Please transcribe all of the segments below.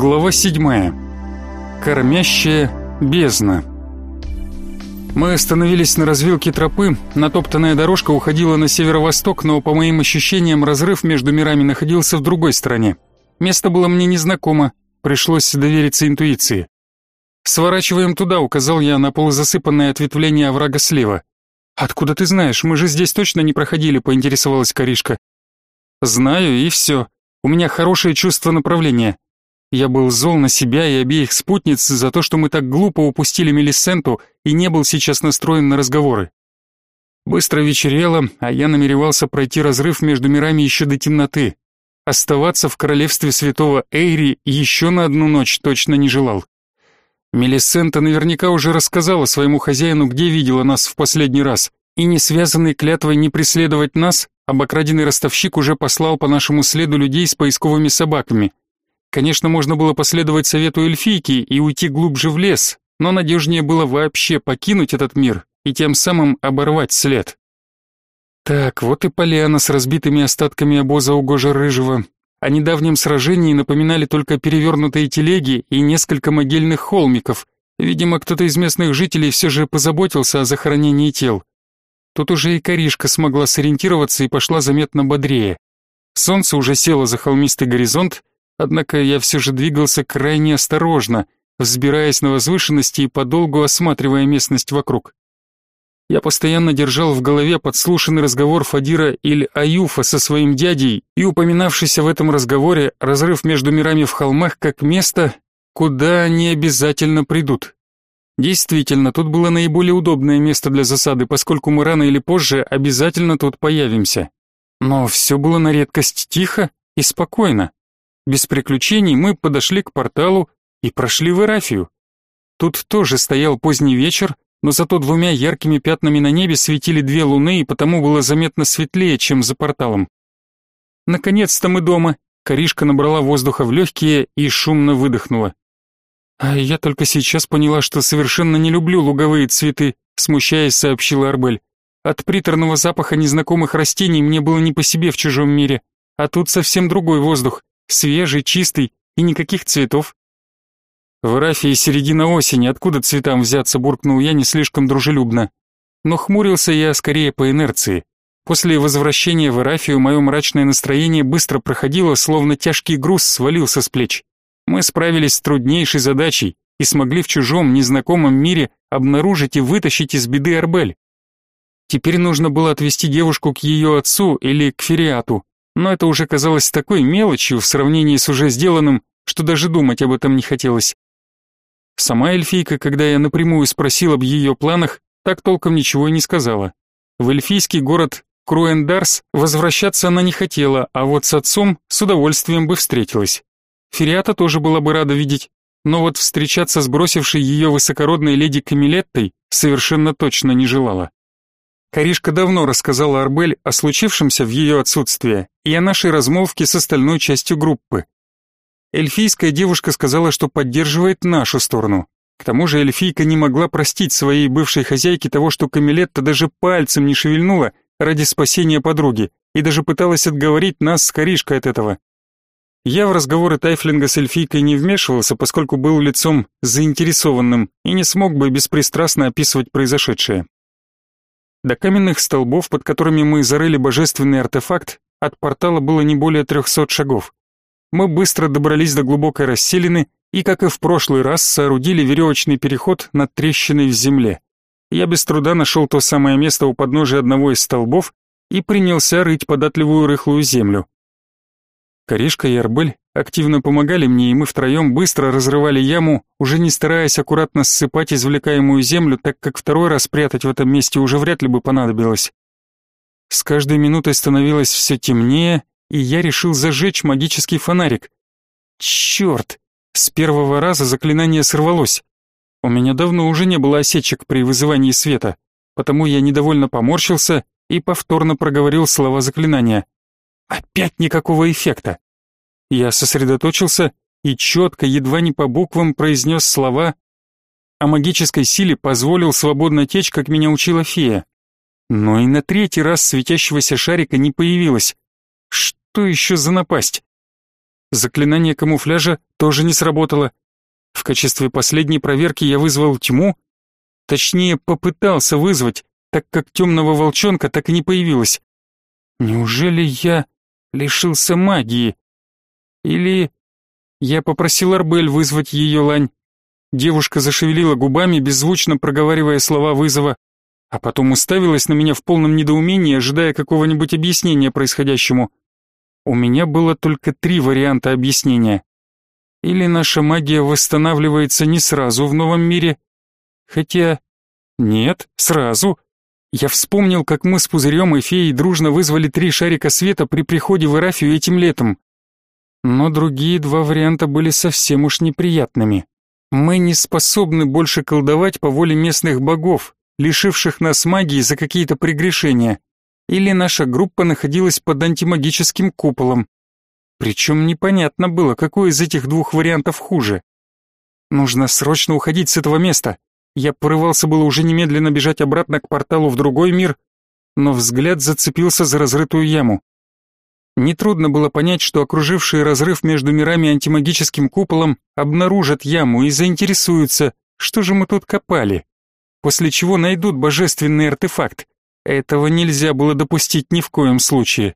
Глава седьмая. Кормящая бездна. Мы остановились на развилке тропы, натоптанная дорожка уходила на северо-восток, но, по моим ощущениям, разрыв между мирами находился в другой стороне. Место было мне незнакомо, пришлось довериться интуиции. «Сворачиваем туда», — указал я на полузасыпанное ответвление оврага слева. «Откуда ты знаешь? Мы же здесь точно не проходили», — поинтересовалась Каришка. «Знаю, и все. У меня хорошее чувство направления. Я был зол на себя и обеих спутниц за то, что мы так глупо упустили Мелисенту и не был сейчас настроен на разговоры. Быстро вечерело, а я намеревался пройти разрыв между мирами еще до темноты. Оставаться в королевстве святого Эйри еще на одну ночь точно не желал. Мелисента наверняка уже рассказала своему хозяину, где видела нас в последний раз, и не связанный клятвой не преследовать нас, обокраденный ростовщик уже послал по нашему следу людей с поисковыми собаками. Конечно, можно было последовать совету эльфийки и уйти глубже в лес, но надежнее было вообще покинуть этот мир и тем самым оборвать след. Так, вот и поляна с разбитыми остатками обоза угожа Рыжего. О недавнем сражении напоминали только перевернутые телеги и несколько могильных холмиков. Видимо, кто-то из местных жителей все же позаботился о захоронении тел. Тут уже и Каришка смогла сориентироваться и пошла заметно бодрее. Солнце уже село за холмистый горизонт, Однако я все же двигался крайне осторожно, взбираясь на возвышенности и подолгу осматривая местность вокруг. Я постоянно держал в голове подслушанный разговор Фадира или Аюфа со своим дядей и упоминавшийся в этом разговоре разрыв между мирами в холмах как место, куда они обязательно придут. Действительно, тут было наиболее удобное место для засады, поскольку мы рано или позже обязательно тут появимся. Но все было на редкость тихо и спокойно. Без приключений мы подошли к порталу и прошли в Эрафию. Тут тоже стоял поздний вечер, но зато двумя яркими пятнами на небе светили две луны, и потому было заметно светлее, чем за порталом. Наконец-то мы дома. Каришка набрала воздуха в легкие и шумно выдохнула. А я только сейчас поняла, что совершенно не люблю луговые цветы, смущаясь, сообщила Арбель. От приторного запаха незнакомых растений мне было не по себе в чужом мире, а тут совсем другой воздух. Свежий, чистый и никаких цветов. В Рафии середина осени, откуда цветам взяться, буркнул я не слишком дружелюбно. Но хмурился я скорее по инерции. После возвращения в Арафию мое мрачное настроение быстро проходило, словно тяжкий груз свалился с плеч. Мы справились с труднейшей задачей и смогли в чужом, незнакомом мире обнаружить и вытащить из беды Арбель. Теперь нужно было отвезти девушку к ее отцу или к Фериату, но это уже казалось такой мелочью в сравнении с уже сделанным, что даже думать об этом не хотелось. Сама эльфийка, когда я напрямую спросил об ее планах, так толком ничего и не сказала. В эльфийский город Круэндарс возвращаться она не хотела, а вот с отцом с удовольствием бы встретилась. Фериата тоже была бы рада видеть, но вот встречаться с бросившей ее высокородной леди Камилеттой совершенно точно не желала. Каришка давно рассказала Арбель о случившемся в ее отсутствие и о нашей размолвке с остальной частью группы. Эльфийская девушка сказала, что поддерживает нашу сторону. К тому же эльфийка не могла простить своей бывшей хозяйке того, что Камилетта даже пальцем не шевельнула ради спасения подруги и даже пыталась отговорить нас с Каришкой от этого. Я в разговоры Тайфлинга с эльфийкой не вмешивался, поскольку был лицом заинтересованным и не смог бы беспристрастно описывать произошедшее. До каменных столбов, под которыми мы зарыли божественный артефакт, от портала было не более трехсот шагов. Мы быстро добрались до глубокой расселины и, как и в прошлый раз, соорудили веревочный переход над трещиной в земле. Я без труда нашел то самое место у подножия одного из столбов и принялся рыть податливую рыхлую землю. Корешка и Арбель активно помогали мне, и мы втроем быстро разрывали яму, уже не стараясь аккуратно ссыпать извлекаемую землю, так как второй раз прятать в этом месте уже вряд ли бы понадобилось. С каждой минутой становилось все темнее, и я решил зажечь магический фонарик. Черт! С первого раза заклинание сорвалось. У меня давно уже не было осечек при вызывании света, потому я недовольно поморщился и повторно проговорил слова заклинания. Опять никакого эффекта. Я сосредоточился и четко, едва не по буквам, произнес слова о магической силе позволил свободно течь, как меня учила фея. Но и на третий раз светящегося шарика не появилось. Что еще за напасть? Заклинание камуфляжа тоже не сработало. В качестве последней проверки я вызвал тьму, точнее попытался вызвать, так как темного волчонка так и не появилось. Неужели я лишился магии? Или я попросил Арбель вызвать ее лань? Девушка зашевелила губами, беззвучно проговаривая слова вызова, а потом уставилась на меня в полном недоумении, ожидая какого-нибудь объяснения происходящему. У меня было только три варианта объяснения. Или наша магия восстанавливается не сразу в новом мире, хотя... Нет, сразу. Я вспомнил, как мы с Пузырем и Феей дружно вызвали три шарика света при приходе в Ирафию этим летом. Но другие два варианта были совсем уж неприятными. Мы не способны больше колдовать по воле местных богов, лишивших нас магии за какие-то прегрешения. Или наша группа находилась под антимагическим куполом. Причем непонятно было, какой из этих двух вариантов хуже. Нужно срочно уходить с этого места. Я порывался было уже немедленно бежать обратно к порталу в другой мир, но взгляд зацепился за разрытую яму. Нетрудно было понять, что окружившие разрыв между мирами антимагическим куполом обнаружат яму и заинтересуются, что же мы тут копали. После чего найдут божественный артефакт. Этого нельзя было допустить ни в коем случае.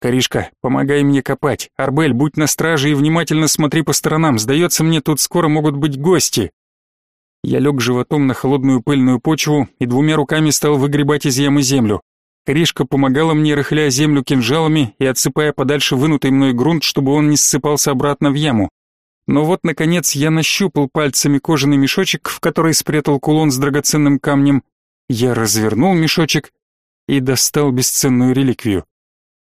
Коришка, помогай мне копать. Арбель, будь на страже и внимательно смотри по сторонам. Сдается мне, тут скоро могут быть гости. Я лег животом на холодную пыльную почву и двумя руками стал выгребать из ямы землю. Кришка помогала мне, рыхляя землю кинжалами и отсыпая подальше вынутый мной грунт, чтобы он не ссыпался обратно в яму. Но вот, наконец, я нащупал пальцами кожаный мешочек, в который спрятал кулон с драгоценным камнем. Я развернул мешочек и достал бесценную реликвию.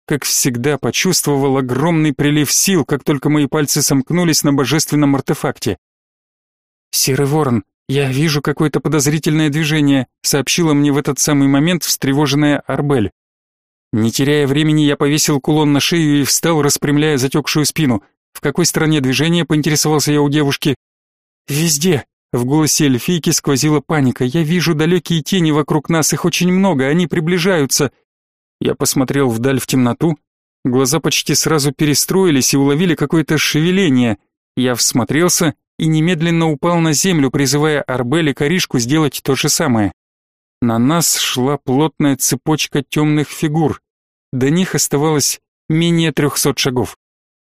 Как всегда, почувствовал огромный прилив сил, как только мои пальцы сомкнулись на божественном артефакте. «Серый ворон, «Я вижу какое-то подозрительное движение», — сообщила мне в этот самый момент встревоженная Арбель. Не теряя времени, я повесил кулон на шею и встал, распрямляя затекшую спину. В какой стороне движения, поинтересовался я у девушки. «Везде», — в голосе эльфийки сквозила паника. «Я вижу далекие тени вокруг нас, их очень много, они приближаются». Я посмотрел вдаль в темноту. Глаза почти сразу перестроились и уловили какое-то шевеление. Я всмотрелся и немедленно упал на землю, призывая Арбель и Коришку сделать то же самое. На нас шла плотная цепочка темных фигур. До них оставалось менее трехсот шагов.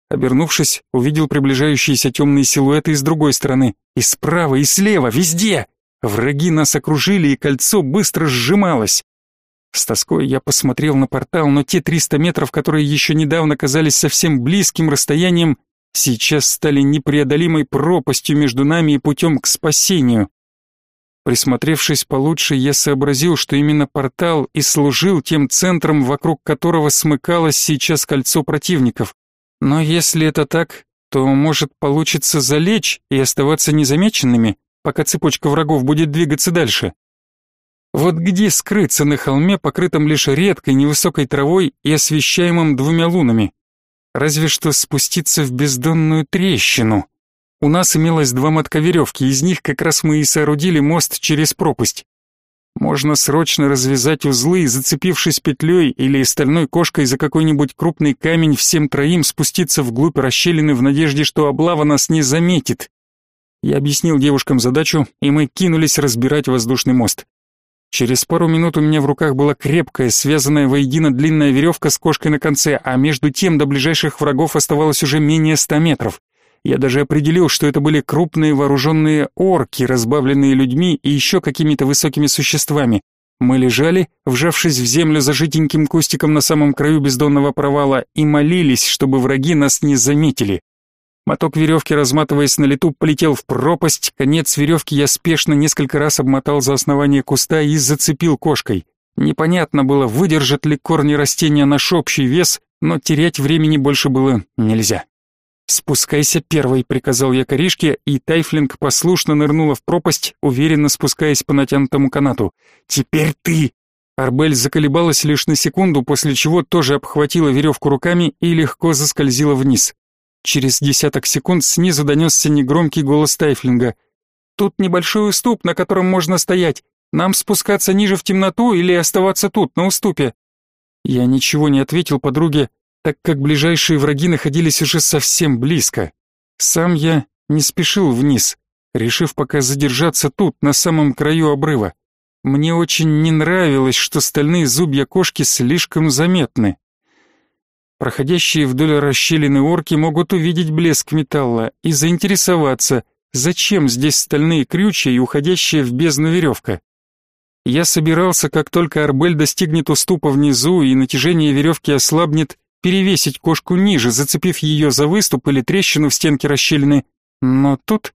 Обернувшись, увидел приближающиеся темные силуэты с другой стороны, и справа, и слева, везде. Враги нас окружили, и кольцо быстро сжималось. С тоской я посмотрел на портал, но те триста метров, которые еще недавно казались совсем близким расстоянием, сейчас стали непреодолимой пропастью между нами и путем к спасению. Присмотревшись получше, я сообразил, что именно портал и служил тем центром, вокруг которого смыкалось сейчас кольцо противников. Но если это так, то может получится залечь и оставаться незамеченными, пока цепочка врагов будет двигаться дальше. Вот где скрыться на холме, покрытом лишь редкой невысокой травой и освещаемым двумя лунами? Разве что спуститься в бездонную трещину. У нас имелось два мотка веревки, из них как раз мы и соорудили мост через пропасть. Можно срочно развязать узлы, зацепившись петлей или стальной кошкой за какой-нибудь крупный камень, всем троим спуститься вглубь расщелины в надежде, что облава нас не заметит. Я объяснил девушкам задачу, и мы кинулись разбирать воздушный мост. Через пару минут у меня в руках была крепкая, связанная воедино длинная веревка с кошкой на конце, а между тем до ближайших врагов оставалось уже менее ста метров. Я даже определил, что это были крупные вооруженные орки, разбавленные людьми и еще какими-то высокими существами. Мы лежали, вжавшись в землю за жиденьким кустиком на самом краю бездонного провала, и молились, чтобы враги нас не заметили. Моток веревки, разматываясь на лету, полетел в пропасть. Конец веревки я спешно несколько раз обмотал за основание куста и зацепил кошкой. Непонятно было, выдержат ли корни растения наш общий вес, но терять времени больше было нельзя. «Спускайся первой», — приказал я коришке, и Тайфлинг послушно нырнула в пропасть, уверенно спускаясь по натянутому канату. «Теперь ты!» Арбель заколебалась лишь на секунду, после чего тоже обхватила веревку руками и легко заскользила вниз. Через десяток секунд снизу донесся негромкий голос Тайфлинга. «Тут небольшой уступ, на котором можно стоять. Нам спускаться ниже в темноту или оставаться тут, на уступе?» Я ничего не ответил подруге, так как ближайшие враги находились уже совсем близко. Сам я не спешил вниз, решив пока задержаться тут, на самом краю обрыва. Мне очень не нравилось, что стальные зубья кошки слишком заметны. Проходящие вдоль расщелины орки могут увидеть блеск металла и заинтересоваться, зачем здесь стальные крючья и уходящая в бездну веревка. Я собирался, как только Арбель достигнет уступа внизу и натяжение веревки ослабнет, перевесить кошку ниже, зацепив ее за выступ или трещину в стенке расщелины. Но тут...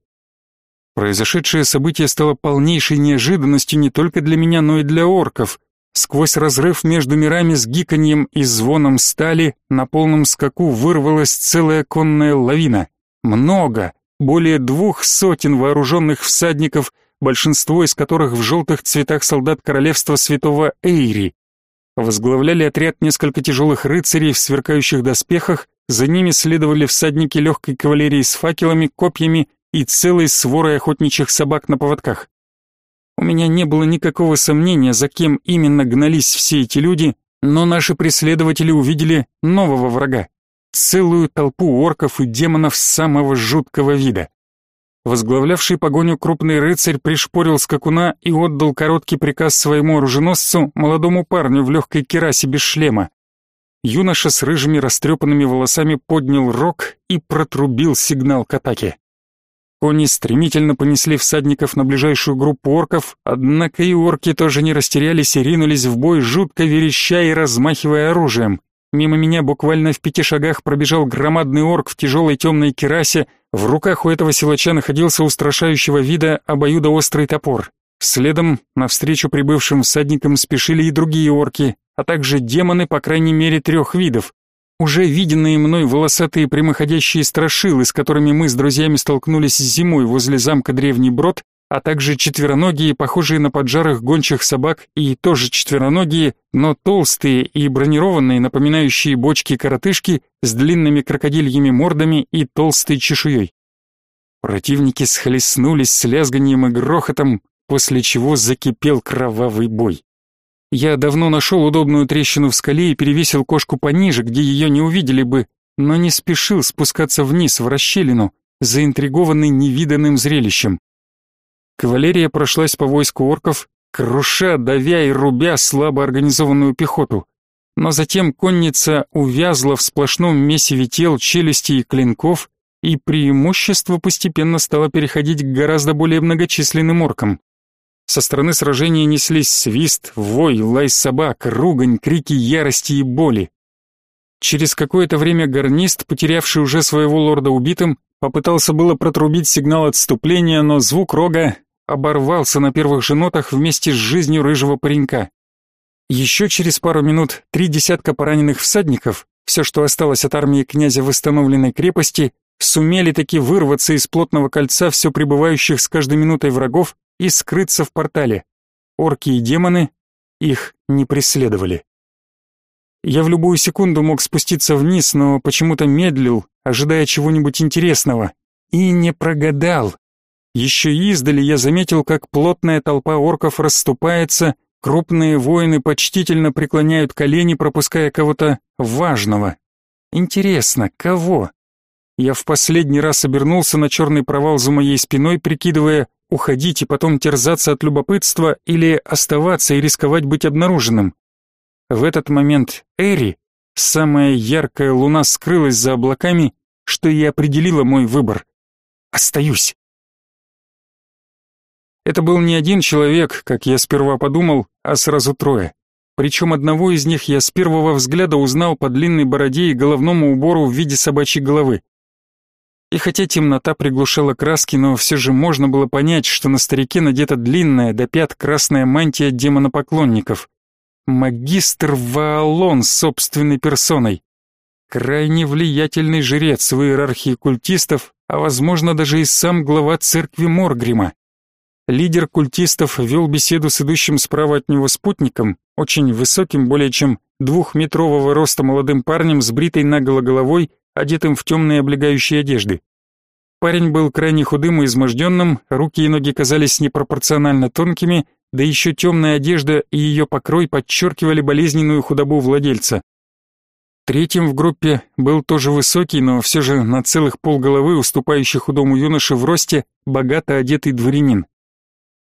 Произошедшее событие стало полнейшей неожиданностью не только для меня, но и для орков. Сквозь разрыв между мирами с гиканьем и звоном стали на полном скаку вырвалась целая конная лавина. Много, более двух сотен вооруженных всадников, большинство из которых в желтых цветах солдат королевства святого Эйри. Возглавляли отряд несколько тяжелых рыцарей в сверкающих доспехах, за ними следовали всадники легкой кавалерии с факелами, копьями и целой сворой охотничьих собак на поводках. У меня не было никакого сомнения, за кем именно гнались все эти люди, но наши преследователи увидели нового врага. Целую толпу орков и демонов самого жуткого вида. Возглавлявший погоню крупный рыцарь пришпорил скакуна и отдал короткий приказ своему оруженосцу, молодому парню в легкой керасе без шлема. Юноша с рыжими растрепанными волосами поднял рог и протрубил сигнал к атаке. Кони стремительно понесли всадников на ближайшую группу орков, однако и орки тоже не растерялись и ринулись в бой, жутко вереща и размахивая оружием. Мимо меня буквально в пяти шагах пробежал громадный орк в тяжелой темной керасе, в руках у этого силача находился устрашающего вида обоюдоострый топор. Следом, навстречу прибывшим всадникам спешили и другие орки, а также демоны по крайней мере трех видов. Уже виденные мной волосатые прямоходящие страшилы, с которыми мы с друзьями столкнулись зимой возле замка Древний Брод, а также четвероногие, похожие на поджарых гончих собак, и тоже четвероногие, но толстые и бронированные, напоминающие бочки-коротышки с длинными крокодильями мордами и толстой чешуей. Противники схлестнулись с лязганием и грохотом, после чего закипел кровавый бой. Я давно нашел удобную трещину в скале и перевесил кошку пониже, где ее не увидели бы, но не спешил спускаться вниз в расщелину, заинтригованный невиданным зрелищем. Кавалерия прошлась по войску орков, круша, давя и рубя слабо организованную пехоту. Но затем конница увязла в сплошном месиве тел, челюстей и клинков, и преимущество постепенно стало переходить к гораздо более многочисленным оркам. Со стороны сражения неслись свист, вой, лай собак, ругань, крики ярости и боли. Через какое-то время гарнист, потерявший уже своего лорда убитым, попытался было протрубить сигнал отступления, но звук рога оборвался на первых же нотах вместе с жизнью рыжего паренька. Еще через пару минут три десятка пораненых всадников, все, что осталось от армии князя восстановленной крепости, сумели таки вырваться из плотного кольца все прибывающих с каждой минутой врагов и скрыться в портале. Орки и демоны их не преследовали. Я в любую секунду мог спуститься вниз, но почему-то медлил, ожидая чего-нибудь интересного, и не прогадал. Еще издали я заметил, как плотная толпа орков расступается, крупные воины почтительно преклоняют колени, пропуская кого-то важного. Интересно, кого? Я в последний раз обернулся на черный провал за моей спиной, прикидывая, уходить и потом терзаться от любопытства или оставаться и рисковать быть обнаруженным. В этот момент Эри, самая яркая луна, скрылась за облаками, что и определило мой выбор. Остаюсь. Это был не один человек, как я сперва подумал, а сразу трое. Причем одного из них я с первого взгляда узнал по длинной бороде и головному убору в виде собачьей головы. И хотя темнота приглушала краски, но все же можно было понять, что на старике надета длинная до пят красная мантия демонопоклонников. Магистр Ваалон собственной персоной. Крайне влиятельный жрец в иерархии культистов, а возможно даже и сам глава церкви Моргрима. Лидер культистов вел беседу с идущим справа от него спутником, очень высоким, более чем двухметрового роста молодым парнем с бритой наголо головой, одетым в темные облегающие одежды. Парень был крайне худым и изможденным, руки и ноги казались непропорционально тонкими, да еще темная одежда и ее покрой подчеркивали болезненную худобу владельца. Третьим в группе был тоже высокий, но все же на целых полголовы уступающий худому юноше в росте, богато одетый дворянин.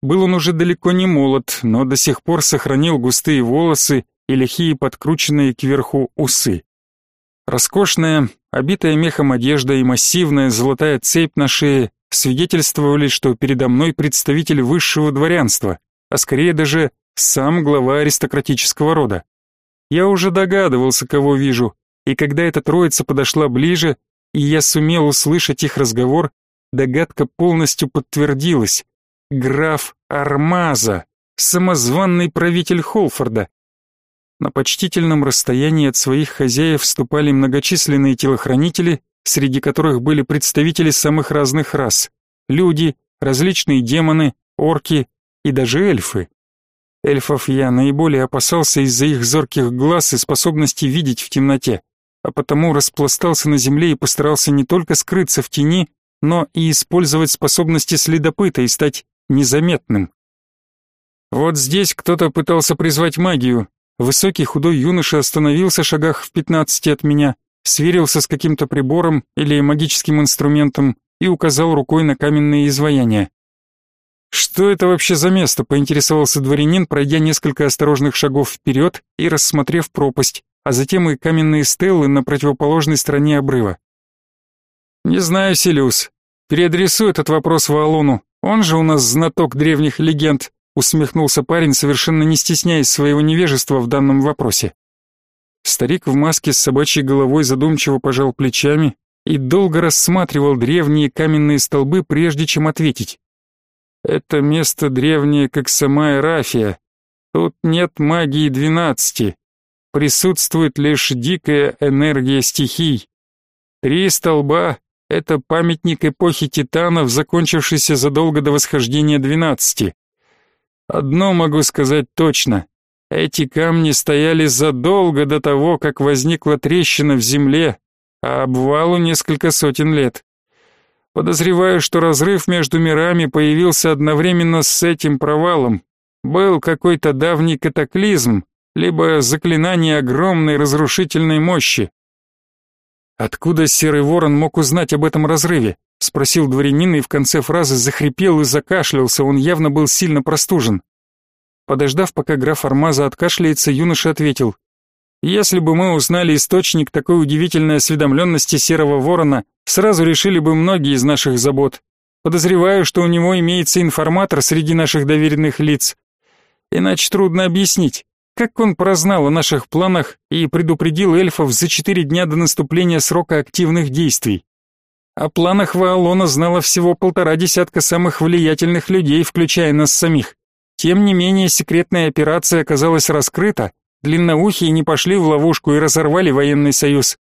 Был он уже далеко не молод, но до сих пор сохранил густые волосы и лихие подкрученные кверху усы. Роскошная, обитая мехом одежда и массивная золотая цепь на шее свидетельствовали, что передо мной представитель высшего дворянства, а скорее даже сам глава аристократического рода. Я уже догадывался, кого вижу, и когда эта троица подошла ближе, и я сумел услышать их разговор, догадка полностью подтвердилась. Граф Армаза, самозванный правитель Холфорда. На почтительном расстоянии от своих хозяев вступали многочисленные телохранители, среди которых были представители самых разных рас. Люди, различные демоны, орки и даже эльфы. Эльфов я наиболее опасался из-за их зорких глаз и способности видеть в темноте, а потому распластался на земле и постарался не только скрыться в тени, но и использовать способности следопыта и стать незаметным. Вот здесь кто-то пытался призвать магию. Высокий худой юноша остановился шагах в пятнадцати от меня, сверился с каким-то прибором или магическим инструментом и указал рукой на каменные изваяния. «Что это вообще за место?» — поинтересовался дворянин, пройдя несколько осторожных шагов вперед и рассмотрев пропасть, а затем и каменные стеллы на противоположной стороне обрыва. «Не знаю, Силиус. Переадресуй этот вопрос Валуну. Он же у нас знаток древних легенд, усмехнулся парень, совершенно не стесняясь своего невежества в данном вопросе. Старик в маске с собачьей головой задумчиво пожал плечами и долго рассматривал древние каменные столбы, прежде чем ответить. Это место древнее, как сама Эрафия. Тут нет магии двенадцати. Присутствует лишь дикая энергия стихий. Три столба это памятник эпохи титанов, закончившийся задолго до восхождения двенадцати. Одно могу сказать точно. Эти камни стояли задолго до того, как возникла трещина в земле, а обвалу несколько сотен лет. Подозреваю, что разрыв между мирами появился одновременно с этим провалом. Был какой-то давний катаклизм, либо заклинание огромной разрушительной мощи. Откуда серый ворон мог узнать об этом разрыве? Спросил дворянин и в конце фразы захрипел и закашлялся, он явно был сильно простужен. Подождав, пока граф Армаза откашляется, юноша ответил: "Если бы мы узнали источник такой удивительной осведомленности серого ворона, сразу решили бы многие из наших забот. Подозреваю, что у него имеется информатор среди наших доверенных лиц. Иначе трудно объяснить, как он прознал о наших планах и предупредил эльфов за четыре дня до наступления срока активных действий? О планах Ваалона знало всего полтора десятка самых влиятельных людей, включая нас самих. Тем не менее, секретная операция оказалась раскрыта, длинноухие не пошли в ловушку и разорвали военный союз.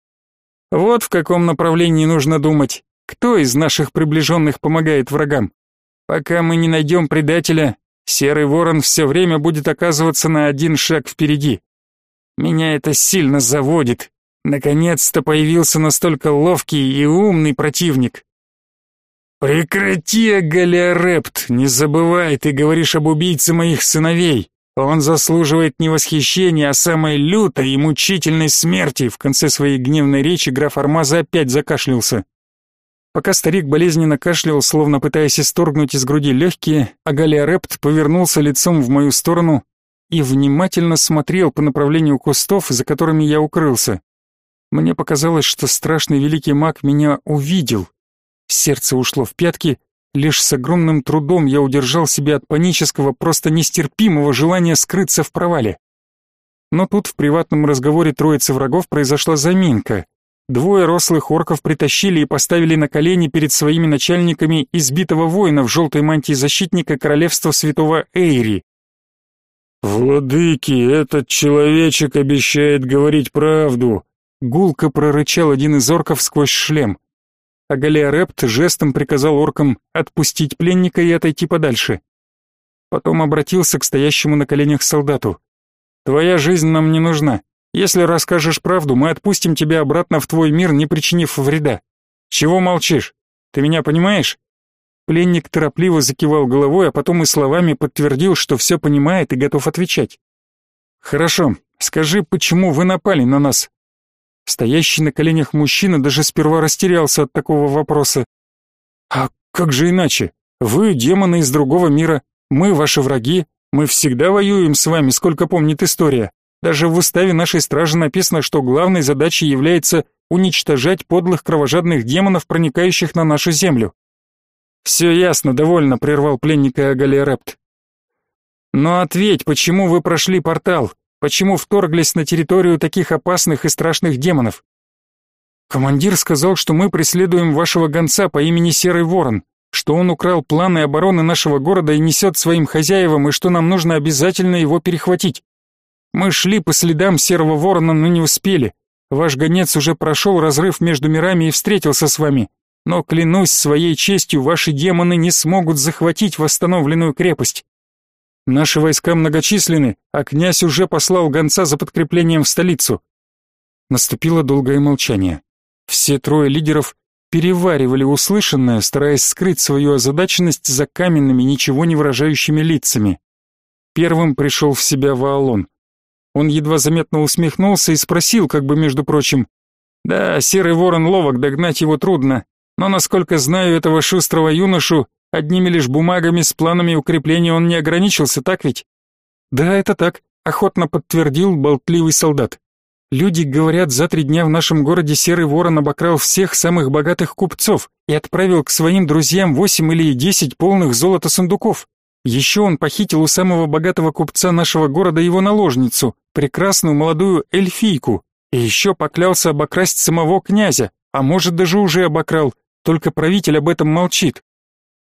Вот в каком направлении нужно думать. Кто из наших приближенных помогает врагам? Пока мы не найдем предателя, Серый ворон все время будет оказываться на один шаг впереди. Меня это сильно заводит. Наконец-то появился настолько ловкий и умный противник. Прекрати, Галиарепт, не забывай, ты говоришь об убийце моих сыновей. Он заслуживает не восхищения, а самой лютой и мучительной смерти. В конце своей гневной речи граф Армаза опять закашлялся. Пока старик болезненно кашлял, словно пытаясь исторгнуть из груди легкие, а Галиарепт повернулся лицом в мою сторону и внимательно смотрел по направлению кустов, за которыми я укрылся. Мне показалось, что страшный великий маг меня увидел. Сердце ушло в пятки, лишь с огромным трудом я удержал себя от панического, просто нестерпимого желания скрыться в провале. Но тут в приватном разговоре троицы врагов произошла заминка. Двое рослых орков притащили и поставили на колени перед своими начальниками избитого воина в желтой мантии защитника королевства святого Эйри. «Владыки, этот человечек обещает говорить правду», — гулко прорычал один из орков сквозь шлем. А Галиарепт жестом приказал оркам отпустить пленника и отойти подальше. Потом обратился к стоящему на коленях солдату. «Твоя жизнь нам не нужна. Если расскажешь правду, мы отпустим тебя обратно в твой мир, не причинив вреда. Чего молчишь? Ты меня понимаешь? Пленник торопливо закивал головой, а потом и словами подтвердил, что все понимает и готов отвечать. Хорошо, скажи, почему вы напали на нас? Стоящий на коленях мужчина даже сперва растерялся от такого вопроса. «А как же иначе? Вы демоны из другого мира, мы ваши враги, мы всегда воюем с вами, сколько помнит история. Даже в уставе нашей стражи написано, что главной задачей является уничтожать подлых кровожадных демонов, проникающих на нашу землю. «Все ясно, довольно», — прервал пленника Агалиерепт. «Но ответь, почему вы прошли портал? Почему вторглись на территорию таких опасных и страшных демонов?» «Командир сказал, что мы преследуем вашего гонца по имени Серый Ворон, что он украл планы обороны нашего города и несет своим хозяевам, и что нам нужно обязательно его перехватить. Мы шли по следам Серого Ворона, но не успели. Ваш гонец уже прошел разрыв между мирами и встретился с вами. Но клянусь своей честью, ваши демоны не смогут захватить восстановленную крепость. Наши войска многочисленны, а князь уже послал гонца за подкреплением в столицу. Наступило долгое молчание. Все трое лидеров переваривали услышанное, стараясь скрыть свою озадаченность за каменными, ничего не выражающими лицами. Первым пришел в себя Ваалон. Он едва заметно усмехнулся и спросил, как бы между прочим, «Да, серый ворон ловок, догнать его трудно, но, насколько знаю этого шустрого юношу, одними лишь бумагами с планами укрепления он не ограничился, так ведь? Да, это так, охотно подтвердил болтливый солдат. Люди говорят, за три дня в нашем городе Серый Ворон обокрал всех самых богатых купцов и отправил к своим друзьям восемь или десять полных золота сундуков. Еще он похитил у самого богатого купца нашего города его наложницу, прекрасную молодую эльфийку, и еще поклялся обокрасть самого князя, а может даже уже обокрал, только правитель об этом молчит.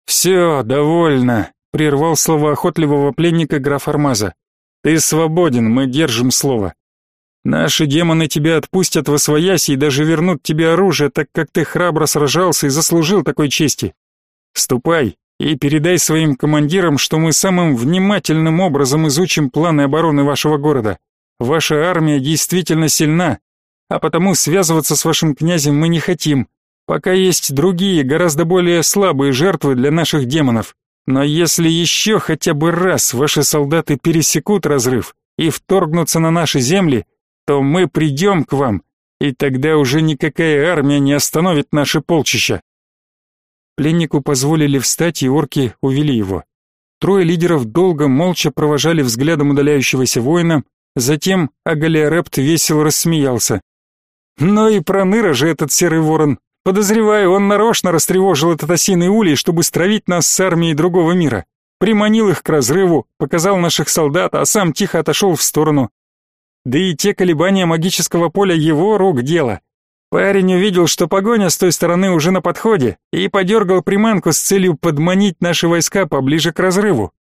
«Все, довольно», — прервал слово охотливого пленника граф Армаза. «Ты свободен, мы держим слово. Наши демоны тебя отпустят во свояси и даже вернут тебе оружие, так как ты храбро сражался и заслужил такой чести. Ступай и передай своим командирам, что мы самым внимательным образом изучим планы обороны вашего города. Ваша армия действительно сильна, а потому связываться с вашим князем мы не хотим, Пока есть другие, гораздо более слабые жертвы для наших демонов. Но если еще хотя бы раз ваши солдаты пересекут разрыв и вторгнутся на наши земли, то мы придем к вам, и тогда уже никакая армия не остановит наши полчища. Пленнику позволили встать, и орки увели его. Трое лидеров долго молча провожали взглядом удаляющегося воина, затем Агалиарепт весело рассмеялся. «Ну и проныра же этот серый ворон, Подозреваю, он нарочно растревожил этот осиный улей, чтобы стравить нас с армией другого мира. Приманил их к разрыву, показал наших солдат, а сам тихо отошел в сторону. Да и те колебания магического поля его рук дело. Парень увидел, что погоня с той стороны уже на подходе, и подергал приманку с целью подманить наши войска поближе к разрыву.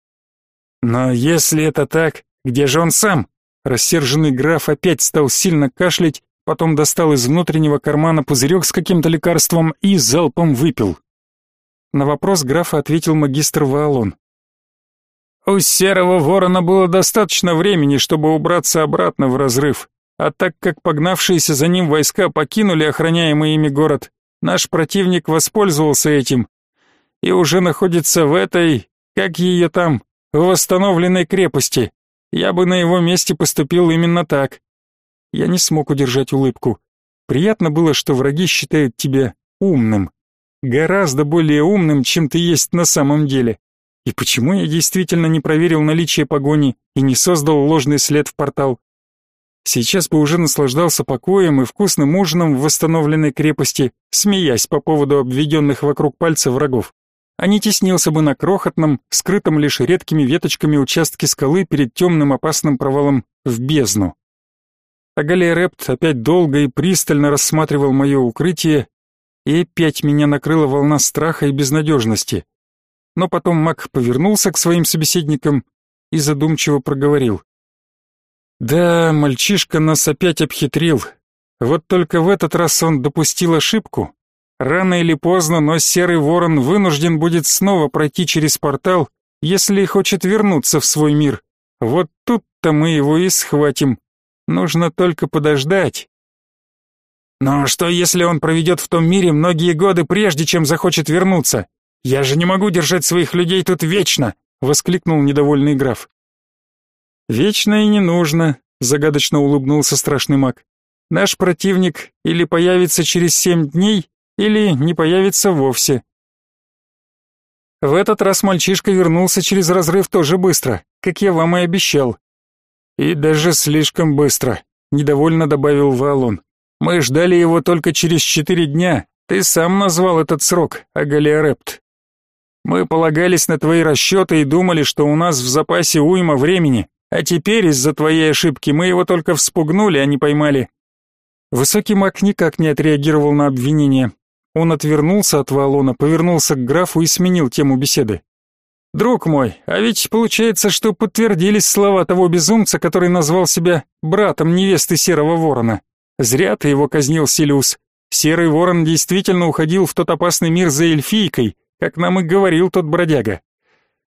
Но если это так, где же он сам? Рассерженный граф опять стал сильно кашлять потом достал из внутреннего кармана пузырек с каким-то лекарством и залпом выпил. На вопрос графа ответил магистр Ваалон. У серого ворона было достаточно времени, чтобы убраться обратно в разрыв, а так как погнавшиеся за ним войска покинули охраняемый ими город, наш противник воспользовался этим и уже находится в этой, как ее там, восстановленной крепости. Я бы на его месте поступил именно так. Я не смог удержать улыбку. Приятно было, что враги считают тебя умным. Гораздо более умным, чем ты есть на самом деле. И почему я действительно не проверил наличие погони и не создал ложный след в портал? Сейчас бы уже наслаждался покоем и вкусным ужином в восстановленной крепости, смеясь по поводу обведенных вокруг пальца врагов. А не теснился бы на крохотном, скрытом лишь редкими веточками участке скалы перед темным опасным провалом в бездну. Агалия Репт опять долго и пристально рассматривал мое укрытие, и опять меня накрыла волна страха и безнадежности. Но потом маг повернулся к своим собеседникам и задумчиво проговорил. «Да, мальчишка нас опять обхитрил. Вот только в этот раз он допустил ошибку. Рано или поздно, но Серый Ворон вынужден будет снова пройти через портал, если хочет вернуться в свой мир. Вот тут-то мы его и схватим. Нужно только подождать. Но что, если он проведет в том мире многие годы, прежде чем захочет вернуться? Я же не могу держать своих людей тут вечно, воскликнул недовольный граф. Вечно и не нужно, загадочно улыбнулся страшный маг. наш противник или появится через семь дней, или не появится вовсе. В этот раз мальчишка вернулся через разрыв тоже быстро, как я вам и обещал. И даже слишком быстро, недовольно добавил Валон. Мы ждали его только через четыре дня. Ты сам назвал этот срок, Агалиарепт. Мы полагались на твои расчеты и думали, что у нас в запасе уйма времени, а теперь из-за твоей ошибки мы его только вспугнули, а не поймали. Высокий маг никак не отреагировал на обвинение. Он отвернулся от Валона, повернулся к графу и сменил тему беседы. «Друг мой, а ведь получается, что подтвердились слова того безумца, который назвал себя братом невесты Серого Ворона. Зря ты его казнил, Силиус. Серый Ворон действительно уходил в тот опасный мир за эльфийкой, как нам и говорил тот бродяга.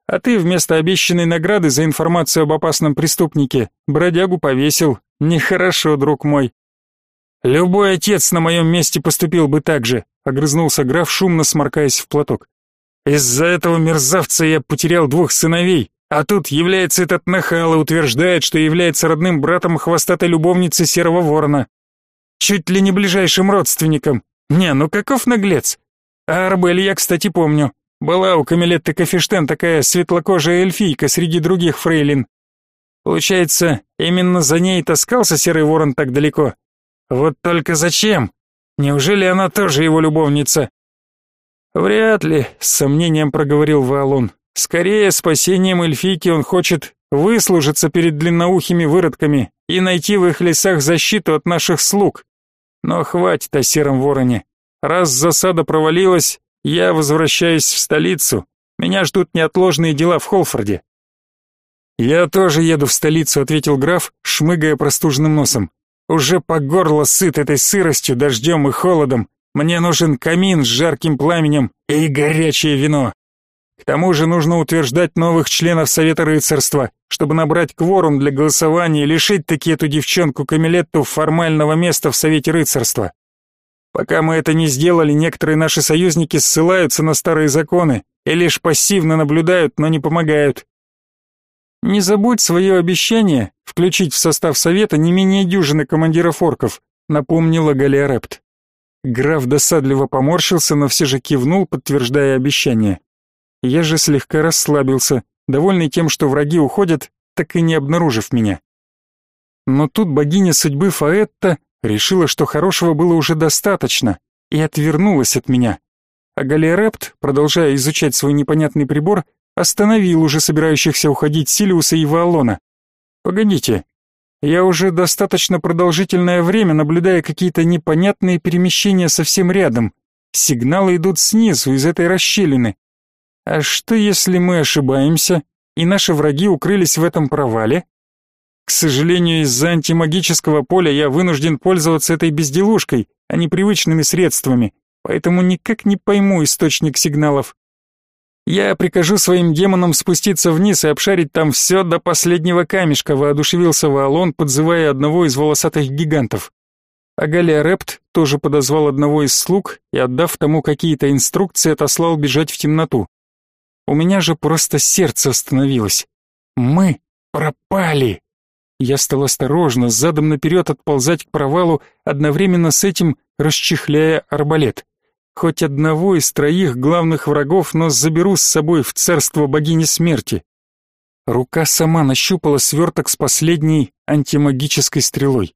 А ты вместо обещанной награды за информацию об опасном преступнике бродягу повесил. Нехорошо, друг мой. Любой отец на моем месте поступил бы так же, огрызнулся граф, шумно сморкаясь в платок. Из-за этого мерзавца я потерял двух сыновей, а тут является этот нахал и утверждает, что является родным братом хвостатой любовницы Серого Ворона. Чуть ли не ближайшим родственником. Не, ну каков наглец. А Арбель я, кстати, помню. Была у Камилетты Кафештен такая светлокожая эльфийка среди других фрейлин. Получается, именно за ней таскался Серый Ворон так далеко. Вот только зачем? Неужели она тоже его любовница? Вряд ли, с сомнением проговорил Валун. Скорее, спасением эльфийки он хочет выслужиться перед длинноухими выродками и найти в их лесах защиту от наших слуг. Но хватит о сером вороне. Раз засада провалилась, я возвращаюсь в столицу. Меня ждут неотложные дела в Холфорде. Я тоже еду в столицу, ответил граф, шмыгая простуженным носом. Уже по горло сыт этой сыростью, дождем и холодом. Мне нужен камин с жарким пламенем и горячее вино. К тому же нужно утверждать новых членов Совета рыцарства, чтобы набрать кворум для голосования и лишить таки эту девчонку Камилетту формального места в Совете рыцарства. Пока мы это не сделали, некоторые наши союзники ссылаются на старые законы и лишь пассивно наблюдают, но не помогают. Не забудь свое обещание включить в состав совета не менее дюжины командиров орков, напомнила Галиарепт. Граф досадливо поморщился, но все же кивнул, подтверждая обещание. Я же слегка расслабился, довольный тем, что враги уходят, так и не обнаружив меня. Но тут богиня судьбы Фаэтта решила, что хорошего было уже достаточно, и отвернулась от меня. А Галиарепт, продолжая изучать свой непонятный прибор, остановил уже собирающихся уходить Силиуса и Ваалона. Погодите, я уже достаточно продолжительное время наблюдаю какие-то непонятные перемещения совсем рядом. Сигналы идут снизу, из этой расщелины. А что если мы ошибаемся, и наши враги укрылись в этом провале? К сожалению, из-за антимагического поля я вынужден пользоваться этой безделушкой, а не привычными средствами, поэтому никак не пойму источник сигналов. Я прикажу своим демонам спуститься вниз и обшарить там все до последнего камешка, воодушевился Ваалон, подзывая одного из волосатых гигантов. А Галиарепт тоже подозвал одного из слуг и, отдав тому какие-то инструкции, отослал бежать в темноту. У меня же просто сердце остановилось. Мы пропали. Я стал осторожно, задом наперед отползать к провалу, одновременно с этим расчехляя арбалет. Хоть одного из троих главных врагов, но заберу с собой в царство богини смерти. Рука сама нащупала сверток с последней антимагической стрелой.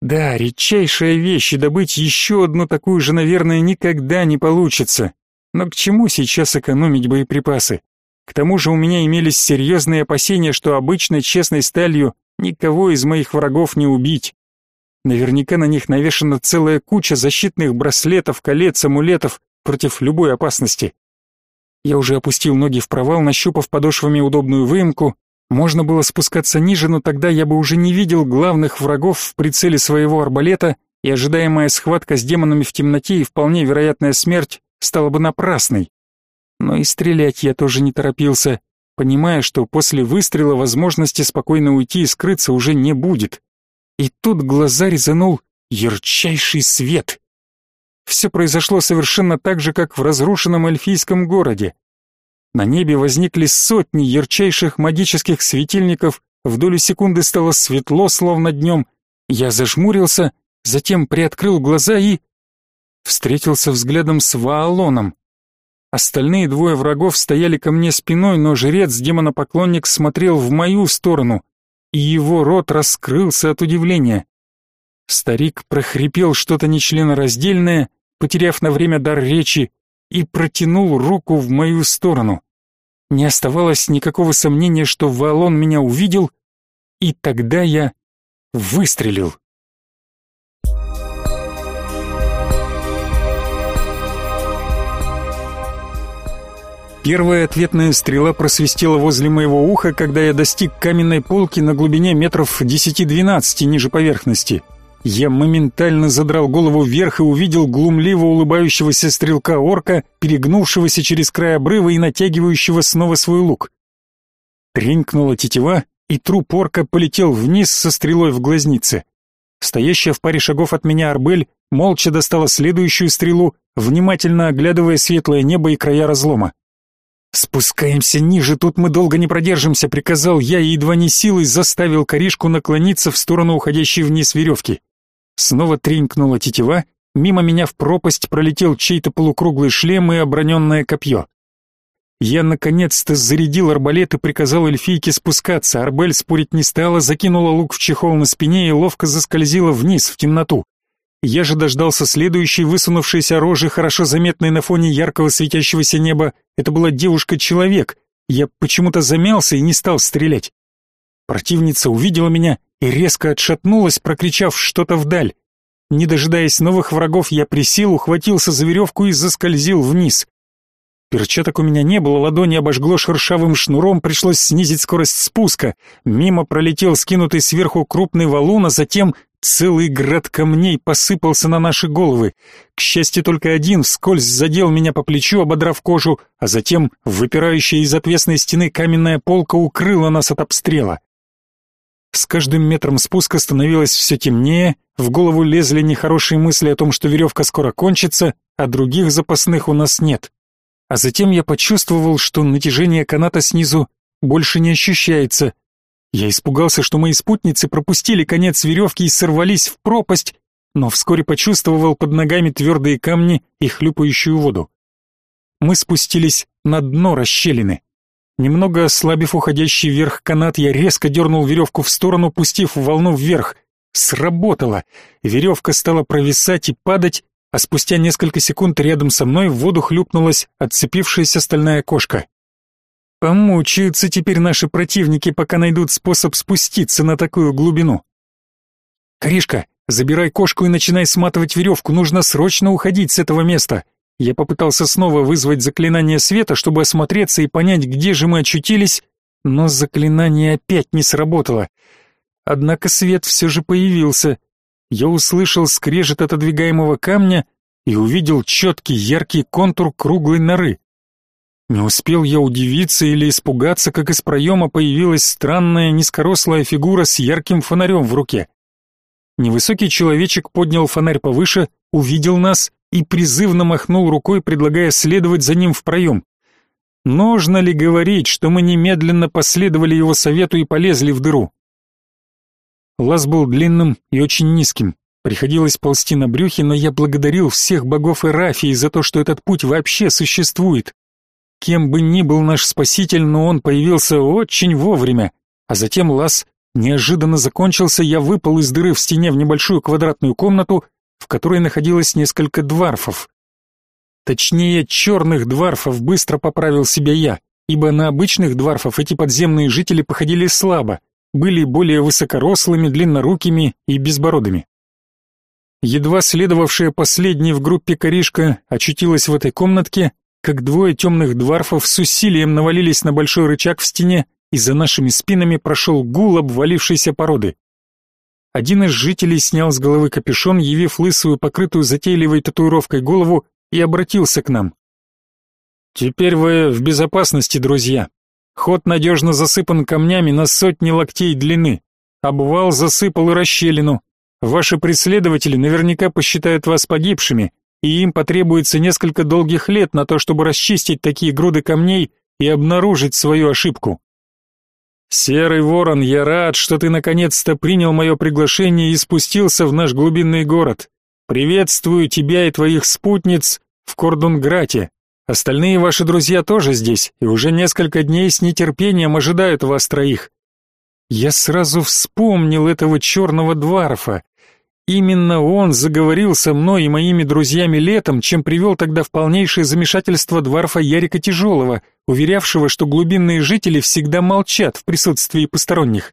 Да, редчайшая вещь, и добыть еще одну такую же, наверное, никогда не получится. Но к чему сейчас экономить боеприпасы? К тому же у меня имелись серьезные опасения, что обычной честной сталью никого из моих врагов не убить. Наверняка на них навешана целая куча защитных браслетов, колец, амулетов против любой опасности. Я уже опустил ноги в провал, нащупав подошвами удобную выемку. Можно было спускаться ниже, но тогда я бы уже не видел главных врагов в прицеле своего арбалета, и ожидаемая схватка с демонами в темноте и вполне вероятная смерть стала бы напрасной. Но и стрелять я тоже не торопился, понимая, что после выстрела возможности спокойно уйти и скрыться уже не будет. И тут глаза резанул ярчайший свет. Все произошло совершенно так же, как в разрушенном эльфийском городе. На небе возникли сотни ярчайших магических светильников, в долю секунды стало светло, словно днем. Я зажмурился затем приоткрыл глаза и... Встретился взглядом с Ваалоном. Остальные двое врагов стояли ко мне спиной, но жрец-демонопоклонник смотрел в мою сторону, и его рот раскрылся от удивления. Старик прохрипел что-то нечленораздельное, потеряв на время дар речи, и протянул руку в мою сторону. Не оставалось никакого сомнения, что Валон меня увидел, и тогда я выстрелил. Первая ответная стрела просвистела возле моего уха, когда я достиг каменной полки на глубине метров 10-12 ниже поверхности. Я моментально задрал голову вверх и увидел глумливо улыбающегося стрелка-орка, перегнувшегося через край обрыва и натягивающего снова свой лук. Тренькнула тетива, и труп орка полетел вниз со стрелой в глазнице. Стоящая в паре шагов от меня Арбель молча достала следующую стрелу, внимательно оглядывая светлое небо и края разлома. «Спускаемся ниже, тут мы долго не продержимся», — приказал я и едва не силой заставил коришку наклониться в сторону уходящей вниз веревки. Снова тренькнула тетива, мимо меня в пропасть пролетел чей-то полукруглый шлем и оброненное копье. Я наконец-то зарядил арбалет и приказал эльфийке спускаться. Арбель спорить не стала, закинула лук в чехол на спине и ловко заскользила вниз в темноту. Я же дождался следующей высунувшейся рожи, хорошо заметной на фоне яркого светящегося неба. Это была девушка-человек. Я почему-то замялся и не стал стрелять. Противница увидела меня и резко отшатнулась, прокричав что-то вдаль. Не дожидаясь новых врагов, я присел, ухватился за веревку и заскользил вниз. Перчаток у меня не было, ладони обожгло шершавым шнуром, пришлось снизить скорость спуска. Мимо пролетел скинутый сверху крупный валун, а затем целый град камней посыпался на наши головы. К счастью, только один вскользь задел меня по плечу, ободрав кожу, а затем выпирающая из отвесной стены каменная полка укрыла нас от обстрела. С каждым метром спуска становилось все темнее, в голову лезли нехорошие мысли о том, что веревка скоро кончится, а других запасных у нас нет а затем я почувствовал, что натяжение каната снизу больше не ощущается. Я испугался, что мои спутницы пропустили конец веревки и сорвались в пропасть, но вскоре почувствовал под ногами твердые камни и хлюпающую воду. Мы спустились на дно расщелины. Немного ослабив уходящий вверх канат, я резко дернул веревку в сторону, пустив волну вверх. Сработало. Веревка стала провисать и падать, а спустя несколько секунд рядом со мной в воду хлюпнулась отцепившаяся стальная кошка. Помучаются теперь наши противники, пока найдут способ спуститься на такую глубину. Коришка, забирай кошку и начинай сматывать веревку, нужно срочно уходить с этого места. Я попытался снова вызвать заклинание света, чтобы осмотреться и понять, где же мы очутились, но заклинание опять не сработало. Однако свет все же появился, я услышал скрежет отодвигаемого камня и увидел четкий яркий контур круглой норы. Не успел я удивиться или испугаться, как из проема появилась странная низкорослая фигура с ярким фонарем в руке. Невысокий человечек поднял фонарь повыше, увидел нас и призывно махнул рукой, предлагая следовать за ним в проем. Нужно ли говорить, что мы немедленно последовали его совету и полезли в дыру? Лаз был длинным и очень низким. Приходилось ползти на брюхе, но я благодарил всех богов Эрафии за то, что этот путь вообще существует. Кем бы ни был наш спаситель, но он появился очень вовремя. А затем лаз неожиданно закончился, я выпал из дыры в стене в небольшую квадратную комнату, в которой находилось несколько дварфов. Точнее, черных дварфов быстро поправил себя я, ибо на обычных дварфов эти подземные жители походили слабо, были более высокорослыми, длиннорукими и безбородыми. Едва следовавшая последней в группе коришка очутилась в этой комнатке, как двое темных дварфов с усилием навалились на большой рычаг в стене, и за нашими спинами прошел гул обвалившейся породы. Один из жителей снял с головы капюшон, явив лысую, покрытую затейливой татуировкой голову, и обратился к нам. «Теперь вы в безопасности, друзья. Ход надежно засыпан камнями на сотни локтей длины. Обвал засыпал и расщелину. Ваши преследователи наверняка посчитают вас погибшими, и им потребуется несколько долгих лет на то, чтобы расчистить такие груды камней и обнаружить свою ошибку. «Серый ворон, я рад, что ты наконец-то принял мое приглашение и спустился в наш глубинный город. Приветствую тебя и твоих спутниц в Кордунграте. Остальные ваши друзья тоже здесь, и уже несколько дней с нетерпением ожидают вас троих. Я сразу вспомнил этого черного дварфа. Именно он заговорил со мной и моими друзьями летом, чем привел тогда в полнейшее замешательство дварфа Ярика Тяжелого, уверявшего, что глубинные жители всегда молчат в присутствии посторонних.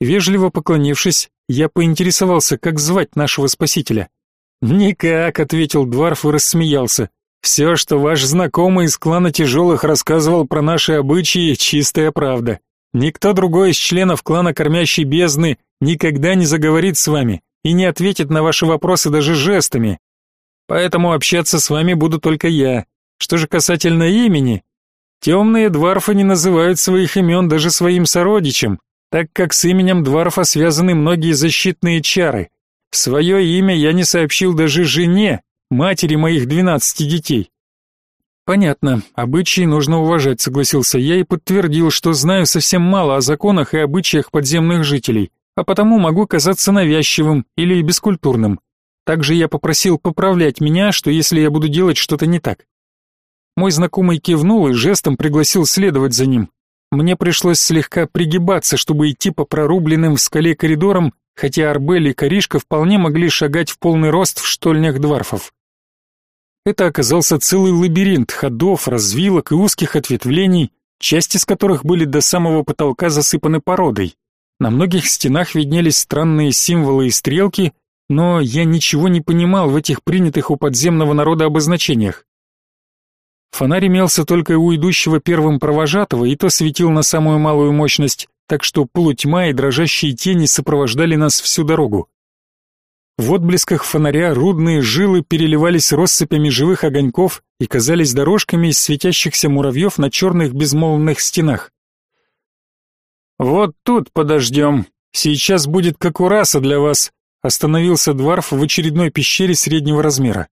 Вежливо поклонившись, я поинтересовался, как звать нашего спасителя. «Никак», — ответил Дварф и рассмеялся. «Все, что ваш знакомый из клана Тяжелых рассказывал про наши обычаи, чистая правда. Никто другой из членов клана Кормящей Бездны никогда не заговорит с вами и не ответит на ваши вопросы даже жестами. Поэтому общаться с вами буду только я. Что же касательно имени, темные дварфы не называют своих имен даже своим сородичам, так как с именем Дварфа связаны многие защитные чары. Свое имя я не сообщил даже жене, матери моих двенадцати детей. Понятно, обычаи нужно уважать, согласился я и подтвердил, что знаю совсем мало о законах и обычаях подземных жителей, а потому могу казаться навязчивым или бескультурным. Также я попросил поправлять меня, что если я буду делать что-то не так. Мой знакомый кивнул и жестом пригласил следовать за ним. Мне пришлось слегка пригибаться, чтобы идти по прорубленным в скале коридорам, хотя Арбель и Коришка вполне могли шагать в полный рост в штольнях дварфов. Это оказался целый лабиринт ходов, развилок и узких ответвлений, части из которых были до самого потолка засыпаны породой. На многих стенах виднелись странные символы и стрелки, но я ничего не понимал в этих принятых у подземного народа обозначениях. Фонарь имелся только у идущего первым провожатого, и то светил на самую малую мощность, так что полутьма и дрожащие тени сопровождали нас всю дорогу. В отблесках фонаря рудные жилы переливались россыпями живых огоньков и казались дорожками из светящихся муравьев на черных безмолвных стенах. «Вот тут подождем. Сейчас будет как ураса для вас», — остановился Дварф в очередной пещере среднего размера.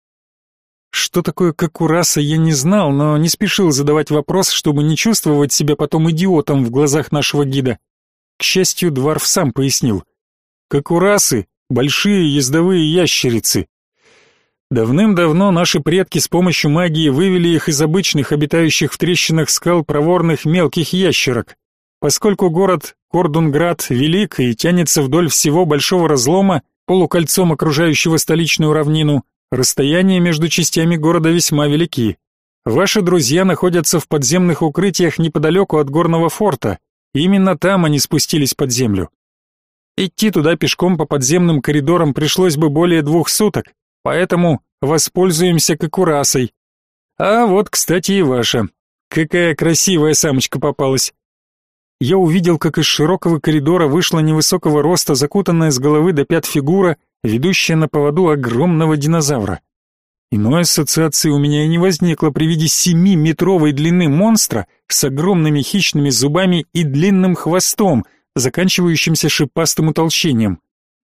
Что такое какураса, я не знал, но не спешил задавать вопрос, чтобы не чувствовать себя потом идиотом в глазах нашего гида. К счастью, Дварф сам пояснил. Какурасы — большие ездовые ящерицы. Давным-давно наши предки с помощью магии вывели их из обычных, обитающих в трещинах скал проворных мелких ящерок. Поскольку город Кордунград велик и тянется вдоль всего большого разлома, полукольцом окружающего столичную равнину, Расстояния между частями города весьма велики. Ваши друзья находятся в подземных укрытиях неподалеку от горного форта. Именно там они спустились под землю. Идти туда пешком по подземным коридорам пришлось бы более двух суток, поэтому воспользуемся кокурасой. А вот, кстати, и ваша. Какая красивая самочка попалась. Я увидел, как из широкого коридора вышла невысокого роста, закутанная с головы до пят фигура, ведущая на поводу огромного динозавра. Иной ассоциации у меня и не возникло при виде семи-метровой длины монстра с огромными хищными зубами и длинным хвостом, заканчивающимся шипастым утолщением.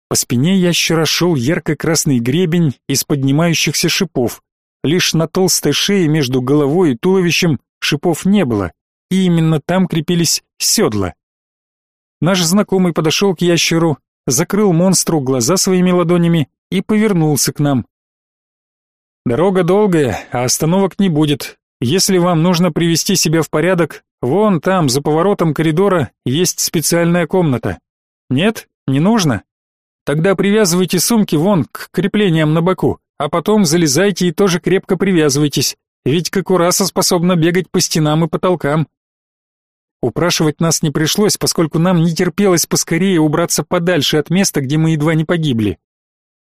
По спине ящера шел ярко-красный гребень из поднимающихся шипов. Лишь на толстой шее между головой и туловищем шипов не было, и именно там крепились седла. Наш знакомый подошел к ящеру, закрыл монстру глаза своими ладонями и повернулся к нам. Дорога долгая, а остановок не будет. Если вам нужно привести себя в порядок, вон там, за поворотом коридора, есть специальная комната. Нет? Не нужно? Тогда привязывайте сумки вон к креплениям на боку, а потом залезайте и тоже крепко привязывайтесь, ведь Кокураса способна бегать по стенам и потолкам. Упрашивать нас не пришлось, поскольку нам не терпелось поскорее убраться подальше от места, где мы едва не погибли.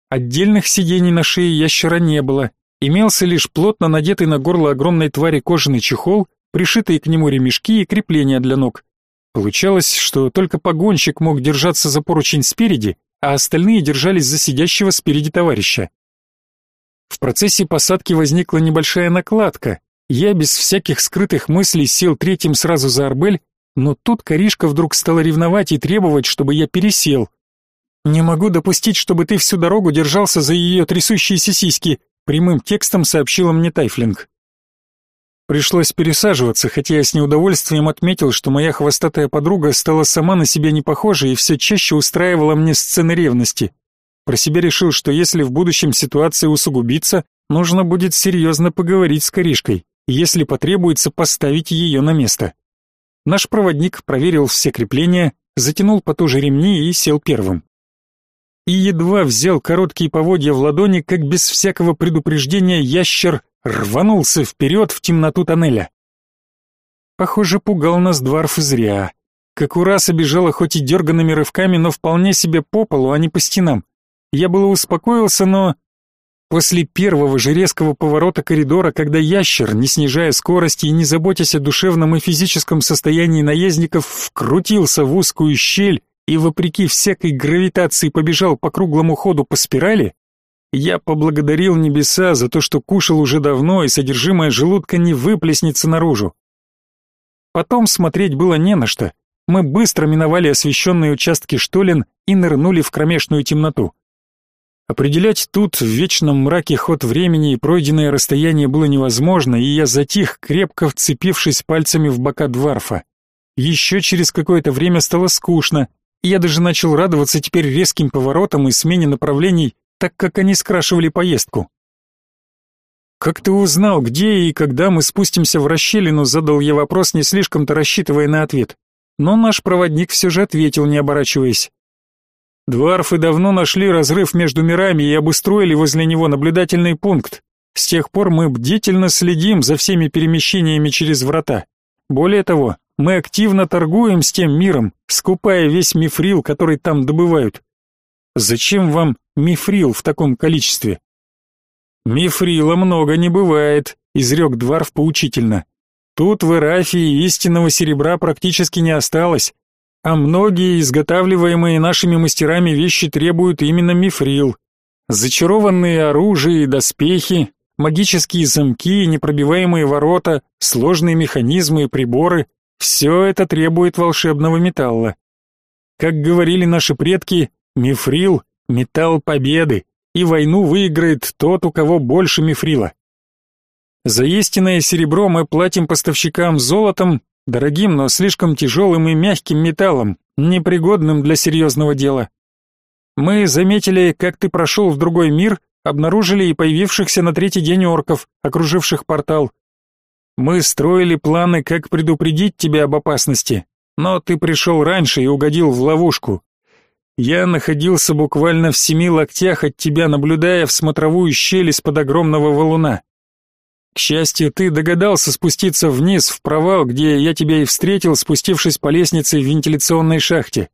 Отдельных сидений на шее ящера не было, имелся лишь плотно надетый на горло огромной твари кожаный чехол, пришитые к нему ремешки и крепления для ног. Получалось, что только погонщик мог держаться за поручень спереди, а остальные держались за сидящего спереди товарища. В процессе посадки возникла небольшая накладка, я без всяких скрытых мыслей сел третьим сразу за Арбель, но тут Коришка вдруг стала ревновать и требовать, чтобы я пересел. «Не могу допустить, чтобы ты всю дорогу держался за ее трясущиеся сиськи», прямым текстом сообщила мне Тайфлинг. Пришлось пересаживаться, хотя я с неудовольствием отметил, что моя хвостатая подруга стала сама на себя не похожа и все чаще устраивала мне сцены ревности. Про себя решил, что если в будущем ситуация усугубится, нужно будет серьезно поговорить с Коришкой, если потребуется поставить ее на место. Наш проводник проверил все крепления, затянул потуже ремни и сел первым. И едва взял короткие поводья в ладони, как без всякого предупреждения ящер рванулся вперед в темноту тоннеля. Похоже, пугал нас Дварф зря. Как ураса бежала хоть и дерганными рывками, но вполне себе по полу, а не по стенам. Я было успокоился, но... После первого же резкого поворота коридора, когда ящер, не снижая скорости и не заботясь о душевном и физическом состоянии наездников, вкрутился в узкую щель и, вопреки всякой гравитации, побежал по круглому ходу по спирали, я поблагодарил небеса за то, что кушал уже давно и содержимое желудка не выплеснется наружу. Потом смотреть было не на что. Мы быстро миновали освещенные участки штолен и нырнули в кромешную темноту. Определять тут в вечном мраке ход времени и пройденное расстояние было невозможно, и я затих, крепко вцепившись пальцами в бока дворфа. Еще через какое-то время стало скучно, и я даже начал радоваться теперь резким поворотам и смене направлений, так как они скрашивали поездку. «Как ты узнал, где и когда мы спустимся в расщелину?» задал я вопрос, не слишком-то рассчитывая на ответ. Но наш проводник все же ответил, не оборачиваясь. Дварфы давно нашли разрыв между мирами и обустроили возле него наблюдательный пункт. С тех пор мы бдительно следим за всеми перемещениями через врата. Более того, мы активно торгуем с тем миром, скупая весь мифрил, который там добывают. Зачем вам мифрил в таком количестве? Мифрила много не бывает, изрек Дварф поучительно. Тут в Ирафии истинного серебра практически не осталось, а многие изготавливаемые нашими мастерами вещи требуют именно мифрил. Зачарованные оружия и доспехи, магические замки, непробиваемые ворота, сложные механизмы и приборы — все это требует волшебного металла. Как говорили наши предки, Мифрил — металл победы, и войну выиграет тот, у кого больше мифрила. За истинное серебро мы платим поставщикам золотом, дорогим, но слишком тяжелым и мягким металлом, непригодным для серьезного дела. Мы заметили, как ты прошел в другой мир, обнаружили и появившихся на третий день орков, окруживших портал. Мы строили планы, как предупредить тебя об опасности, но ты пришел раньше и угодил в ловушку. Я находился буквально в семи локтях от тебя, наблюдая в смотровую щель из-под огромного валуна. К счастью, ты догадался спуститься вниз в провал, где я тебя и встретил, спустившись по лестнице в вентиляционной шахте.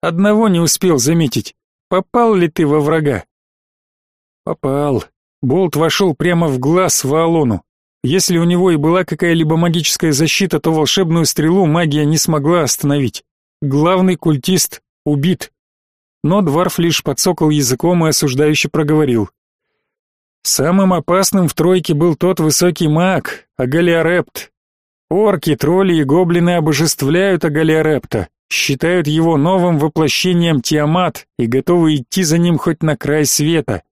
Одного не успел заметить. Попал ли ты во врага? Попал. Болт вошел прямо в глаз Ваалону. Если у него и была какая-либо магическая защита, то волшебную стрелу магия не смогла остановить. Главный культист убит но Дварф лишь подсокал языком и осуждающе проговорил. Самым опасным в тройке был тот высокий маг, Агалиарепт. Орки, тролли и гоблины обожествляют Агалиарепта, считают его новым воплощением Тиамат и готовы идти за ним хоть на край света.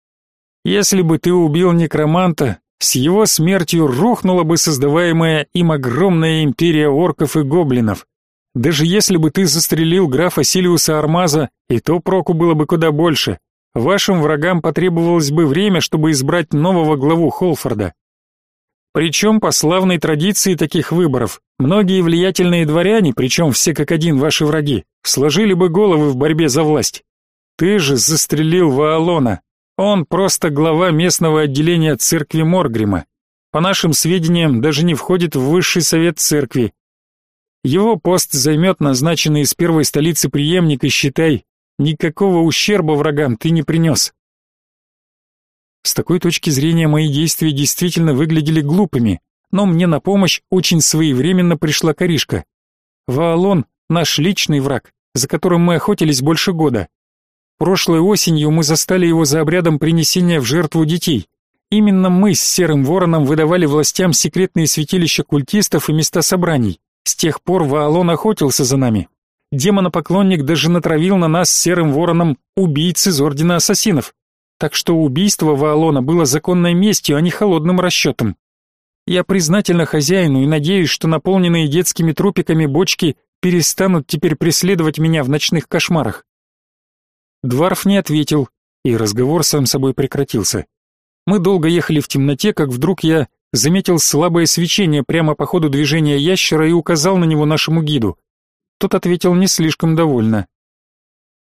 Если бы ты убил некроманта, с его смертью рухнула бы создаваемая им огромная империя орков и гоблинов. Даже если бы ты застрелил графа Силиуса Армаза, и то проку было бы куда больше. Вашим врагам потребовалось бы время, чтобы избрать нового главу Холфорда. Причем по славной традиции таких выборов, многие влиятельные дворяне, причем все как один ваши враги, сложили бы головы в борьбе за власть. Ты же застрелил Ваалона. Он просто глава местного отделения церкви Моргрима. По нашим сведениям, даже не входит в высший совет церкви, его пост займет назначенный из первой столицы преемник, и считай, никакого ущерба врагам ты не принес. С такой точки зрения мои действия действительно выглядели глупыми, но мне на помощь очень своевременно пришла Коришка. Ваалон — наш личный враг, за которым мы охотились больше года. Прошлой осенью мы застали его за обрядом принесения в жертву детей. Именно мы с Серым Вороном выдавали властям секретные святилища культистов и места собраний. С тех пор Ваалон охотился за нами. Демонопоклонник даже натравил на нас серым вороном убийц из Ордена Ассасинов. Так что убийство Ваалона было законной местью, а не холодным расчетом. Я признательна хозяину и надеюсь, что наполненные детскими трупиками бочки перестанут теперь преследовать меня в ночных кошмарах. Дварф не ответил, и разговор сам собой прекратился. Мы долго ехали в темноте, как вдруг я заметил слабое свечение прямо по ходу движения ящера и указал на него нашему гиду. Тот ответил не слишком довольно.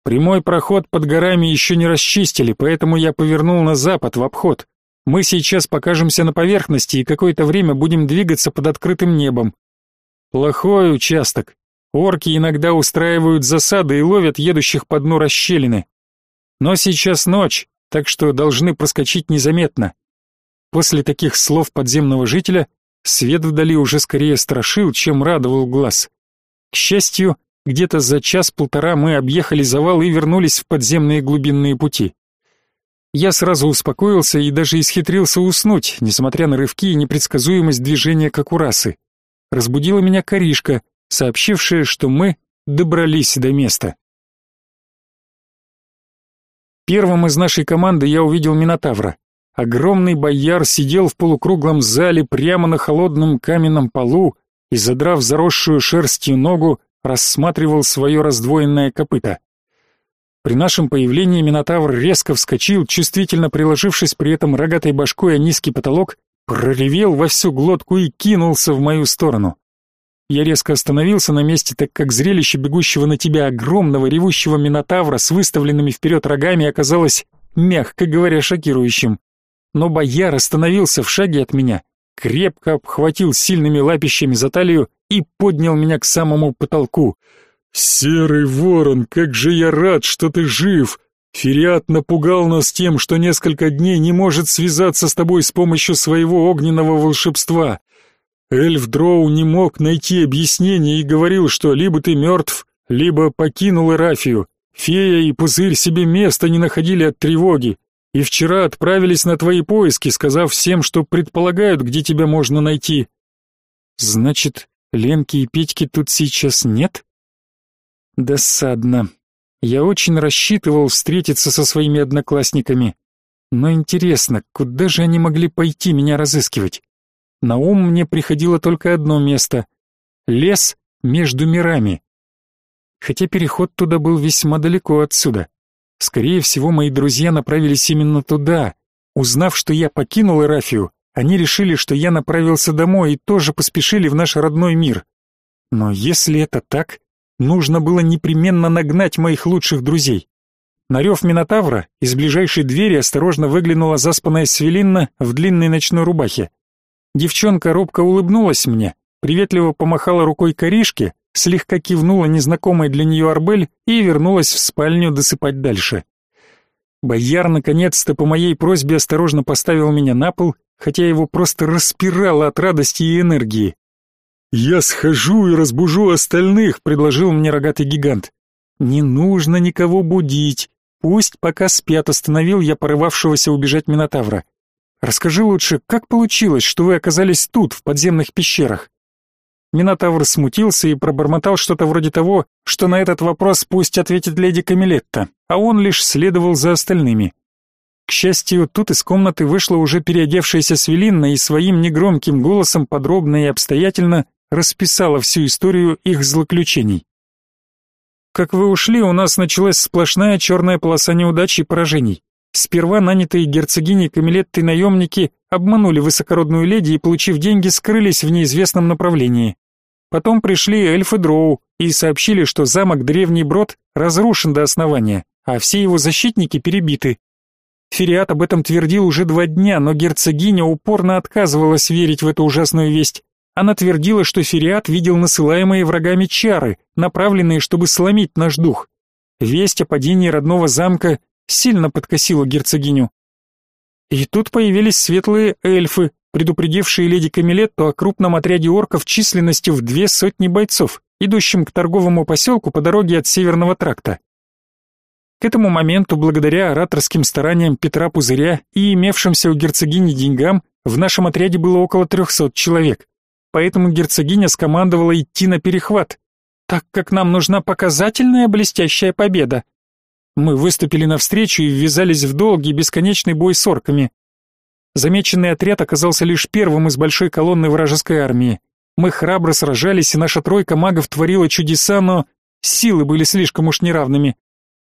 Прямой проход под горами еще не расчистили, поэтому я повернул на запад, в обход. Мы сейчас покажемся на поверхности и какое-то время будем двигаться под открытым небом. Плохой участок. Орки иногда устраивают засады и ловят едущих по дну расщелины. Но сейчас ночь, так что должны проскочить незаметно. После таких слов подземного жителя свет вдали уже скорее страшил, чем радовал глаз. К счастью, где-то за час-полтора мы объехали завал и вернулись в подземные глубинные пути. Я сразу успокоился и даже исхитрился уснуть, несмотря на рывки и непредсказуемость движения как у расы. Разбудила меня Каришка, сообщившая, что мы добрались до места. Первым из нашей команды я увидел Минотавра. Огромный бояр сидел в полукруглом зале прямо на холодном каменном полу и, задрав заросшую шерстью ногу, рассматривал свое раздвоенное копыто. При нашем появлении Минотавр резко вскочил, чувствительно приложившись при этом рогатой башкой о низкий потолок, проревел во всю глотку и кинулся в мою сторону. Я резко остановился на месте, так как зрелище бегущего на тебя огромного ревущего Минотавра с выставленными вперед рогами оказалось, мягко говоря, шокирующим. Но бояр остановился в шаге от меня, крепко обхватил сильными лапищами за талию и поднял меня к самому потолку. «Серый ворон, как же я рад, что ты жив! Фериат напугал нас тем, что несколько дней не может связаться с тобой с помощью своего огненного волшебства. Эльф Дроу не мог найти объяснение и говорил, что либо ты мертв, либо покинул Эрафию. Фея и Пузырь себе места не находили от тревоги, и вчера отправились на твои поиски, сказав всем, что предполагают, где тебя можно найти. Значит, Ленки и Петьки тут сейчас нет? Досадно. Я очень рассчитывал встретиться со своими одноклассниками. Но интересно, куда же они могли пойти меня разыскивать? На ум мне приходило только одно место — лес между мирами. Хотя переход туда был весьма далеко отсюда. Скорее всего, мои друзья направились именно туда. Узнав, что я покинул Эрафию, они решили, что я направился домой и тоже поспешили в наш родной мир. Но если это так, нужно было непременно нагнать моих лучших друзей. На рев Минотавра из ближайшей двери осторожно выглянула заспанная Свелинна в длинной ночной рубахе. Девчонка робко улыбнулась мне, приветливо помахала рукой коришке, слегка кивнула незнакомой для нее Арбель и вернулась в спальню досыпать дальше. Бояр наконец-то по моей просьбе осторожно поставил меня на пол, хотя его просто распирало от радости и энергии. «Я схожу и разбужу остальных», — предложил мне рогатый гигант. «Не нужно никого будить. Пусть пока спят», — остановил я порывавшегося убежать Минотавра. Расскажи лучше, как получилось, что вы оказались тут, в подземных пещерах?» Минотавр смутился и пробормотал что-то вроде того, что на этот вопрос пусть ответит леди Камилетта, а он лишь следовал за остальными. К счастью, тут из комнаты вышла уже переодевшаяся Свелинна и своим негромким голосом подробно и обстоятельно расписала всю историю их злоключений. «Как вы ушли, у нас началась сплошная черная полоса неудач и поражений. Сперва нанятые герцогиней Камилеттой наемники обманули высокородную леди и, получив деньги, скрылись в неизвестном направлении. Потом пришли эльфы Дроу и сообщили, что замок Древний Брод разрушен до основания, а все его защитники перебиты. Фериат об этом твердил уже два дня, но герцогиня упорно отказывалась верить в эту ужасную весть. Она твердила, что Фериат видел насылаемые врагами чары, направленные, чтобы сломить наш дух. Весть о падении родного замка сильно подкосило герцогиню. И тут появились светлые эльфы, предупредившие леди Камилетту о крупном отряде орков численностью в две сотни бойцов, идущем к торговому поселку по дороге от Северного тракта. К этому моменту, благодаря ораторским стараниям Петра Пузыря и имевшимся у герцогини деньгам, в нашем отряде было около трехсот человек. Поэтому герцогиня скомандовала идти на перехват, так как нам нужна показательная блестящая победа. Мы выступили навстречу и ввязались в долгий бесконечный бой с орками. Замеченный отряд оказался лишь первым из большой колонны вражеской армии. Мы храбро сражались, и наша тройка магов творила чудеса, но силы были слишком уж неравными.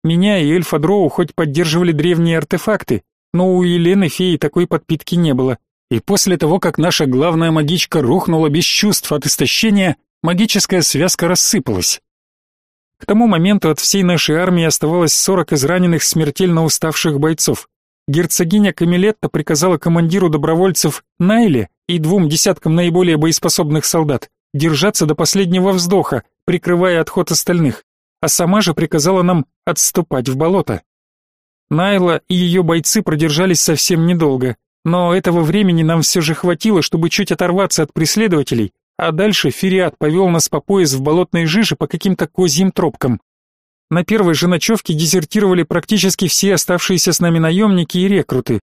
Меня и эльфа Дроу хоть поддерживали древние артефакты, но у Елены феи такой подпитки не было. И после того, как наша главная магичка рухнула без чувств от истощения, магическая связка рассыпалась. К тому моменту от всей нашей армии оставалось сорок израненных смертельно уставших бойцов. Герцогиня Камилетта приказала командиру добровольцев Найле и двум десяткам наиболее боеспособных солдат держаться до последнего вздоха, прикрывая отход остальных, а сама же приказала нам отступать в болото. Найла и ее бойцы продержались совсем недолго, но этого времени нам все же хватило, чтобы чуть оторваться от преследователей а дальше Фериат повел нас по пояс в болотной жиже по каким-то козьим тропкам. На первой же ночевке дезертировали практически все оставшиеся с нами наемники и рекруты.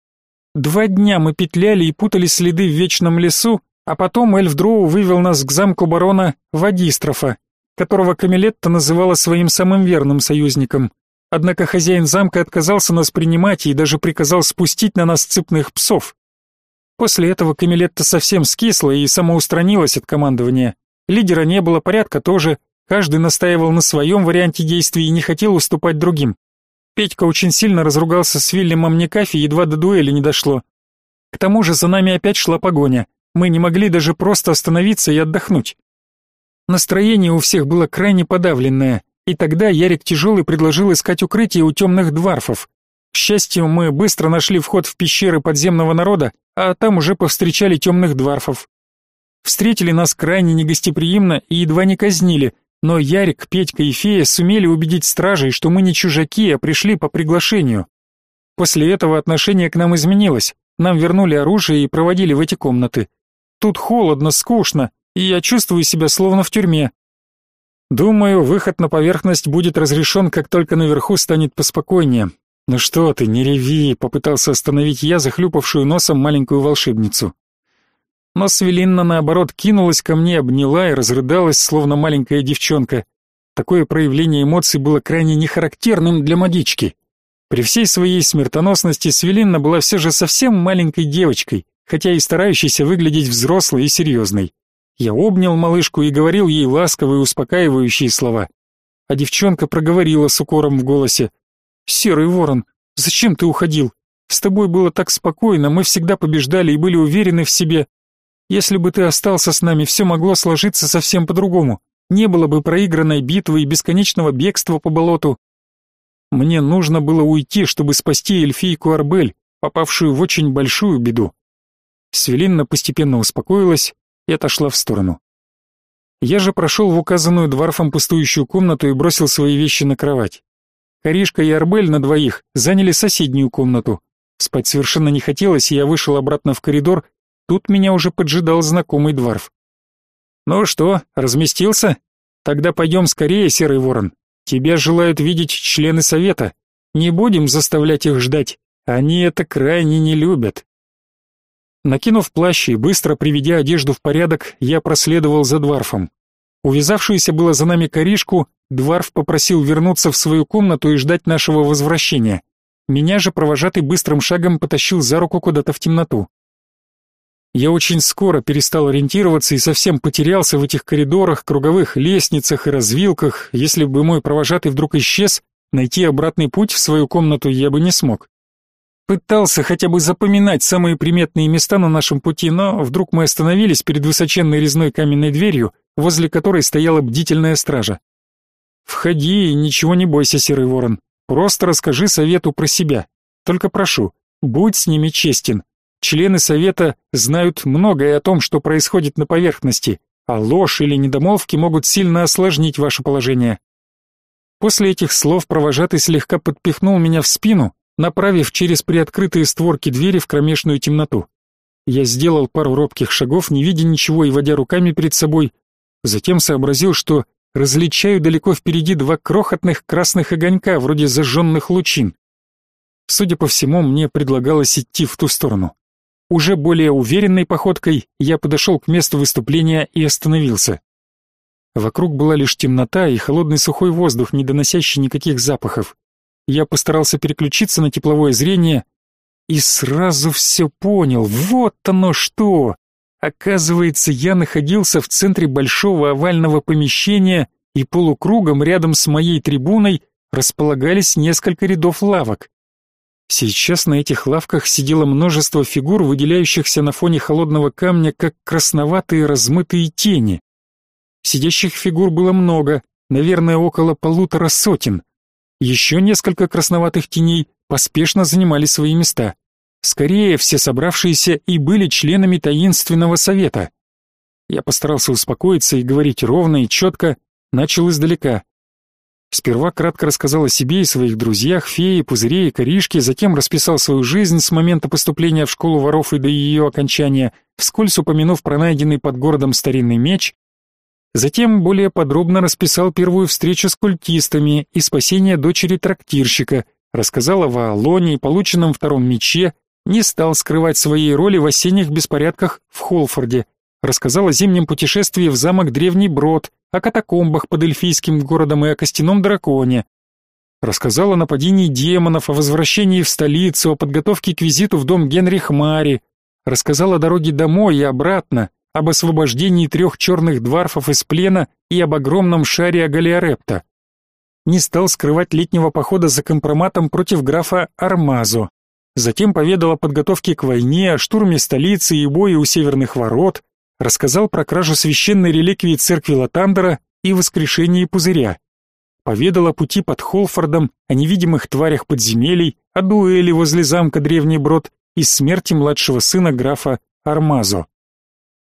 Два дня мы петляли и путали следы в вечном лесу, а потом эльф Дроу вывел нас к замку барона Вадистрофа, которого Камилетта называла своим самым верным союзником. Однако хозяин замка отказался нас принимать и даже приказал спустить на нас цепных псов. После этого Камилетта совсем скисла и самоустранилась от командования. Лидера не было, порядка тоже. Каждый настаивал на своем варианте действий и не хотел уступать другим. Петька очень сильно разругался с Вильямом Некафи, едва до дуэли не дошло. К тому же за нами опять шла погоня. Мы не могли даже просто остановиться и отдохнуть. Настроение у всех было крайне подавленное, и тогда Ярик Тяжелый предложил искать укрытие у темных дварфов. К счастью, мы быстро нашли вход в пещеры подземного народа а там уже повстречали темных дварфов. Встретили нас крайне негостеприимно и едва не казнили, но Ярик, Петька и Фея сумели убедить стражей, что мы не чужаки, а пришли по приглашению. После этого отношение к нам изменилось, нам вернули оружие и проводили в эти комнаты. Тут холодно, скучно, и я чувствую себя словно в тюрьме. Думаю, выход на поверхность будет разрешен, как только наверху станет поспокойнее. «Ну что ты, не реви!» — попытался остановить я захлюпавшую носом маленькую волшебницу. Но Свелинна, наоборот, кинулась ко мне, обняла и разрыдалась, словно маленькая девчонка. Такое проявление эмоций было крайне нехарактерным для магички. При всей своей смертоносности Свелинна была все же совсем маленькой девочкой, хотя и старающейся выглядеть взрослой и серьезной. Я обнял малышку и говорил ей ласковые успокаивающие слова. А девчонка проговорила с укором в голосе — «Серый ворон, зачем ты уходил? С тобой было так спокойно, мы всегда побеждали и были уверены в себе. Если бы ты остался с нами, все могло сложиться совсем по-другому. Не было бы проигранной битвы и бесконечного бегства по болоту. Мне нужно было уйти, чтобы спасти эльфийку Арбель, попавшую в очень большую беду. Свелинна постепенно успокоилась и отошла в сторону. Я же прошел в указанную дворфом пустующую комнату и бросил свои вещи на кровать. Коришка и Арбель на двоих заняли соседнюю комнату. Спать совершенно не хотелось, и я вышел обратно в коридор. Тут меня уже поджидал знакомый дворф. «Ну что, разместился? Тогда пойдем скорее, Серый Ворон. Тебя желают видеть члены совета. Не будем заставлять их ждать. Они это крайне не любят». Накинув плащ и быстро приведя одежду в порядок, я проследовал за дворфом. Увязавшуюся было за нами коришку, Дварф попросил вернуться в свою комнату и ждать нашего возвращения. Меня же провожатый быстрым шагом потащил за руку куда-то в темноту. Я очень скоро перестал ориентироваться и совсем потерялся в этих коридорах, круговых лестницах и развилках. Если бы мой провожатый вдруг исчез, найти обратный путь в свою комнату я бы не смог. Пытался хотя бы запоминать самые приметные места на нашем пути, но вдруг мы остановились перед высоченной резной каменной дверью, возле которой стояла бдительная стража. Входи и ничего не бойся, серый ворон. Просто расскажи совету про себя. Только прошу, будь с ними честен. Члены совета знают многое о том, что происходит на поверхности, а ложь или недомолвки могут сильно осложнить ваше положение. После этих слов провожатый слегка подпихнул меня в спину, направив через приоткрытые створки двери в кромешную темноту. Я сделал пару робких шагов, не видя ничего и водя руками перед собой, затем сообразил, что различаю далеко впереди два крохотных красных огонька, вроде зажженных лучин. Судя по всему, мне предлагалось идти в ту сторону. Уже более уверенной походкой я подошел к месту выступления и остановился. Вокруг была лишь темнота и холодный сухой воздух, не доносящий никаких запахов. Я постарался переключиться на тепловое зрение. и сразу все понял. Вот оно что! Оказывается, я находился в центре большого овального помещения, и полукругом рядом с моей трибуной располагались несколько рядов лавок. Сейчас на этих лавках сидело множество фигур, выделяющихся на фоне холодного камня, как красноватые размытые тени. Сидящих фигур было много, наверное, около полутора сотен. Еще несколько красноватых теней поспешно занимали свои места. Скорее, все собравшиеся и были членами таинственного совета. Я постарался успокоиться и говорить ровно и четко, начал издалека. Сперва кратко рассказал о себе и своих друзьях, фее, пузыре и коришке, затем расписал свою жизнь с момента поступления в школу воров и до ее окончания, вскользь упомянув про найденный под городом старинный меч. Затем более подробно расписал первую встречу с культистами и спасение дочери трактирщика, рассказал о Ваалоне и полученном втором мече, не стал скрывать своей роли в осенних беспорядках в Холфорде, рассказал о зимнем путешествии в замок Древний Брод, о катакомбах под эльфийским городом и о костяном драконе. Рассказал о нападении демонов, о возвращении в столицу, о подготовке к визиту в дом Генрих Мари. Рассказал о дороге домой и обратно, об освобождении трех черных дварфов из плена и об огромном шаре Агалиарепта. Не стал скрывать летнего похода за компроматом против графа Армазо. Затем поведал о подготовке к войне, о штурме столицы и бое у северных ворот, рассказал про кражу священной реликвии церкви Латандера и воскрешение пузыря. Поведал о пути под Холфордом, о невидимых тварях подземелий, о дуэли возле замка Древний Брод и смерти младшего сына графа Армазо.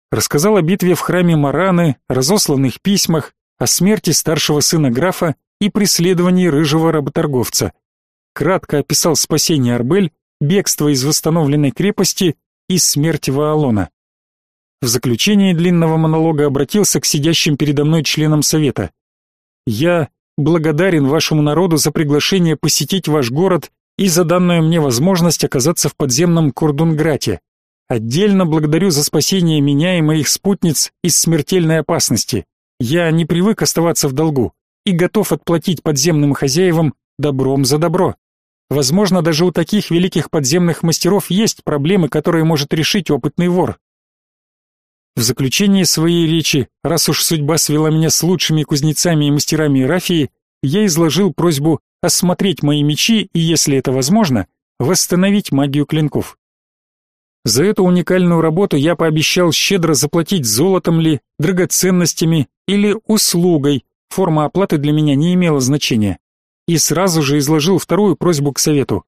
Рассказал о битве в храме Мараны, разосланных письмах, о смерти старшего сына графа и преследовании рыжего работорговца. Кратко описал спасение Арбель, бегство из восстановленной крепости и смерть Ваалона. В заключение длинного монолога обратился к сидящим передо мной членам совета. «Я благодарен вашему народу за приглашение посетить ваш город и за данную мне возможность оказаться в подземном Курдунграте. Отдельно благодарю за спасение меня и моих спутниц из смертельной опасности. Я не привык оставаться в долгу и готов отплатить подземным хозяевам добром за добро. Возможно, даже у таких великих подземных мастеров есть проблемы, которые может решить опытный вор. В заключение своей речи, раз уж судьба свела меня с лучшими кузнецами и мастерами Ирафии, я изложил просьбу осмотреть мои мечи и, если это возможно, восстановить магию клинков. За эту уникальную работу я пообещал щедро заплатить золотом ли, драгоценностями или услугой, форма оплаты для меня не имела значения, и сразу же изложил вторую просьбу к совету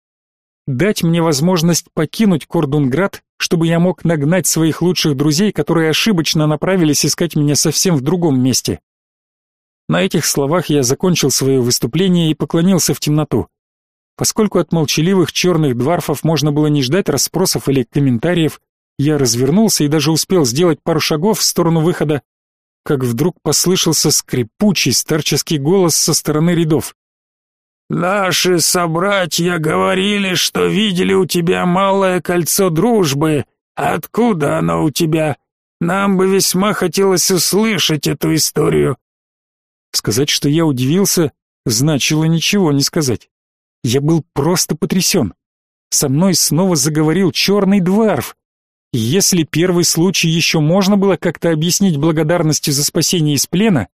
дать мне возможность покинуть Кордунград, чтобы я мог нагнать своих лучших друзей, которые ошибочно направились искать меня совсем в другом месте. На этих словах я закончил свое выступление и поклонился в темноту. Поскольку от молчаливых черных дварфов можно было не ждать расспросов или комментариев, я развернулся и даже успел сделать пару шагов в сторону выхода, как вдруг послышался скрипучий старческий голос со стороны рядов. Наши собратья говорили, что видели у тебя малое кольцо дружбы. Откуда оно у тебя? Нам бы весьма хотелось услышать эту историю. Сказать, что я удивился, значило ничего не сказать. Я был просто потрясен. Со мной снова заговорил черный дворф. Если первый случай еще можно было как-то объяснить благодарностью за спасение из плена,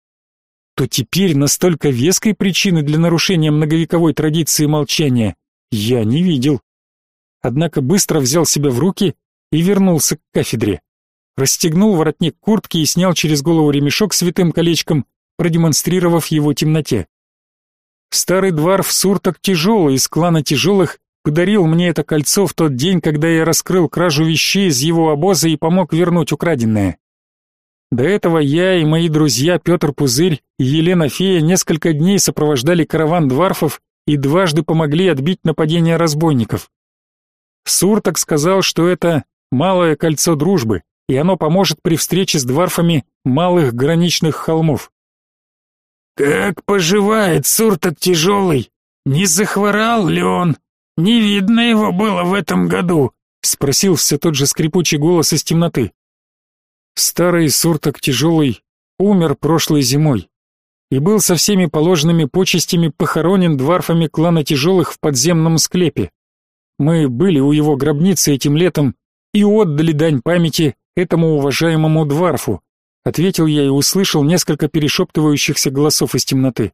то теперь настолько веской причины для нарушения многовековой традиции молчания я не видел. Однако быстро взял себя в руки и вернулся к кафедре. Расстегнул воротник куртки и снял через голову ремешок с витым колечком, продемонстрировав его темноте. Старый дворф Сурток Тяжелый из клана Тяжелых подарил мне это кольцо в тот день, когда я раскрыл кражу вещей из его обоза и помог вернуть украденное. До этого я и мои друзья Петр Пузырь и Елена Фея несколько дней сопровождали караван дварфов и дважды помогли отбить нападение разбойников. Сурток сказал, что это малое кольцо дружбы, и оно поможет при встрече с дварфами малых граничных холмов. «Как поживает Сурток тяжелый? Не захворал ли он? Не видно его было в этом году?» — спросил все тот же скрипучий голос из темноты. Старый сурток тяжелый умер прошлой зимой и был со всеми положенными почестями похоронен дварфами клана тяжелых в подземном склепе. Мы были у его гробницы этим летом и отдали дань памяти этому уважаемому дварфу, ответил я и услышал несколько перешептывающихся голосов из темноты.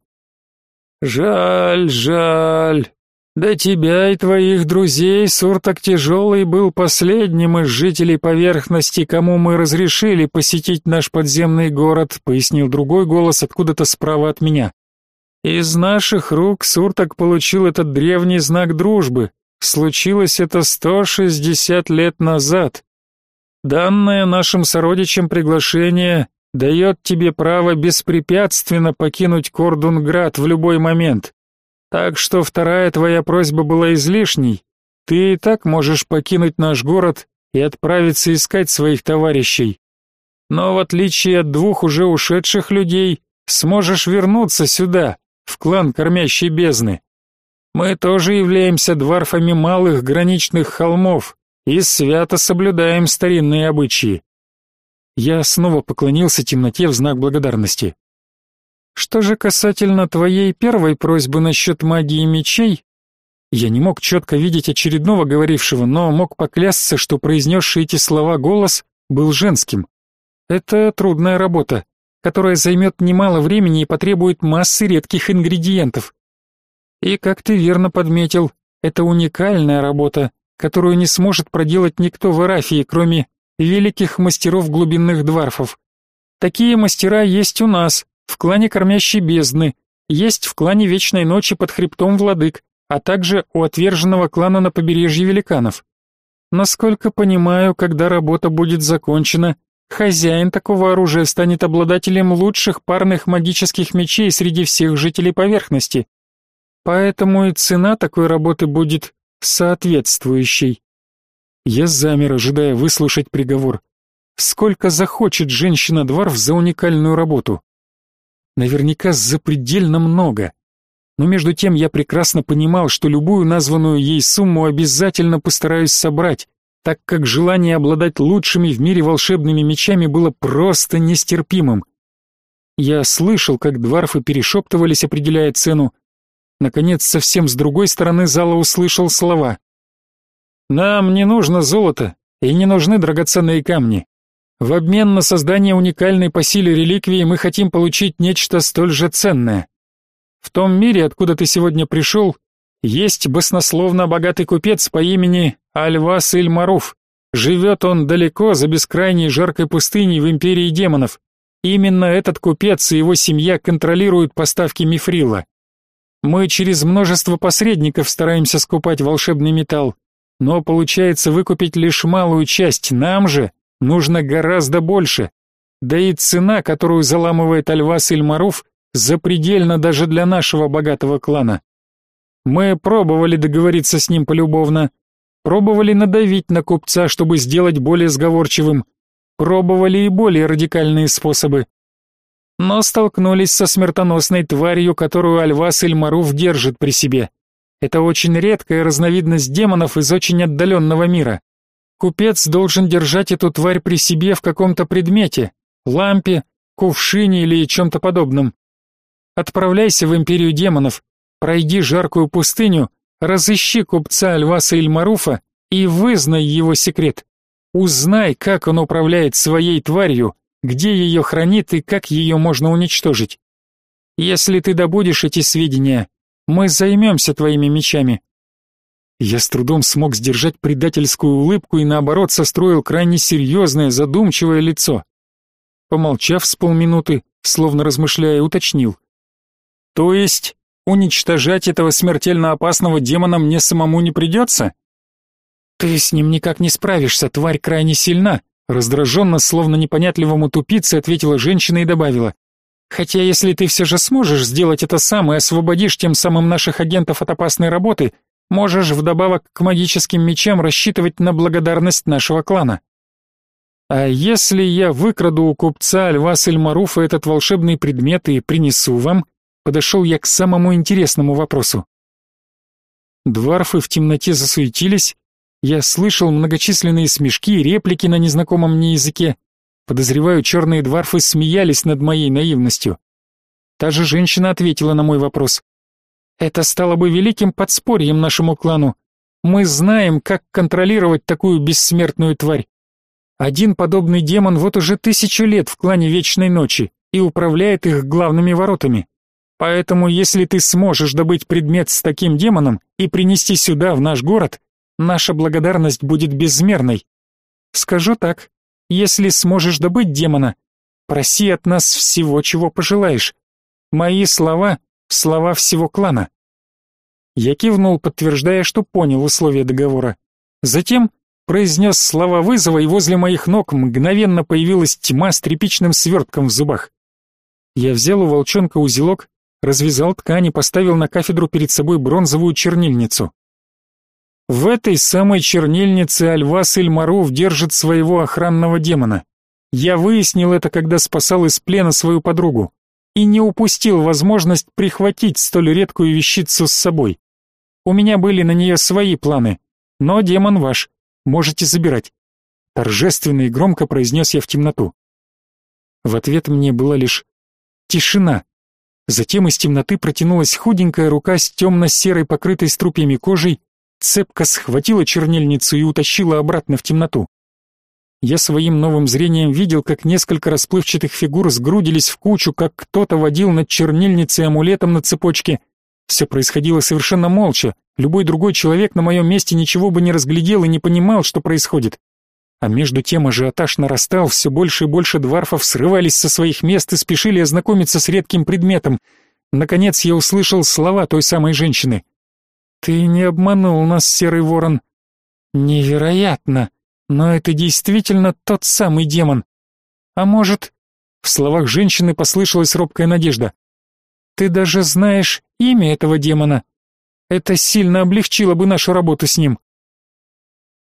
Жаль, жаль. Да тебя и твоих друзей Суртак Тяжелый был последним из жителей поверхности, кому мы разрешили посетить наш подземный город, пояснил другой голос откуда-то справа от меня. Из наших рук Суртак получил этот древний знак дружбы. Случилось это 160 лет назад. Данное нашим сородичам приглашение дает тебе право беспрепятственно покинуть Кордунград в любой момент. Так что вторая твоя просьба была излишней. Ты и так можешь покинуть наш город и отправиться искать своих товарищей. Но в отличие от двух уже ушедших людей, сможешь вернуться сюда, в клан Кормящей Бездны. Мы тоже являемся дворфами малых граничных холмов и свято соблюдаем старинные обычаи. Я снова поклонился темноте в знак благодарности. Что же касательно твоей первой просьбы насчет магии мечей, я не мог четко видеть очередного говорившего, но мог поклясться, что произнесший эти слова голос был женским. Это трудная работа, которая займет немало времени и потребует массы редких ингредиентов. И, как ты верно подметил, это уникальная работа, которую не сможет проделать никто в Арафии, кроме великих мастеров глубинных дварфов. Такие мастера есть у нас, в клане Кормящей Бездны, есть в клане Вечной Ночи под хребтом Владык, а также у отверженного клана на побережье Великанов. Насколько понимаю, когда работа будет закончена, хозяин такого оружия станет обладателем лучших парных магических мечей среди всех жителей поверхности. Поэтому и цена такой работы будет соответствующей. Я замер, ожидая выслушать приговор. Сколько захочет женщина-дворф за уникальную работу? Наверняка запредельно много. Но между тем я прекрасно понимал, что любую названную ей сумму обязательно постараюсь собрать, так как желание обладать лучшими в мире волшебными мечами было просто нестерпимым. Я слышал, как дворфы перешептывались, определяя цену. Наконец, совсем с другой стороны зала услышал слова. «Нам не нужно золото и не нужны драгоценные камни. В обмен на создание уникальной по силе реликвии мы хотим получить нечто столь же ценное. В том мире, откуда ты сегодня пришел, есть баснословно богатый купец по имени Альвас Ильмаруф. Живет он далеко за бескрайней жаркой пустыней в империи демонов. Именно этот купец и его семья контролируют поставки мифрила. Мы через множество посредников стараемся скупать волшебный металл, но получается выкупить лишь малую часть, нам же нужно гораздо больше. Да и цена, которую заламывает Альвас Ильмаров, запредельна даже для нашего богатого клана. Мы пробовали договориться с ним полюбовно, пробовали надавить на купца, чтобы сделать более сговорчивым, пробовали и более радикальные способы. Но столкнулись со смертоносной тварью, которую Альвас Ильмаров держит при себе. Это очень редкая разновидность демонов из очень отдаленного мира. Купец должен держать эту тварь при себе в каком-то предмете, лампе, кувшине или чем-то подобном. Отправляйся в империю демонов, пройди жаркую пустыню, разыщи купца Альваса Ильмаруфа и вызнай его секрет. Узнай, как он управляет своей тварью, где ее хранит и как ее можно уничтожить. Если ты добудешь эти сведения, мы займемся твоими мечами. Я с трудом смог сдержать предательскую улыбку и наоборот состроил крайне серьезное, задумчивое лицо. Помолчав с полминуты, словно размышляя, уточнил. То есть уничтожать этого смертельно опасного демона мне самому не придется? Ты с ним никак не справишься, тварь крайне сильна, раздраженно, словно непонятливому тупице, ответила женщина и добавила. Хотя если ты все же сможешь сделать это сам и освободишь тем самым наших агентов от опасной работы, Можешь вдобавок к магическим мечам рассчитывать на благодарность нашего клана. А если я выкраду у купца Альвас Эльмаруфа этот волшебный предмет и принесу вам, подошел я к самому интересному вопросу. Дварфы в темноте засуетились, я слышал многочисленные смешки и реплики на незнакомом мне языке. Подозреваю, черные дварфы смеялись над моей наивностью. Та же женщина ответила на мой вопрос. Это стало бы великим подспорьем нашему клану. Мы знаем, как контролировать такую бессмертную тварь. Один подобный демон вот уже тысячу лет в клане Вечной Ночи и управляет их главными воротами. Поэтому, если ты сможешь добыть предмет с таким демоном и принести сюда, в наш город, наша благодарность будет безмерной. Скажу так, если сможешь добыть демона, проси от нас всего, чего пожелаешь. Мои слова — слова всего клана. Я кивнул, подтверждая, что понял условия договора. Затем произнес слова вызова, и возле моих ног мгновенно появилась тьма с тряпичным свертком в зубах. Я взял у волчонка узелок, развязал ткань и поставил на кафедру перед собой бронзовую чернильницу. В этой самой чернильнице Альвас Эльмаров держит своего охранного демона. Я выяснил это, когда спасал из плена свою подругу и не упустил возможность прихватить столь редкую вещицу с собой. У меня были на нее свои планы, но демон ваш, можете забирать. Торжественно и громко произнес я в темноту. В ответ мне была лишь тишина. Затем из темноты протянулась худенькая рука с темно-серой покрытой струпьями кожей, цепко схватила чернильницу и утащила обратно в темноту. Я своим новым зрением видел, как несколько расплывчатых фигур сгрудились в кучу, как кто-то водил над чернильницей амулетом на цепочке. Все происходило совершенно молча. Любой другой человек на моем месте ничего бы не разглядел и не понимал, что происходит. А между тем ажиотаж нарастал, все больше и больше дварфов срывались со своих мест и спешили ознакомиться с редким предметом. Наконец я услышал слова той самой женщины. «Ты не обманул нас, Серый Ворон». «Невероятно!» Но это действительно тот самый демон. А может, в словах женщины послышалась робкая надежда. Ты даже знаешь имя этого демона. Это сильно облегчило бы нашу работу с ним.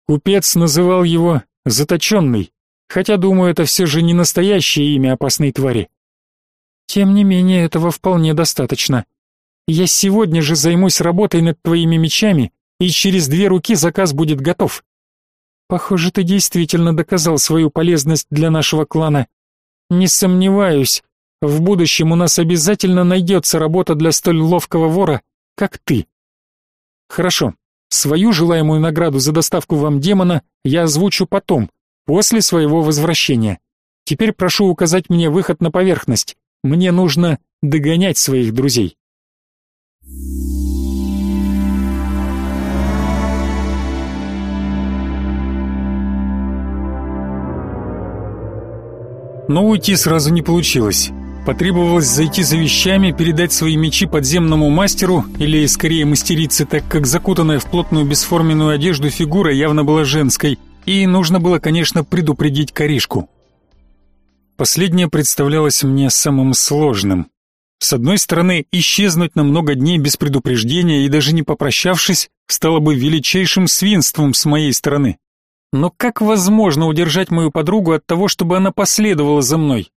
Купец называл его заточенный, хотя, думаю, это все же не настоящее имя опасной твари. Тем не менее, этого вполне достаточно. Я сегодня же займусь работой над твоими мечами, и через две руки заказ будет готов. Похоже, ты действительно доказал свою полезность для нашего клана. Не сомневаюсь, в будущем у нас обязательно найдется работа для столь ловкого вора, как ты. Хорошо. Свою желаемую награду за доставку вам демона я озвучу потом, после своего возвращения. Теперь прошу указать мне выход на поверхность. Мне нужно догонять своих друзей. Но уйти сразу не получилось. Потребовалось зайти за вещами, передать свои мечи подземному мастеру, или скорее мастерице, так как закутанная в плотную бесформенную одежду фигура явно была женской, и нужно было, конечно, предупредить Коришку. Последнее представлялось мне самым сложным. С одной стороны, исчезнуть на много дней без предупреждения и даже не попрощавшись, стало бы величайшим свинством с моей стороны. Но как возможно удержать мою подругу от того, чтобы она последовала за мной?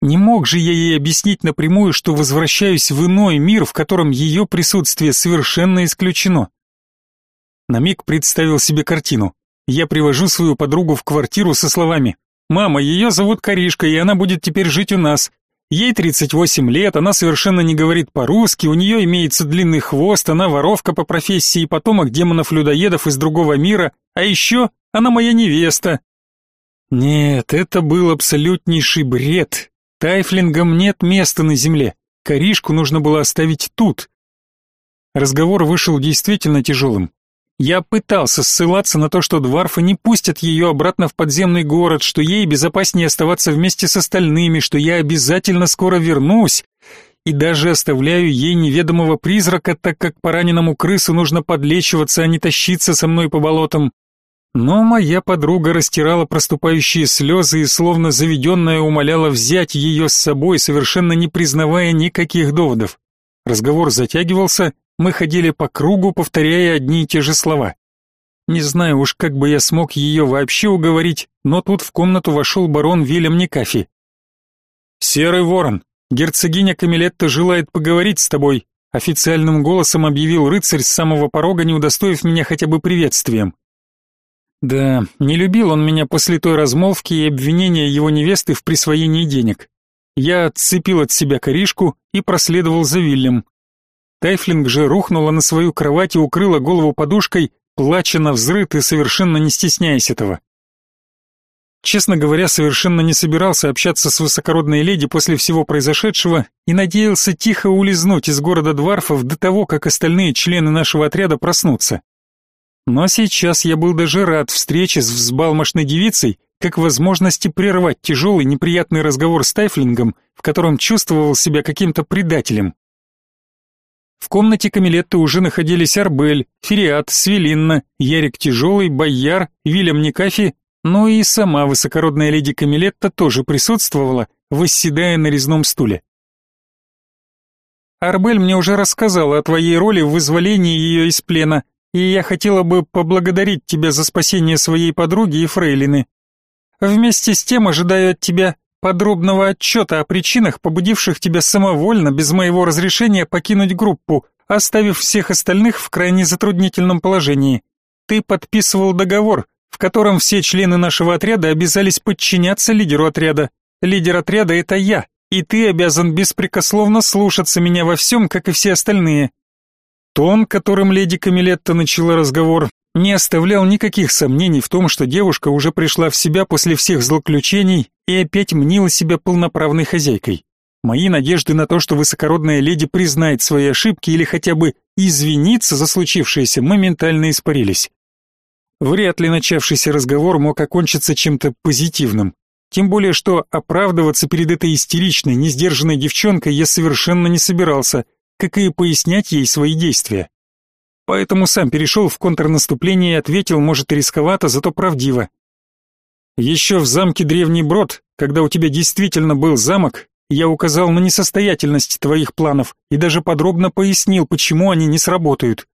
Не мог же я ей объяснить напрямую, что возвращаюсь в иной мир, в котором ее присутствие совершенно исключено. На миг представил себе картину. Я привожу свою подругу в квартиру со словами «Мама, ее зовут Каришка, и она будет теперь жить у нас. Ей 38 лет, она совершенно не говорит по-русски, у нее имеется длинный хвост, она воровка по профессии, потомок демонов-людоедов из другого мира, а еще она моя невеста. Нет, это был абсолютнейший бред. Тайфлингам нет места на земле. Коришку нужно было оставить тут. Разговор вышел действительно тяжелым. Я пытался ссылаться на то, что дварфы не пустят ее обратно в подземный город, что ей безопаснее оставаться вместе с остальными, что я обязательно скоро вернусь, и даже оставляю ей неведомого призрака, так как пораненному крысу нужно подлечиваться, а не тащиться со мной по болотам. Но моя подруга растирала проступающие слезы и словно заведенная умоляла взять ее с собой, совершенно не признавая никаких доводов. Разговор затягивался, мы ходили по кругу, повторяя одни и те же слова. Не знаю уж, как бы я смог ее вообще уговорить, но тут в комнату вошел барон Вильям Никафи. «Серый ворон, герцогиня Камилетта желает поговорить с тобой», официальным голосом объявил рыцарь с самого порога, не удостоив меня хотя бы приветствием. Да, не любил он меня после той размолвки и обвинения его невесты в присвоении денег. Я отцепил от себя коришку и проследовал за Вильям. Тайфлинг же рухнула на свою кровать и укрыла голову подушкой, плача на взрыв и совершенно не стесняясь этого. Честно говоря, совершенно не собирался общаться с высокородной леди после всего произошедшего и надеялся тихо улизнуть из города Дварфов до того, как остальные члены нашего отряда проснутся. Но сейчас я был даже рад встрече с взбалмошной девицей, как возможности прервать тяжелый неприятный разговор с Тайфлингом, в котором чувствовал себя каким-то предателем. В комнате Камилетты уже находились Арбель, Фериат, Свелинна, Ярик Тяжелый, Бояр, Вильям Никафи но и сама высокородная леди Камилетта тоже присутствовала, восседая на резном стуле. Арбель мне уже рассказала о твоей роли в вызволении ее из плена, и я хотела бы поблагодарить тебя за спасение своей подруги и фрейлины. Вместе с тем ожидаю от тебя подробного отчета о причинах, побудивших тебя самовольно, без моего разрешения, покинуть группу, оставив всех остальных в крайне затруднительном положении. Ты подписывал договор, в котором все члены нашего отряда обязались подчиняться лидеру отряда. Лидер отряда — это я, и ты обязан беспрекословно слушаться меня во всем, как и все остальные». Тон, которым леди Камилетта начала разговор, не оставлял никаких сомнений в том, что девушка уже пришла в себя после всех злоключений и опять мнила себя полноправной хозяйкой. Мои надежды на то, что высокородная леди признает свои ошибки или хотя бы извинится за случившееся, моментально испарились. Вряд ли начавшийся разговор мог окончиться чем-то позитивным. Тем более, что оправдываться перед этой истеричной, несдержанной девчонкой я совершенно не собирался, как и пояснять ей свои действия. Поэтому сам перешел в контрнаступление и ответил, может, рисковато, зато правдиво. Еще в замке Древний Брод, когда у тебя действительно был замок, я указал на несостоятельность твоих планов и даже подробно пояснил, почему они не сработают.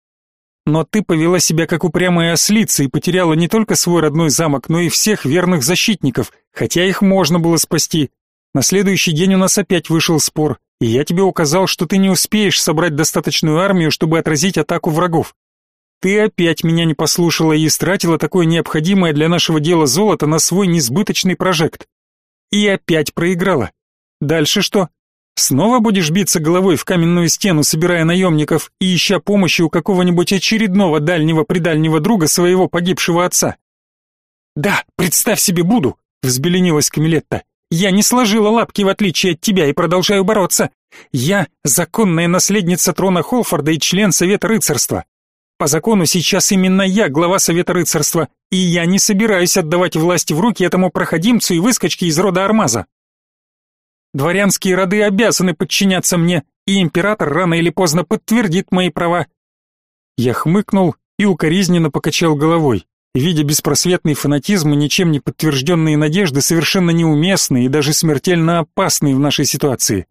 Но ты повела себя как упрямая ослица и потеряла не только свой родной замок, но и всех верных защитников, хотя их можно было спасти. На следующий день у нас опять вышел спор, и я тебе указал, что ты не успеешь собрать достаточную армию, чтобы отразить атаку врагов. Ты опять меня не послушала и истратила такое необходимое для нашего дела золото на свой несбыточный прожект. И опять проиграла. Дальше что? Снова будешь биться головой в каменную стену, собирая наемников и ища помощи у какого-нибудь очередного дальнего-предальнего друга своего погибшего отца? Да, представь себе буду, взбеленилась Камилетта. Я не сложила лапки в отличие от тебя и продолжаю бороться. Я законная наследница трона Холфорда и член Совета рыцарства. По закону сейчас именно я глава Совета рыцарства, и я не собираюсь отдавать власть в руки этому проходимцу и выскочке из рода Армаза. Дворянские роды обязаны подчиняться мне, и император рано или поздно подтвердит мои права. Я хмыкнул и укоризненно покачал головой, видя беспросветный фанатизм и ничем не подтвержденные надежды, совершенно неуместные и даже смертельно опасные в нашей ситуации.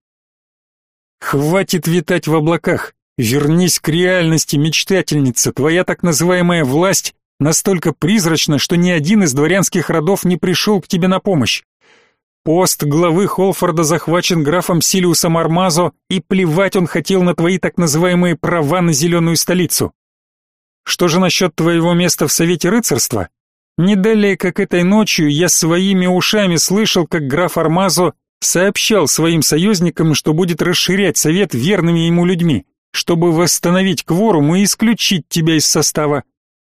Хватит витать в облаках. Вернись к реальности, мечтательница. Твоя так называемая власть настолько призрачна, что ни один из дворянских родов не пришел к тебе на помощь. Пост главы Холфорда захвачен графом Силиусом Армазо, и плевать он хотел на твои так называемые права на зеленую столицу. Что же насчет твоего места в Совете рыцарства? Не далее, как этой ночью, я своими ушами слышал, как граф Армазо сообщал своим союзникам, что будет расширять Совет верными ему людьми, чтобы восстановить кворум и исключить тебя из состава.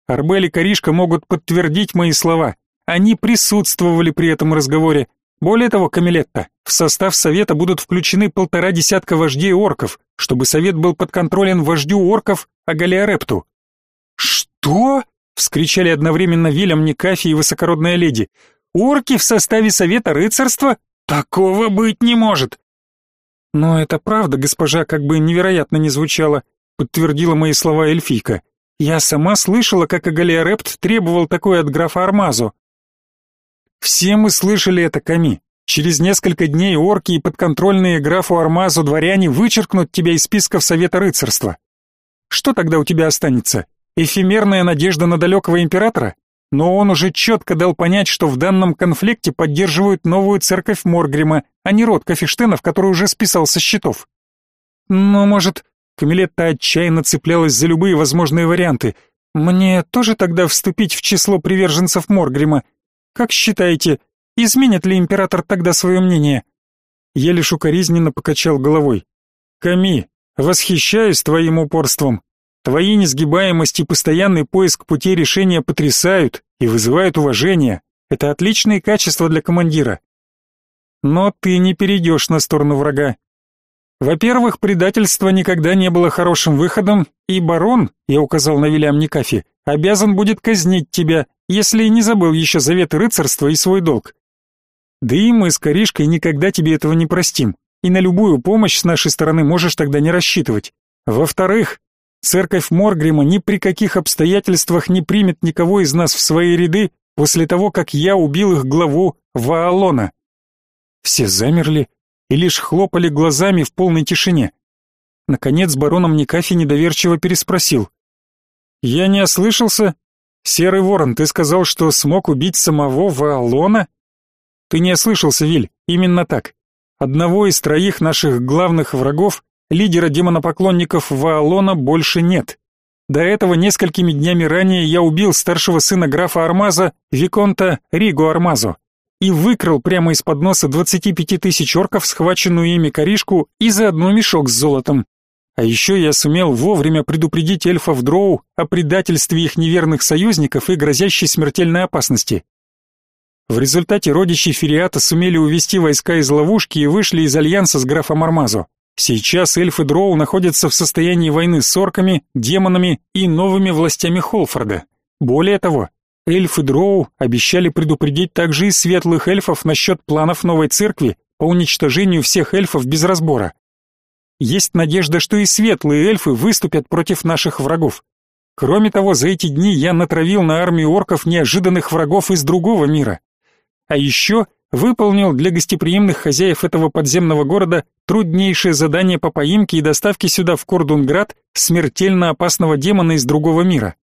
Арбель и Коришка могут подтвердить мои слова. Они присутствовали при этом разговоре, более того, Камилетта, в состав совета будут включены полтора десятка вождей орков, чтобы совет был подконтролен вождю орков Агалиарепту. Что? вскричали одновременно Вильям Никафи и высокородная леди. Орки в составе совета рыцарства? Такого быть не может. Но это правда, госпожа, как бы невероятно не звучало, подтвердила мои слова эльфийка. Я сама слышала, как Агалиарепт требовал такое от графа Армазо. Все мы слышали это, Ками. Через несколько дней орки и подконтрольные графу Армазу дворяне вычеркнут тебя из списков Совета рыцарства. Что тогда у тебя останется? Эфемерная надежда на далекого императора? Но он уже четко дал понять, что в данном конфликте поддерживают новую церковь Моргрима, а не род Кафештенов, который уже списал со счетов. Но, может, Камилетта отчаянно цеплялась за любые возможные варианты. Мне тоже тогда вступить в число приверженцев Моргрима как считаете, изменит ли император тогда свое мнение? Я лишь покачал головой. Ками, Восхищаюсь твоим упорством. Твои несгибаемость и постоянный поиск пути решения потрясают и вызывают уважение. Это отличные качества для командира. Но ты не перейдешь на сторону врага. Во-первых, предательство никогда не было хорошим выходом, и барон, я указал на Вильям Никафи, обязан будет казнить тебя, если не забыл еще заветы рыцарства и свой долг. Да и мы с Коришкой никогда тебе этого не простим, и на любую помощь с нашей стороны можешь тогда не рассчитывать. Во-вторых, церковь Моргрима ни при каких обстоятельствах не примет никого из нас в свои ряды после того, как я убил их главу Ваалона. Все замерли и лишь хлопали глазами в полной тишине. Наконец барон Амникафи недоверчиво переспросил. «Я не ослышался? Серый ворон, ты сказал, что смог убить самого Ваалона?» «Ты не ослышался, Виль, именно так. Одного из троих наших главных врагов, лидера демонопоклонников Ваалона, больше нет. До этого несколькими днями ранее я убил старшего сына графа Армаза, Виконта Ригу Армазу и выкрал прямо из-под носа 25 тысяч орков схваченную ими коришку и заодно мешок с золотом. А еще я сумел вовремя предупредить эльфов Дроу о предательстве их неверных союзников и грозящей смертельной опасности. В результате родичи Фериата сумели увести войска из ловушки и вышли из альянса с графом Армазо. Сейчас эльфы Дроу находятся в состоянии войны с орками, демонами и новыми властями Холфорда. Более того, Эльфы Дроу обещали предупредить также и светлых эльфов насчет планов новой церкви по уничтожению всех эльфов без разбора. Есть надежда, что и светлые эльфы выступят против наших врагов. Кроме того, за эти дни я натравил на армию орков неожиданных врагов из другого мира. А еще выполнил для гостеприимных хозяев этого подземного города труднейшее задание по поимке и доставке сюда в Кордунград смертельно опасного демона из другого мира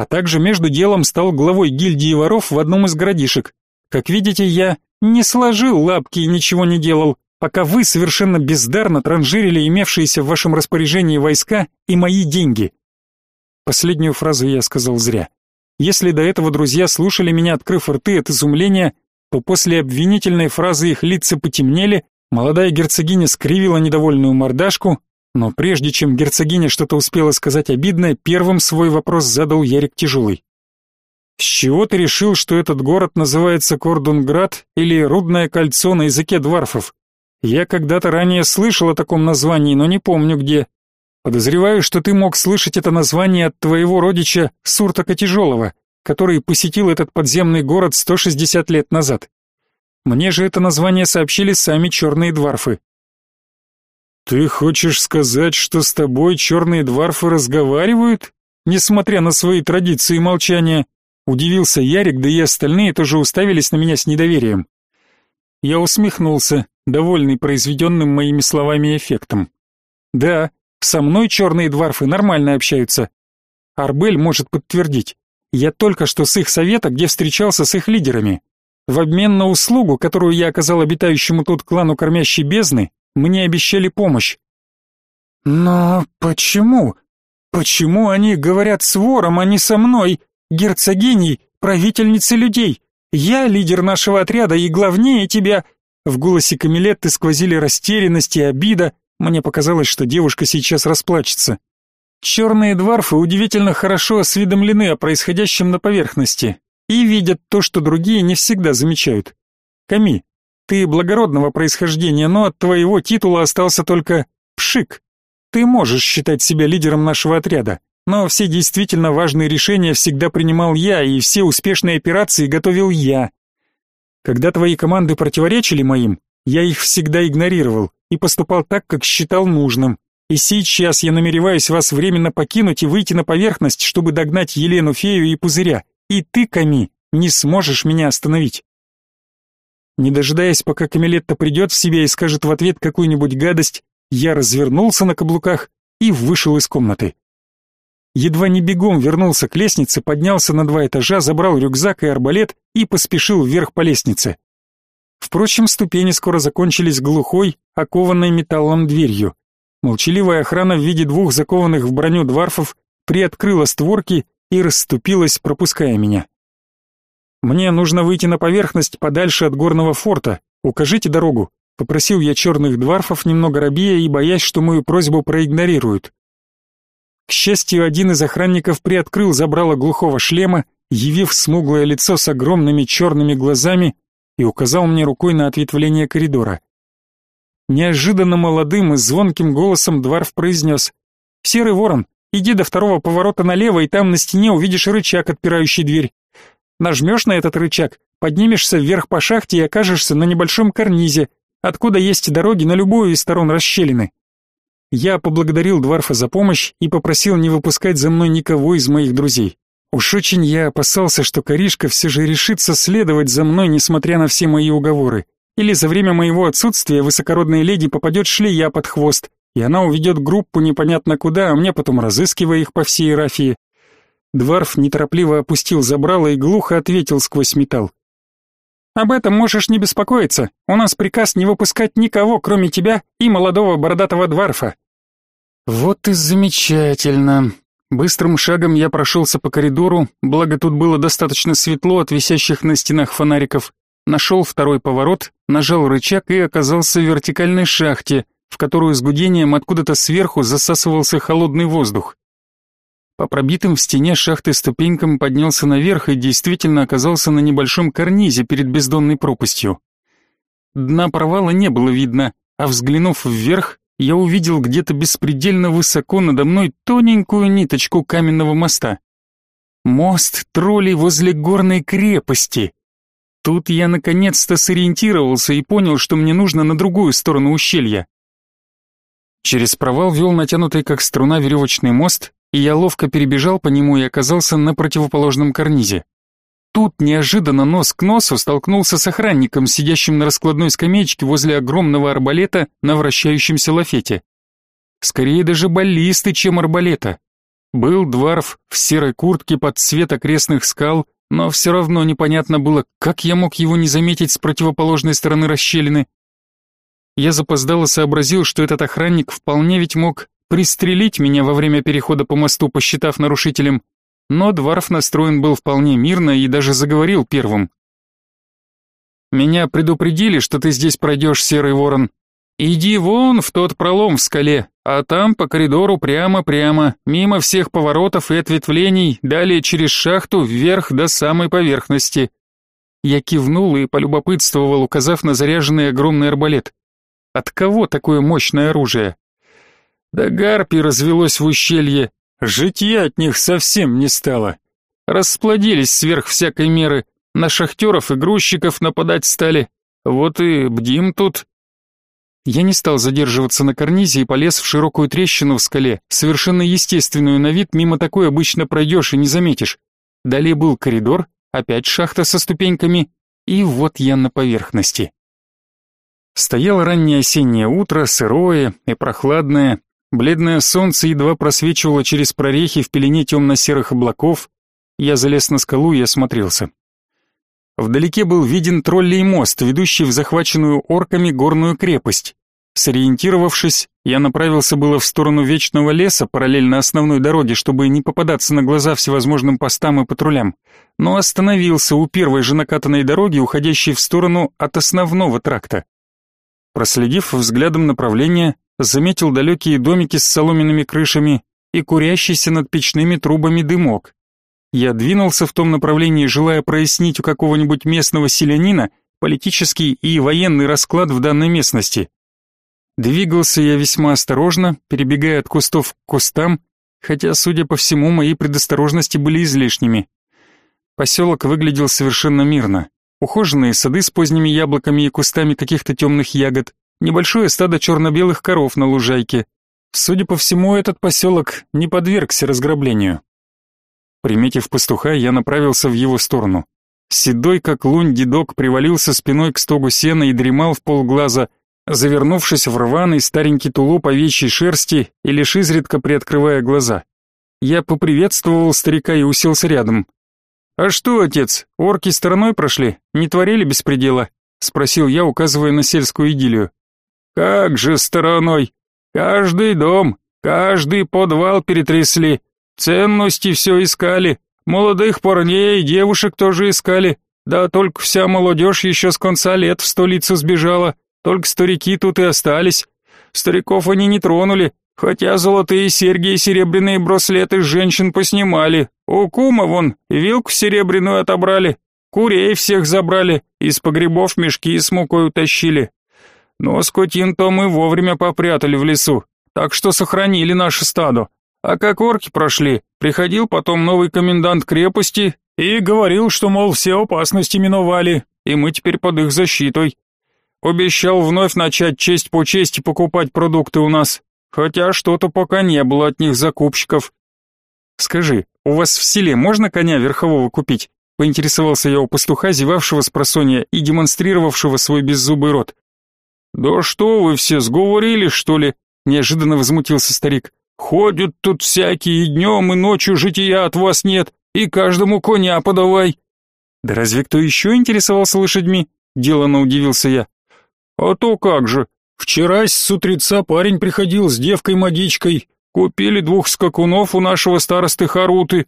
а также между делом стал главой гильдии воров в одном из городишек. Как видите, я не сложил лапки и ничего не делал, пока вы совершенно бездарно транжирили имевшиеся в вашем распоряжении войска и мои деньги. Последнюю фразу я сказал зря. Если до этого друзья слушали меня, открыв рты от изумления, то после обвинительной фразы их лица потемнели, молодая герцогиня скривила недовольную мордашку, но прежде чем герцогиня что-то успела сказать обидное, первым свой вопрос задал Ярик Тяжелый. «С чего ты решил, что этот город называется Кордунград или Рудное кольцо на языке дварфов? Я когда-то ранее слышал о таком названии, но не помню где. Подозреваю, что ты мог слышать это название от твоего родича Суртака Тяжелого, который посетил этот подземный город 160 лет назад. Мне же это название сообщили сами черные дварфы. «Ты хочешь сказать, что с тобой черные дварфы разговаривают, несмотря на свои традиции молчания?» Удивился Ярик, да и остальные тоже уставились на меня с недоверием. Я усмехнулся, довольный произведенным моими словами эффектом. «Да, со мной черные дварфы нормально общаются. Арбель может подтвердить. Я только что с их совета, где встречался с их лидерами. В обмен на услугу, которую я оказал обитающему тут клану кормящей бездны, мне обещали помощь. Но почему? Почему они говорят с вором, а не со мной, герцогиней, правительницей людей? Я лидер нашего отряда и главнее тебя. В голосе Камилетты сквозили растерянность и обида. Мне показалось, что девушка сейчас расплачется. Черные дварфы удивительно хорошо осведомлены о происходящем на поверхности и видят то, что другие не всегда замечают. Ками, ты благородного происхождения, но от твоего титула остался только пшик. Ты можешь считать себя лидером нашего отряда, но все действительно важные решения всегда принимал я, и все успешные операции готовил я. Когда твои команды противоречили моим, я их всегда игнорировал и поступал так, как считал нужным. И сейчас я намереваюсь вас временно покинуть и выйти на поверхность, чтобы догнать Елену Фею и Пузыря. И ты, Ками, не сможешь меня остановить. Не дожидаясь, пока Камилетта придет в себя и скажет в ответ какую-нибудь гадость, я развернулся на каблуках и вышел из комнаты. Едва не бегом вернулся к лестнице, поднялся на два этажа, забрал рюкзак и арбалет и поспешил вверх по лестнице. Впрочем, ступени скоро закончились глухой, окованной металлом дверью. Молчаливая охрана в виде двух закованных в броню дварфов приоткрыла створки и расступилась, пропуская меня. Мне нужно выйти на поверхность подальше от горного форта. Укажите дорогу, попросил я черных дварфов, немного робея и боясь, что мою просьбу проигнорируют. К счастью, один из охранников приоткрыл забрало глухого шлема, явив смуглое лицо с огромными черными глазами и указал мне рукой на ответвление коридора. Неожиданно молодым и звонким голосом Дварф произнес «Серый ворон, иди до второго поворота налево, и там на стене увидишь рычаг, отпирающий дверь. Нажмешь на этот рычаг, поднимешься вверх по шахте и окажешься на небольшом карнизе, откуда есть дороги на любую из сторон расщелины. Я поблагодарил Дварфа за помощь и попросил не выпускать за мной никого из моих друзей. Уж очень я опасался, что Коришка все же решится следовать за мной, несмотря на все мои уговоры. Или за время моего отсутствия высокородная леди попадет шлея под хвост, и она уведет группу непонятно куда, а мне потом разыскивая их по всей Рафии. Дварф неторопливо опустил забрало и глухо ответил сквозь металл. Об этом можешь не беспокоиться. У нас приказ не выпускать никого, кроме тебя и молодого бородатого дварфа. Вот и замечательно. Быстрым шагом я прошелся по коридору, благо тут было достаточно светло от висящих на стенах фонариков. Нашел второй поворот, нажал рычаг и оказался в вертикальной шахте, в которую с гудением откуда-то сверху засасывался холодный воздух. По пробитым в стене шахты ступенькам поднялся наверх и действительно оказался на небольшом карнизе перед бездонной пропастью. Дна провала не было видно, а взглянув вверх, я увидел где-то беспредельно высоко надо мной тоненькую ниточку каменного моста. Мост троллей возле горной крепости. Тут я наконец-то сориентировался и понял, что мне нужно на другую сторону ущелья. Через провал вел натянутый как струна веревочный мост, и я ловко перебежал по нему и оказался на противоположном карнизе. Тут неожиданно нос к носу столкнулся с охранником, сидящим на раскладной скамеечке возле огромного арбалета на вращающемся лафете. Скорее даже баллисты, чем арбалета. Был дворф в серой куртке под цвет окрестных скал, но все равно непонятно было, как я мог его не заметить с противоположной стороны расщелины. Я запоздало сообразил, что этот охранник вполне ведь мог пристрелить меня во время перехода по мосту, посчитав нарушителем, но Дварф настроен был вполне мирно и даже заговорил первым. «Меня предупредили, что ты здесь пройдешь, Серый Ворон. Иди вон в тот пролом в скале, а там по коридору прямо-прямо, мимо всех поворотов и ответвлений, далее через шахту вверх до самой поверхности». Я кивнул и полюбопытствовал, указав на заряженный огромный арбалет. От кого такое мощное оружие? Да гарпий развелось в ущелье, житья от них совсем не стало. Расплодились сверх всякой меры, на шахтеров и грузчиков нападать стали. Вот и бдим тут. Я не стал задерживаться на карнизе и полез в широкую трещину в скале, совершенно естественную на вид, мимо такой обычно пройдешь и не заметишь. Далее был коридор, опять шахта со ступеньками, и вот я на поверхности. Стояло раннее осеннее утро, сырое и прохладное, Бледное солнце едва просвечивало через прорехи в пелене темно-серых облаков. Я залез на скалу и осмотрелся. Вдалеке был виден троллей мост, ведущий в захваченную орками горную крепость. Сориентировавшись, я направился было в сторону вечного леса, параллельно основной дороге, чтобы не попадаться на глаза всевозможным постам и патрулям, но остановился у первой же накатанной дороги, уходящей в сторону от основного тракта. Проследив взглядом направление, заметил далекие домики с соломенными крышами и курящийся над печными трубами дымок. Я двинулся в том направлении, желая прояснить у какого-нибудь местного селянина политический и военный расклад в данной местности. Двигался я весьма осторожно, перебегая от кустов к кустам, хотя, судя по всему, мои предосторожности были излишними. Поселок выглядел совершенно мирно. Ухоженные сады с поздними яблоками и кустами каких-то темных ягод, небольшое стадо черно-белых коров на лужайке. Судя по всему, этот поселок не подвергся разграблению. Приметив пастуха, я направился в его сторону. Седой, как лунь, дедок привалился спиной к стогу сена и дремал в полглаза, завернувшись в рваный старенький тулуп овечьей шерсти и лишь изредка приоткрывая глаза. Я поприветствовал старика и уселся рядом. «А что, отец, орки стороной прошли? Не творили беспредела?» — спросил я, указывая на сельскую идиллию. Как же стороной? Каждый дом, каждый подвал перетрясли, ценности все искали, молодых парней и девушек тоже искали, да только вся молодежь еще с конца лет в столицу сбежала, только старики тут и остались. Стариков они не тронули, хотя золотые серьги и серебряные браслеты женщин поснимали. У кума вон вилку серебряную отобрали, курей всех забрали, из погребов мешки с мукой утащили. Но скотин-то мы вовремя попрятали в лесу, так что сохранили наше стадо. А как орки прошли, приходил потом новый комендант крепости и говорил, что, мол, все опасности миновали, и мы теперь под их защитой. Обещал вновь начать честь по чести покупать продукты у нас, хотя что-то пока не было от них закупщиков. Скажи, у вас в селе можно коня верхового купить? Поинтересовался я у пастуха, зевавшего с просонья и демонстрировавшего свой беззубый рот. Да что вы все сговорились, что ли? Неожиданно возмутился старик. Ходят тут всякие, днем и ночью жития от вас нет, и каждому коня подавай. Да разве кто еще интересовался лошадьми? Делано удивился я. А то как же. Вчера с утреца парень приходил с девкой-модичкой. Купили двух скакунов у нашего старосты Харуты.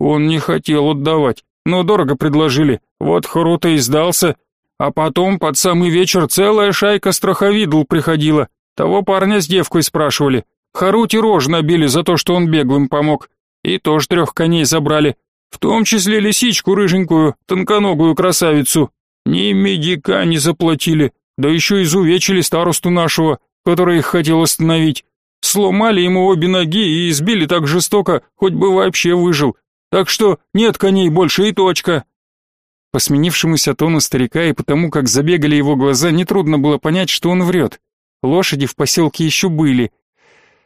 Он не хотел отдавать, но дорого предложили. Вот Харута и сдался. А потом под самый вечер целая шайка страховидл приходила. Того парня с девкой спрашивали. Харути рожь набили за то, что он беглым помог. И тоже трех коней забрали. В том числе лисичку рыженькую, тонконогую красавицу. Ни медика не заплатили, да еще изувечили старосту нашего, который их хотел остановить. Сломали ему обе ноги и избили так жестоко, хоть бы вообще выжил. Так что нет коней больше и точка. По сменившемуся тону старика и потому, как забегали его глаза, нетрудно было понять, что он врет. Лошади в поселке еще были,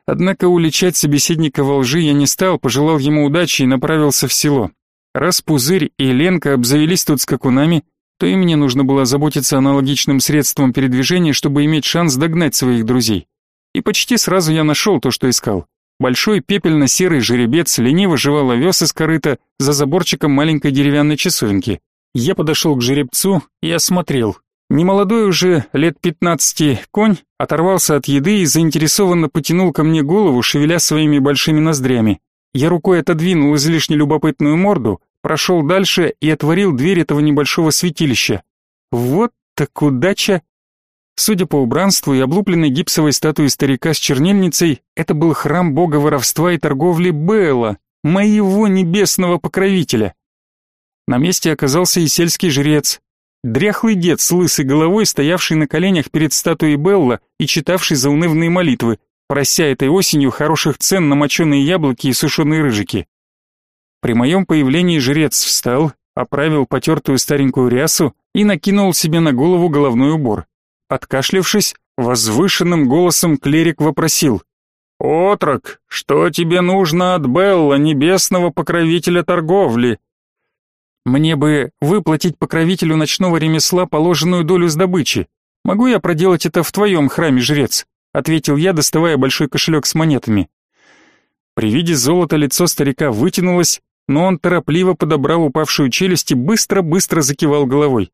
Однако уличать собеседника во лжи я не стал, пожелал ему удачи и направился в село. Раз Пузырь и Ленка обзавелись тут скакунами, то и мне нужно было заботиться аналогичным средством передвижения, чтобы иметь шанс догнать своих друзей. И почти сразу я нашел то, что искал. Большой пепельно-серый жеребец лениво жевал овес из корыта за заборчиком маленькой деревянной часовенки. Я подошел к жеребцу и осмотрел. Немолодой уже, лет пятнадцати, конь оторвался от еды и заинтересованно потянул ко мне голову, шевеля своими большими ноздрями. Я рукой отодвинул излишне любопытную морду, прошел дальше и отворил дверь этого небольшого святилища. Вот так удача! Судя по убранству и облупленной гипсовой статуи старика с чернильницей, это был храм бога воровства и торговли Бэла, моего небесного покровителя. На месте оказался и сельский жрец, Дряхлый дед с лысой головой, стоявший на коленях перед статуей Белла и читавший заунывные молитвы, прося этой осенью хороших цен на моченые яблоки и сушеные рыжики. При моем появлении жрец встал, оправил потертую старенькую рясу и накинул себе на голову головной убор. Откашлявшись, возвышенным голосом клерик вопросил. «Отрок, что тебе нужно от Белла, небесного покровителя торговли?» Мне бы выплатить покровителю ночного ремесла положенную долю с добычи. Могу я проделать это в твоем храме, жрец? ответил я, доставая большой кошелек с монетами. При виде золота лицо старика вытянулось, но он торопливо подобрал упавшую челюсть и быстро-быстро закивал головой.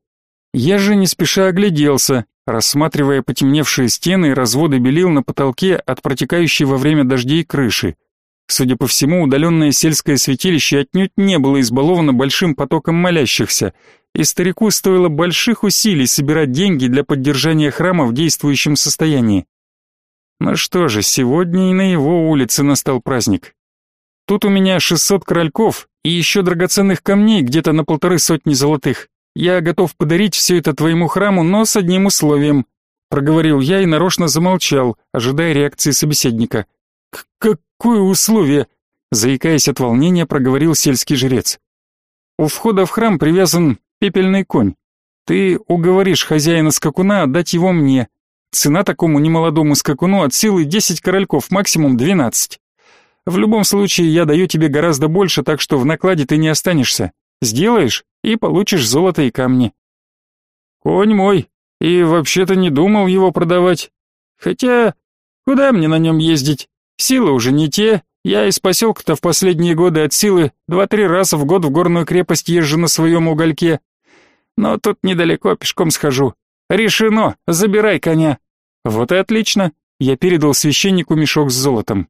Я же не спеша огляделся, рассматривая потемневшие стены и разводы белил на потолке от протекающей во время дождей крыши. Судя по всему, удаленное сельское святилище отнюдь не было избаловано большим потоком молящихся, и старику стоило больших усилий собирать деньги для поддержания храма в действующем состоянии. Ну что же, сегодня и на его улице настал праздник. Тут у меня 600 корольков и еще драгоценных камней где-то на полторы сотни золотых. Я готов подарить все это твоему храму, но с одним условием. Проговорил я и нарочно замолчал, ожидая реакции собеседника. «Какое условие?» Заикаясь от волнения, проговорил сельский жрец. «У входа в храм привязан пепельный конь. Ты уговоришь хозяина скакуна отдать его мне. Цена такому немолодому скакуну от силы 10 корольков, максимум 12. В любом случае, я даю тебе гораздо больше, так что в накладе ты не останешься. Сделаешь и получишь золото и камни». «Конь мой, и вообще-то не думал его продавать. Хотя, куда мне на нем ездить? Силы уже не те. Я из поселка-то в последние годы от силы два-три раза в год в горную крепость езжу на своем угольке. Но тут недалеко пешком схожу. Решено, забирай коня. Вот и отлично. Я передал священнику мешок с золотом.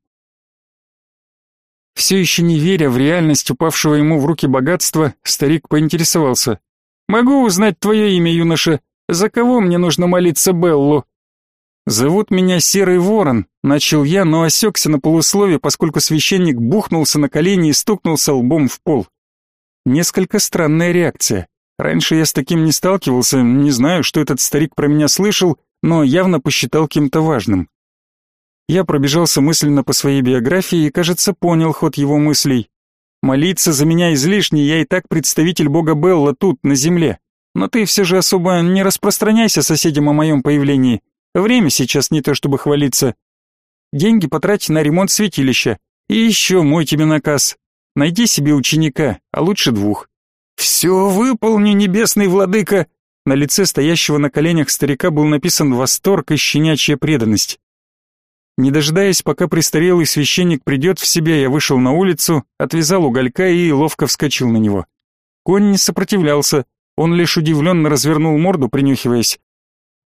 Все еще не веря в реальность упавшего ему в руки богатства, старик поинтересовался. «Могу узнать твое имя, юноша? За кого мне нужно молиться Беллу? Зовут меня Серый Ворон, начал я, но осекся на полуслове, поскольку священник бухнулся на колени и стукнулся лбом в пол. Несколько странная реакция. Раньше я с таким не сталкивался, не знаю, что этот старик про меня слышал, но явно посчитал кем-то важным. Я пробежался мысленно по своей биографии и, кажется, понял ход его мыслей. Молиться за меня излишне, я и так представитель бога Белла тут, на земле. Но ты все же особо не распространяйся соседям о моем появлении. Время сейчас не то чтобы хвалиться. Деньги потрать на ремонт святилища. И еще мой тебе наказ. Найди себе ученика, а лучше двух. Все выполни, небесный владыка. На лице стоящего на коленях старика был написан восторг и щенячья преданность. Не дожидаясь, пока престарелый священник придет в себя, я вышел на улицу, отвязал уголька и ловко вскочил на него. Конь не сопротивлялся, он лишь удивленно развернул морду, принюхиваясь.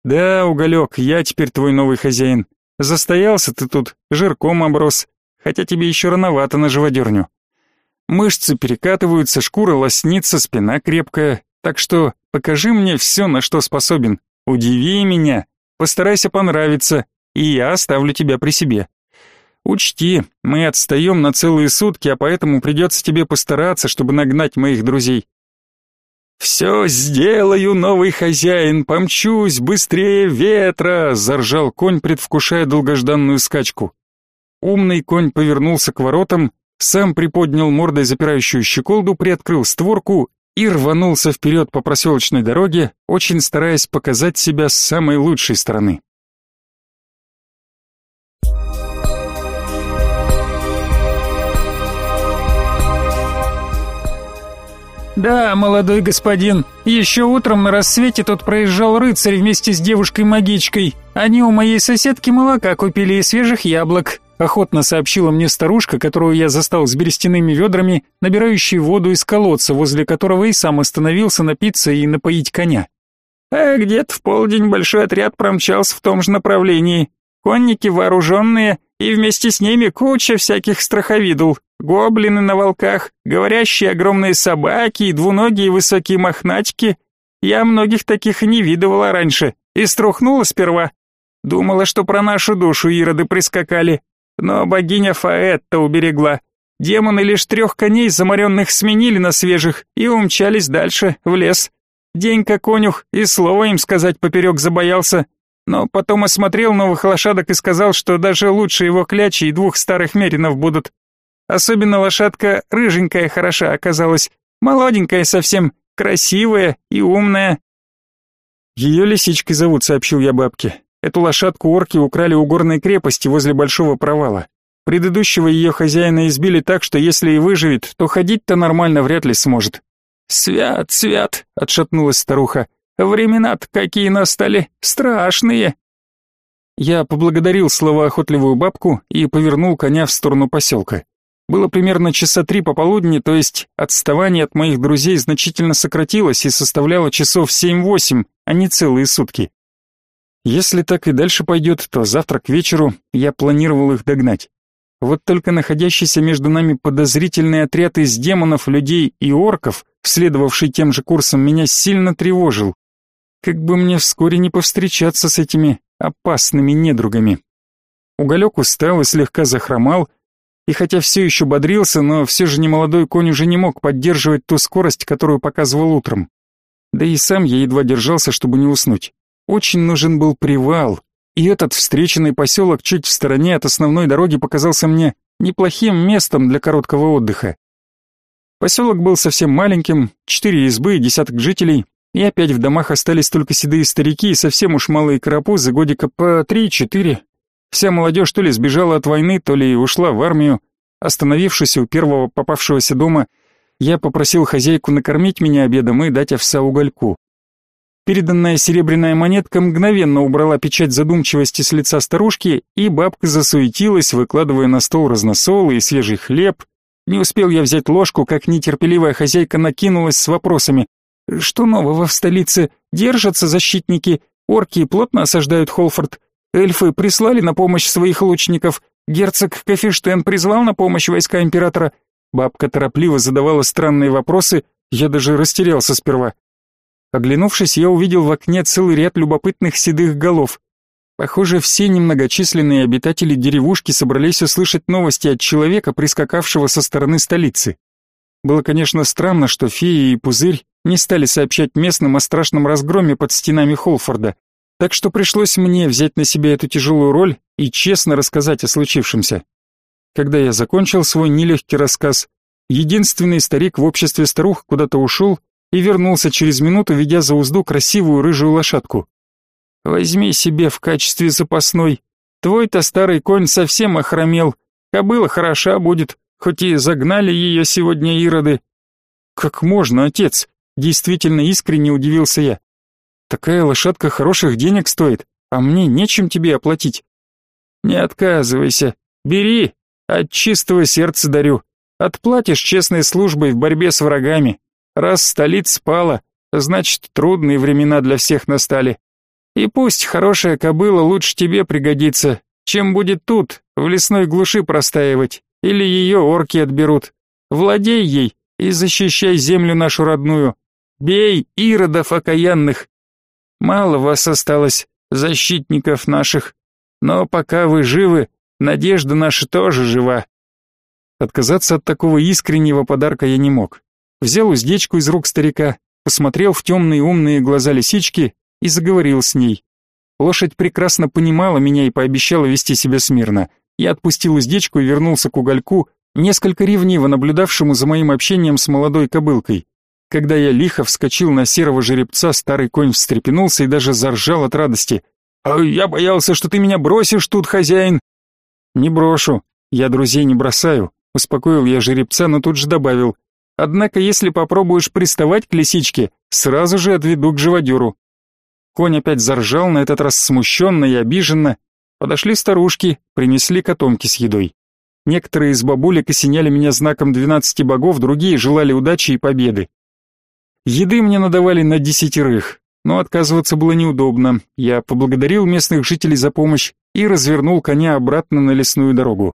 «Да, Уголек, я теперь твой новый хозяин. Застоялся ты тут, жирком оброс, хотя тебе еще рановато на живодерню. Мышцы перекатываются, шкура лоснится, спина крепкая, так что покажи мне все, на что способен. Удиви меня, постарайся понравиться, и я оставлю тебя при себе. Учти, мы отстаем на целые сутки, а поэтому придется тебе постараться, чтобы нагнать моих друзей. «Все сделаю, новый хозяин, помчусь быстрее ветра!» — заржал конь, предвкушая долгожданную скачку. Умный конь повернулся к воротам, сам приподнял мордой запирающую щеколду, приоткрыл створку и рванулся вперед по проселочной дороге, очень стараясь показать себя с самой лучшей стороны. «Да, молодой господин, еще утром на рассвете тут проезжал рыцарь вместе с девушкой-магичкой. Они у моей соседки молока купили и свежих яблок», охотно сообщила мне старушка, которую я застал с берестяными ведрами, набирающей воду из колодца, возле которого и сам остановился напиться и напоить коня. «А где-то в полдень большой отряд промчался в том же направлении. Конники вооруженные, и вместе с ними куча всяких страховидул. Гоблины на волках, говорящие огромные собаки и двуногие высокие мохнатики. Я многих таких и не видывала раньше, и струхнула сперва. Думала, что про нашу душу ироды прискакали. Но богиня Фаэтта уберегла. Демоны лишь трех коней заморенных сменили на свежих и умчались дальше, в лес. Денька конюх и слова им сказать поперек забоялся, но потом осмотрел новых лошадок и сказал, что даже лучше его клячи и двух старых меринов будут. Особенно лошадка рыженькая хороша оказалась, молоденькая совсем, красивая и умная. Ее лисичкой зовут, сообщил я бабке. Эту лошадку орки украли у горной крепости возле большого провала. Предыдущего ее хозяина избили так, что если и выживет, то ходить-то нормально вряд ли сможет. «Свят, свят!» — отшатнулась старуха. «Времена-то какие настали, страшные!» Я поблагодарил словоохотливую бабку и повернул коня в сторону поселка. Было примерно часа три пополудни, то есть отставание от моих друзей значительно сократилось и составляло часов семь-восемь, а не целые сутки. Если так и дальше пойдет, то завтра к вечеру я планировал их догнать. Вот только находящийся между нами подозрительный отряд из демонов, людей и орков, следовавший тем же курсом, меня сильно тревожил. Как бы мне вскоре не повстречаться с этими опасными недругами. Уголек устал и слегка захромал, и хотя все еще бодрился, но все же немолодой конь уже не мог поддерживать ту скорость, которую показывал утром. Да и сам я едва держался, чтобы не уснуть. Очень нужен был привал, и этот встреченный поселок чуть в стороне от основной дороги показался мне неплохим местом для короткого отдыха. Поселок был совсем маленьким, четыре избы и десяток жителей, и опять в домах остались только седые старики и совсем уж малые карапузы, годика по три-четыре, Вся молодежь то ли сбежала от войны, то ли ушла в армию. Остановившись у первого попавшегося дома, я попросил хозяйку накормить меня обедом и дать овса угольку. Переданная серебряная монетка мгновенно убрала печать задумчивости с лица старушки, и бабка засуетилась, выкладывая на стол разносолы и свежий хлеб. Не успел я взять ложку, как нетерпеливая хозяйка накинулась с вопросами. «Что нового в столице? Держатся защитники? Орки плотно осаждают Холфорд? Эльфы прислали на помощь своих лучников. Герцог Кафештен призвал на помощь войска императора. Бабка торопливо задавала странные вопросы, я даже растерялся сперва. Оглянувшись, я увидел в окне целый ряд любопытных седых голов. Похоже, все немногочисленные обитатели деревушки собрались услышать новости от человека, прискакавшего со стороны столицы. Было, конечно, странно, что феи и пузырь не стали сообщать местным о страшном разгроме под стенами Холфорда, так что пришлось мне взять на себя эту тяжелую роль и честно рассказать о случившемся. Когда я закончил свой нелегкий рассказ, единственный старик в обществе старух куда-то ушел и вернулся через минуту, ведя за узду красивую рыжую лошадку. «Возьми себе в качестве запасной. Твой-то старый конь совсем охромел. Кобыла хороша будет, хоть и загнали ее сегодня ироды». «Как можно, отец?» Действительно искренне удивился я. «Такая лошадка хороших денег стоит, а мне нечем тебе оплатить». «Не отказывайся. Бери, от чистого сердца дарю. Отплатишь честной службой в борьбе с врагами. Раз столица спала, значит, трудные времена для всех настали. И пусть хорошая кобыла лучше тебе пригодится, чем будет тут, в лесной глуши простаивать, или ее орки отберут. Владей ей и защищай землю нашу родную. Бей иродов окаянных. Мало вас осталось, защитников наших, но пока вы живы, надежда наша тоже жива. Отказаться от такого искреннего подарка я не мог взял уздечку из рук старика, посмотрел в темные умные глаза лисички и заговорил с ней. Лошадь прекрасно понимала меня и пообещала вести себя смирно. Я отпустил уздечку и вернулся к угольку, несколько ревниво наблюдавшему за моим общением с молодой кобылкой. Когда я лихо вскочил на серого жеребца, старый конь встрепенулся и даже заржал от радости. «А я боялся, что ты меня бросишь тут, хозяин!» «Не брошу, я друзей не бросаю», — успокоил я жеребца, но тут же добавил. Однако, если попробуешь приставать к лисичке, сразу же отведу к живодеру. Конь опять заржал, на этот раз смущенно и обиженно. Подошли старушки, принесли котомки с едой. Некоторые из бабулек осеняли меня знаком двенадцати богов, другие желали удачи и победы. Еды мне надавали на десятерых, но отказываться было неудобно. Я поблагодарил местных жителей за помощь и развернул коня обратно на лесную дорогу.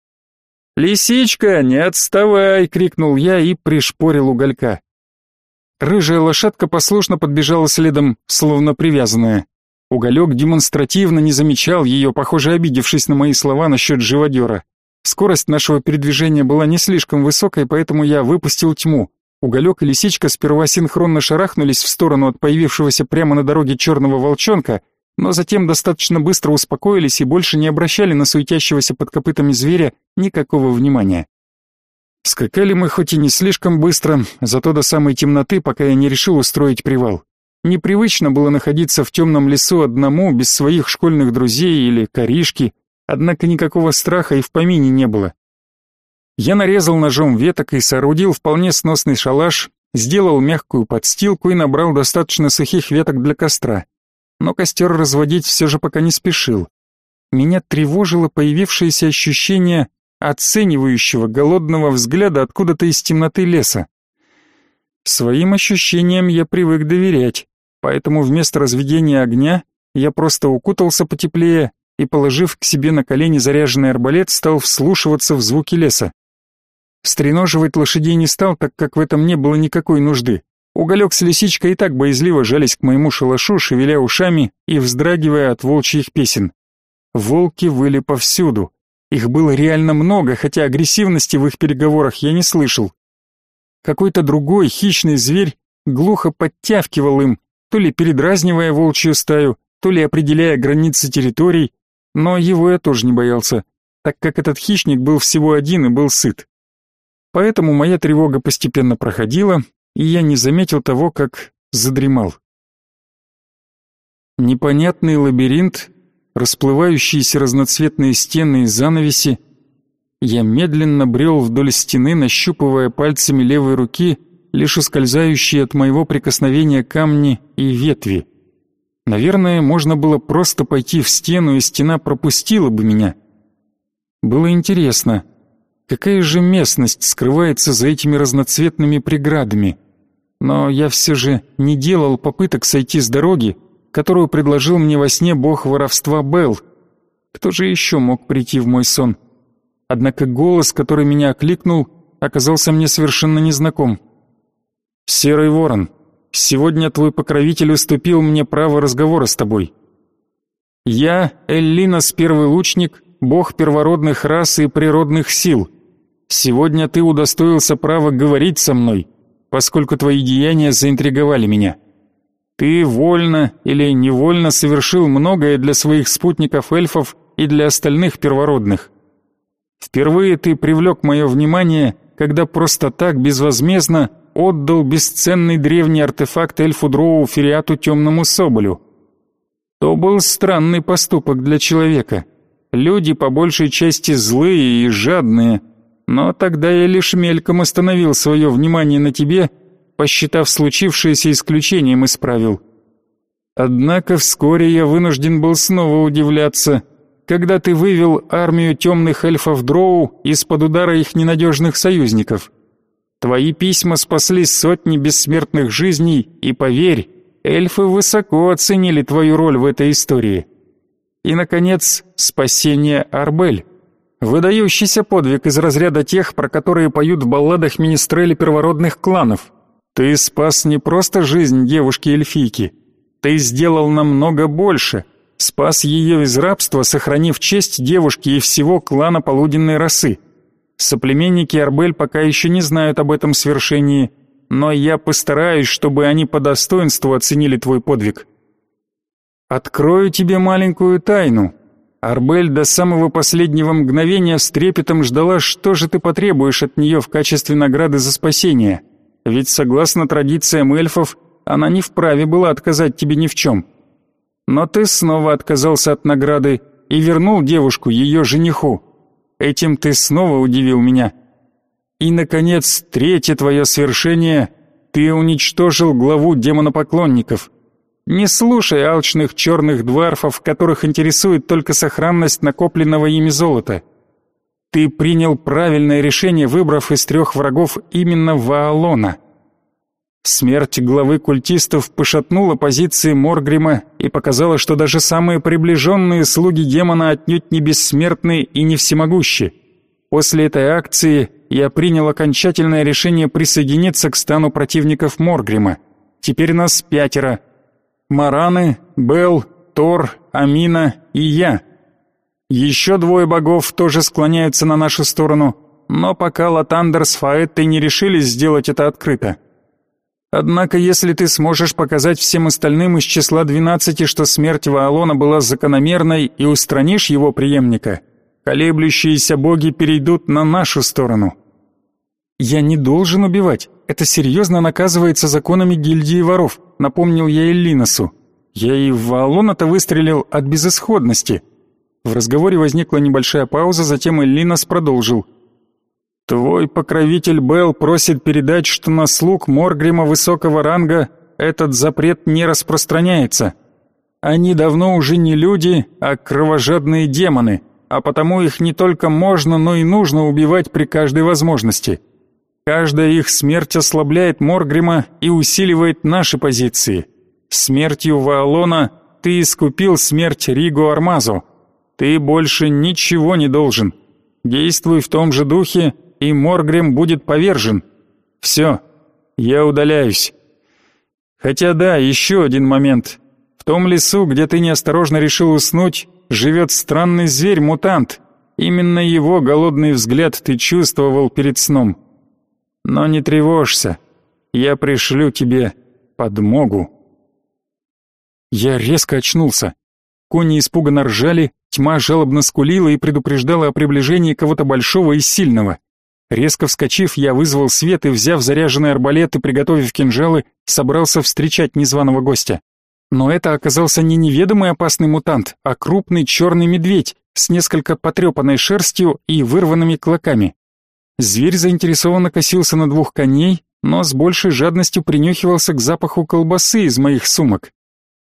«Лисичка, не отставай!» — крикнул я и пришпорил уголька. Рыжая лошадка послушно подбежала следом, словно привязанная. Уголек демонстративно не замечал ее, похоже, обидевшись на мои слова насчет живодера. Скорость нашего передвижения была не слишком высокой, поэтому я выпустил тьму. Уголек и лисичка сперва синхронно шарахнулись в сторону от появившегося прямо на дороге черного волчонка, но затем достаточно быстро успокоились и больше не обращали на суетящегося под копытами зверя никакого внимания. Скакали мы хоть и не слишком быстро, зато до самой темноты, пока я не решил устроить привал. Непривычно было находиться в темном лесу одному, без своих школьных друзей или коришки, однако никакого страха и в помине не было. Я нарезал ножом веток и соорудил вполне сносный шалаш, сделал мягкую подстилку и набрал достаточно сухих веток для костра но костер разводить все же пока не спешил. Меня тревожило появившееся ощущение оценивающего голодного взгляда откуда-то из темноты леса. Своим ощущениям я привык доверять, поэтому вместо разведения огня я просто укутался потеплее и, положив к себе на колени заряженный арбалет, стал вслушиваться в звуки леса. Стреноживать лошадей не стал, так как в этом не было никакой нужды. Уголек с лисичкой и так боязливо жались к моему шалашу, шевеля ушами и вздрагивая от волчьих песен. Волки выли повсюду. Их было реально много, хотя агрессивности в их переговорах я не слышал. Какой-то другой хищный зверь глухо подтявкивал им, то ли передразнивая волчью стаю, то ли определяя границы территорий, но его я тоже не боялся, так как этот хищник был всего один и был сыт. Поэтому моя тревога постепенно проходила, и я не заметил того, как задремал. Непонятный лабиринт, расплывающиеся разноцветные стены и занавеси. Я медленно брел вдоль стены, нащупывая пальцами левой руки лишь ускользающие от моего прикосновения камни и ветви. Наверное, можно было просто пойти в стену, и стена пропустила бы меня. Было интересно, Какая же местность скрывается за этими разноцветными преградами? Но я все же не делал попыток сойти с дороги, которую предложил мне во сне бог воровства Бел. Кто же еще мог прийти в мой сон? Однако голос, который меня окликнул, оказался мне совершенно незнаком. «Серый ворон, сегодня твой покровитель уступил мне право разговора с тобой. Я, Эллинос Первый Лучник, бог первородных рас и природных сил. Сегодня ты удостоился права говорить со мной, поскольку твои деяния заинтриговали меня. Ты вольно или невольно совершил многое для своих спутников-эльфов и для остальных первородных. Впервые ты привлек мое внимание, когда просто так безвозмездно отдал бесценный древний артефакт эльфу Дроу Фериату Темному Соболю. То был странный поступок для человека. Люди по большей части злые и жадные, но тогда я лишь мельком остановил свое внимание на тебе, посчитав случившееся исключением из правил. Однако вскоре я вынужден был снова удивляться, когда ты вывел армию темных эльфов Дроу из-под удара их ненадежных союзников. Твои письма спасли сотни бессмертных жизней, и поверь, эльфы высоко оценили твою роль в этой истории. И, наконец, спасение Арбель. Выдающийся подвиг из разряда тех, про которые поют в балладах министрели первородных кланов. Ты спас не просто жизнь девушки-эльфийки. Ты сделал намного больше. Спас ее из рабства, сохранив честь девушки и всего клана полуденной росы. Соплеменники Арбель пока еще не знают об этом свершении, но я постараюсь, чтобы они по достоинству оценили твой подвиг. Открою тебе маленькую тайну. Арбель до самого последнего мгновения с трепетом ждала, что же ты потребуешь от нее в качестве награды за спасение. Ведь согласно традициям эльфов, она не вправе была отказать тебе ни в чем. Но ты снова отказался от награды и вернул девушку ее жениху. Этим ты снова удивил меня. И, наконец, третье твое свершение — ты уничтожил главу демонопоклонников — не слушай алчных черных дварфов, которых интересует только сохранность накопленного ими золота. Ты принял правильное решение, выбрав из трех врагов именно Ваалона. Смерть главы культистов пошатнула позиции Моргрима и показала, что даже самые приближенные слуги демона отнюдь не бессмертны и не всемогущи. После этой акции я принял окончательное решение присоединиться к стану противников Моргрима. Теперь нас пятеро — Мараны, Бел, Тор, Амина и я. Еще двое богов тоже склоняются на нашу сторону, но пока Латандер с Фаэттой не решились сделать это открыто. Однако, если ты сможешь показать всем остальным из числа двенадцати, что смерть Ваалона была закономерной и устранишь его преемника, колеблющиеся боги перейдут на нашу сторону. Я не должен убивать. Это серьезно наказывается законами гильдии воров, напомнил я Эллиносу. Я и в Валона-то выстрелил от безысходности. В разговоре возникла небольшая пауза, затем Эллинос продолжил. Твой покровитель Бел просит передать, что на слуг Моргрима высокого ранга этот запрет не распространяется. Они давно уже не люди, а кровожадные демоны, а потому их не только можно, но и нужно убивать при каждой возможности. Каждая их смерть ослабляет Моргрима и усиливает наши позиции. Смертью Ваалона ты искупил смерть Ригу Армазу. Ты больше ничего не должен. Действуй в том же духе, и Моргрим будет повержен. Все, я удаляюсь. Хотя да, еще один момент. В том лесу, где ты неосторожно решил уснуть, живет странный зверь-мутант. Именно его голодный взгляд ты чувствовал перед сном. Но не тревожься, я пришлю тебе подмогу. Я резко очнулся. Кони испуганно ржали, тьма жалобно скулила и предупреждала о приближении кого-то большого и сильного. Резко вскочив, я вызвал свет и, взяв заряженный арбалет и приготовив кинжалы, собрался встречать незваного гостя. Но это оказался не неведомый опасный мутант, а крупный черный медведь с несколько потрепанной шерстью и вырванными клоками. Зверь заинтересованно косился на двух коней, но с большей жадностью принюхивался к запаху колбасы из моих сумок.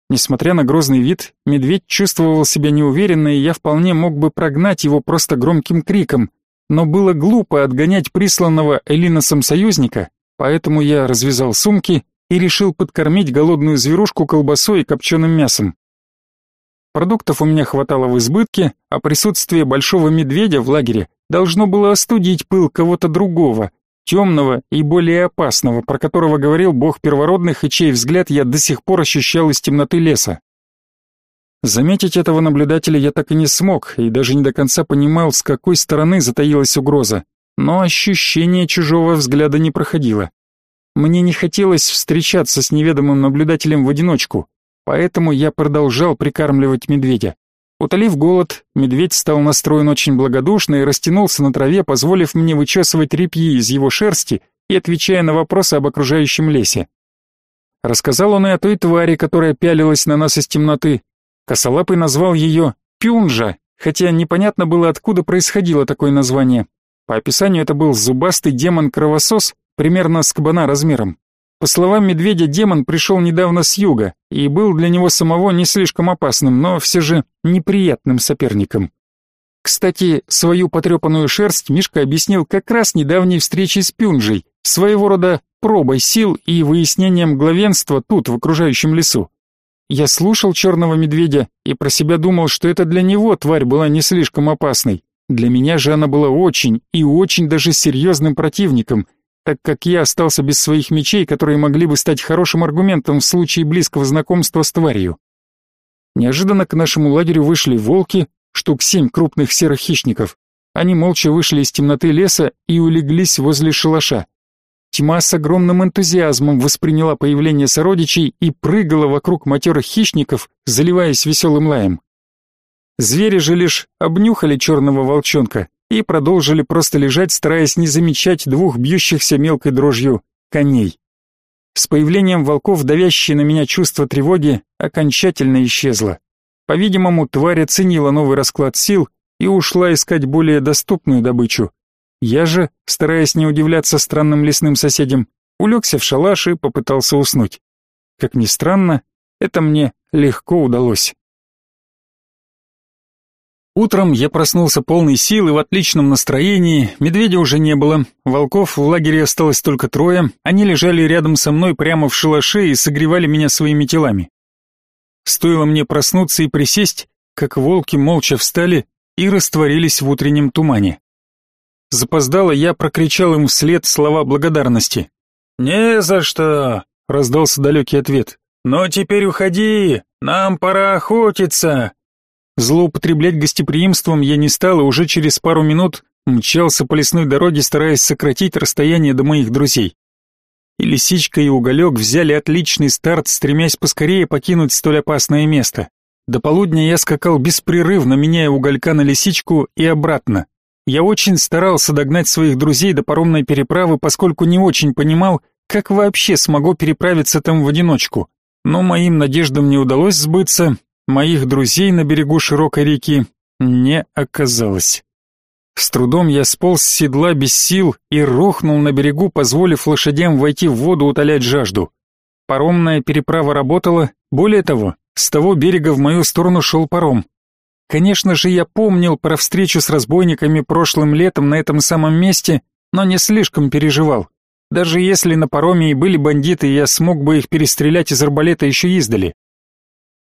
Несмотря на грозный вид, медведь чувствовал себя неуверенно, и я вполне мог бы прогнать его просто громким криком, но было глупо отгонять присланного Элиносом союзника, поэтому я развязал сумки и решил подкормить голодную зверушку колбасой и копченым мясом. Продуктов у меня хватало в избытке, а присутствие большого медведя в лагере должно было остудить пыл кого-то другого, темного и более опасного, про которого говорил бог первородных и чей взгляд я до сих пор ощущал из темноты леса. Заметить этого наблюдателя я так и не смог, и даже не до конца понимал, с какой стороны затаилась угроза, но ощущение чужого взгляда не проходило. Мне не хотелось встречаться с неведомым наблюдателем в одиночку, поэтому я продолжал прикармливать медведя. Утолив голод, медведь стал настроен очень благодушно и растянулся на траве, позволив мне вычесывать репьи из его шерсти и отвечая на вопросы об окружающем лесе. Рассказал он и о той твари, которая пялилась на нас из темноты, Косолапый назвал ее Пюнжа, хотя непонятно было, откуда происходило такое название. По описанию это был зубастый демон-кровосос, примерно с кабана размером. По словам медведя, демон пришел недавно с юга и был для него самого не слишком опасным, но все же неприятным соперником. Кстати, свою потрепанную шерсть Мишка объяснил как раз недавней встречей с Пюнжей, своего рода пробой сил и выяснением главенства тут, в окружающем лесу. Я слушал черного медведя и про себя думал, что это для него тварь была не слишком опасной. Для меня же она была очень и очень даже серьезным противником, так как я остался без своих мечей, которые могли бы стать хорошим аргументом в случае близкого знакомства с тварью. Неожиданно к нашему лагерю вышли волки, штук семь крупных серых хищников. Они молча вышли из темноты леса и улеглись возле шалаша. Тьма с огромным энтузиазмом восприняла появление сородичей и прыгала вокруг матерых хищников, заливаясь веселым лаем. Звери же лишь обнюхали черного волчонка и продолжили просто лежать, стараясь не замечать двух бьющихся мелкой дрожью коней. С появлением волков давящее на меня чувство тревоги окончательно исчезло. По-видимому, тварь оценила новый расклад сил и ушла искать более доступную добычу. Я же, стараясь не удивляться странным лесным соседям, улегся в шалаш и попытался уснуть. Как ни странно, это мне легко удалось. Утром я проснулся полный сил и в отличном настроении, медведя уже не было, волков в лагере осталось только трое, они лежали рядом со мной прямо в шалаше и согревали меня своими телами. Стоило мне проснуться и присесть, как волки молча встали и растворились в утреннем тумане. Запоздало я прокричал им вслед слова благодарности. «Не за что!» — раздался далекий ответ. «Но теперь уходи, нам пора охотиться!» Злоупотреблять гостеприимством я не стал и уже через пару минут мчался по лесной дороге, стараясь сократить расстояние до моих друзей. И лисичка, и уголек взяли отличный старт, стремясь поскорее покинуть столь опасное место. До полудня я скакал беспрерывно, меняя уголька на лисичку и обратно. Я очень старался догнать своих друзей до паромной переправы, поскольку не очень понимал, как вообще смогу переправиться там в одиночку. Но моим надеждам не удалось сбыться, моих друзей на берегу широкой реки не оказалось. С трудом я сполз с седла без сил и рухнул на берегу, позволив лошадям войти в воду утолять жажду. Паромная переправа работала, более того, с того берега в мою сторону шел паром. Конечно же, я помнил про встречу с разбойниками прошлым летом на этом самом месте, но не слишком переживал. Даже если на пароме и были бандиты, я смог бы их перестрелять из арбалета еще издали.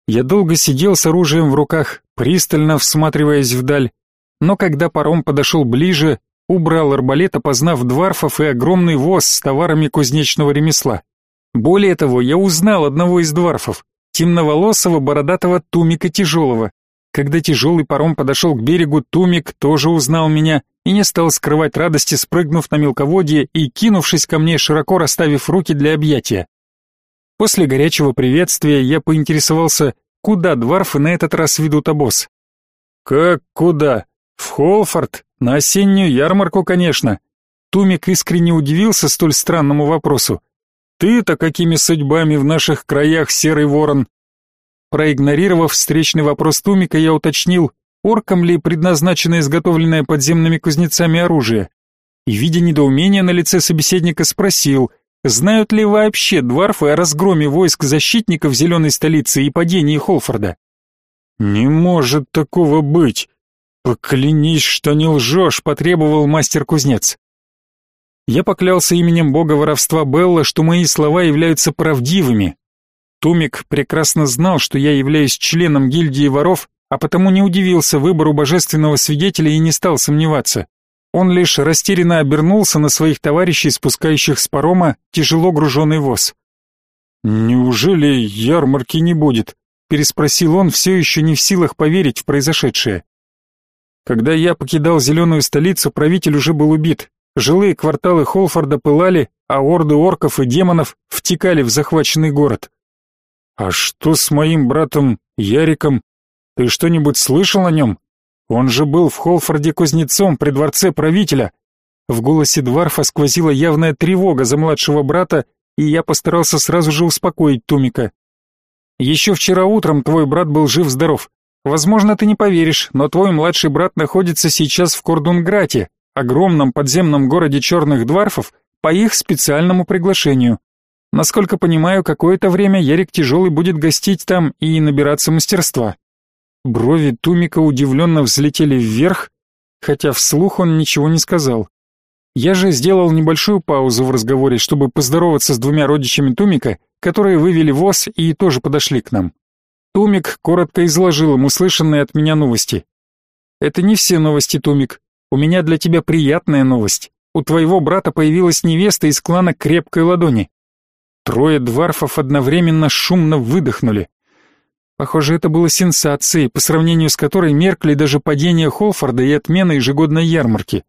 Я долго сидел с оружием в руках, пристально всматриваясь вдаль, но когда паром подошел ближе, убрал арбалет, опознав дварфов и огромный воз с товарами кузнечного ремесла. Более того, я узнал одного из дварфов, темноволосого бородатого тумика тяжелого, когда тяжелый паром подошел к берегу, Тумик тоже узнал меня и не стал скрывать радости, спрыгнув на мелководье и кинувшись ко мне, широко расставив руки для объятия. После горячего приветствия я поинтересовался, куда дварфы на этот раз ведут обоз. «Как куда? В Холфорд? На осеннюю ярмарку, конечно». Тумик искренне удивился столь странному вопросу. «Ты-то какими судьбами в наших краях, серый ворон?» Проигнорировав встречный вопрос Тумика, я уточнил, оркам ли предназначено изготовленное подземными кузнецами оружие. И, видя недоумение на лице собеседника, спросил, знают ли вообще дварфы о разгроме войск защитников зеленой столицы и падении Холфорда. «Не может такого быть! Поклянись, что не лжешь!» — потребовал мастер-кузнец. Я поклялся именем бога воровства Белла, что мои слова являются правдивыми, Тумик прекрасно знал, что я являюсь членом гильдии воров, а потому не удивился выбору божественного свидетеля и не стал сомневаться. Он лишь растерянно обернулся на своих товарищей, спускающих с парома тяжело груженный воз. «Неужели ярмарки не будет?» — переспросил он, все еще не в силах поверить в произошедшее. Когда я покидал зеленую столицу, правитель уже был убит. Жилые кварталы Холфорда пылали, а орды орков и демонов втекали в захваченный город. «А что с моим братом Яриком? Ты что-нибудь слышал о нем? Он же был в Холфорде кузнецом при дворце правителя». В голосе Дварфа сквозила явная тревога за младшего брата, и я постарался сразу же успокоить Тумика. «Еще вчера утром твой брат был жив-здоров. Возможно, ты не поверишь, но твой младший брат находится сейчас в Кордунграте, огромном подземном городе черных дварфов, по их специальному приглашению. Насколько понимаю, какое-то время Ярик Тяжелый будет гостить там и набираться мастерства. Брови Тумика удивленно взлетели вверх, хотя вслух он ничего не сказал. Я же сделал небольшую паузу в разговоре, чтобы поздороваться с двумя родичами Тумика, которые вывели воз и тоже подошли к нам. Тумик коротко изложил им услышанные от меня новости. «Это не все новости, Тумик. У меня для тебя приятная новость. У твоего брата появилась невеста из клана Крепкой Ладони». Трое дварфов одновременно шумно выдохнули. Похоже, это было сенсацией, по сравнению с которой меркли даже падение Холфорда и отмена ежегодной ярмарки.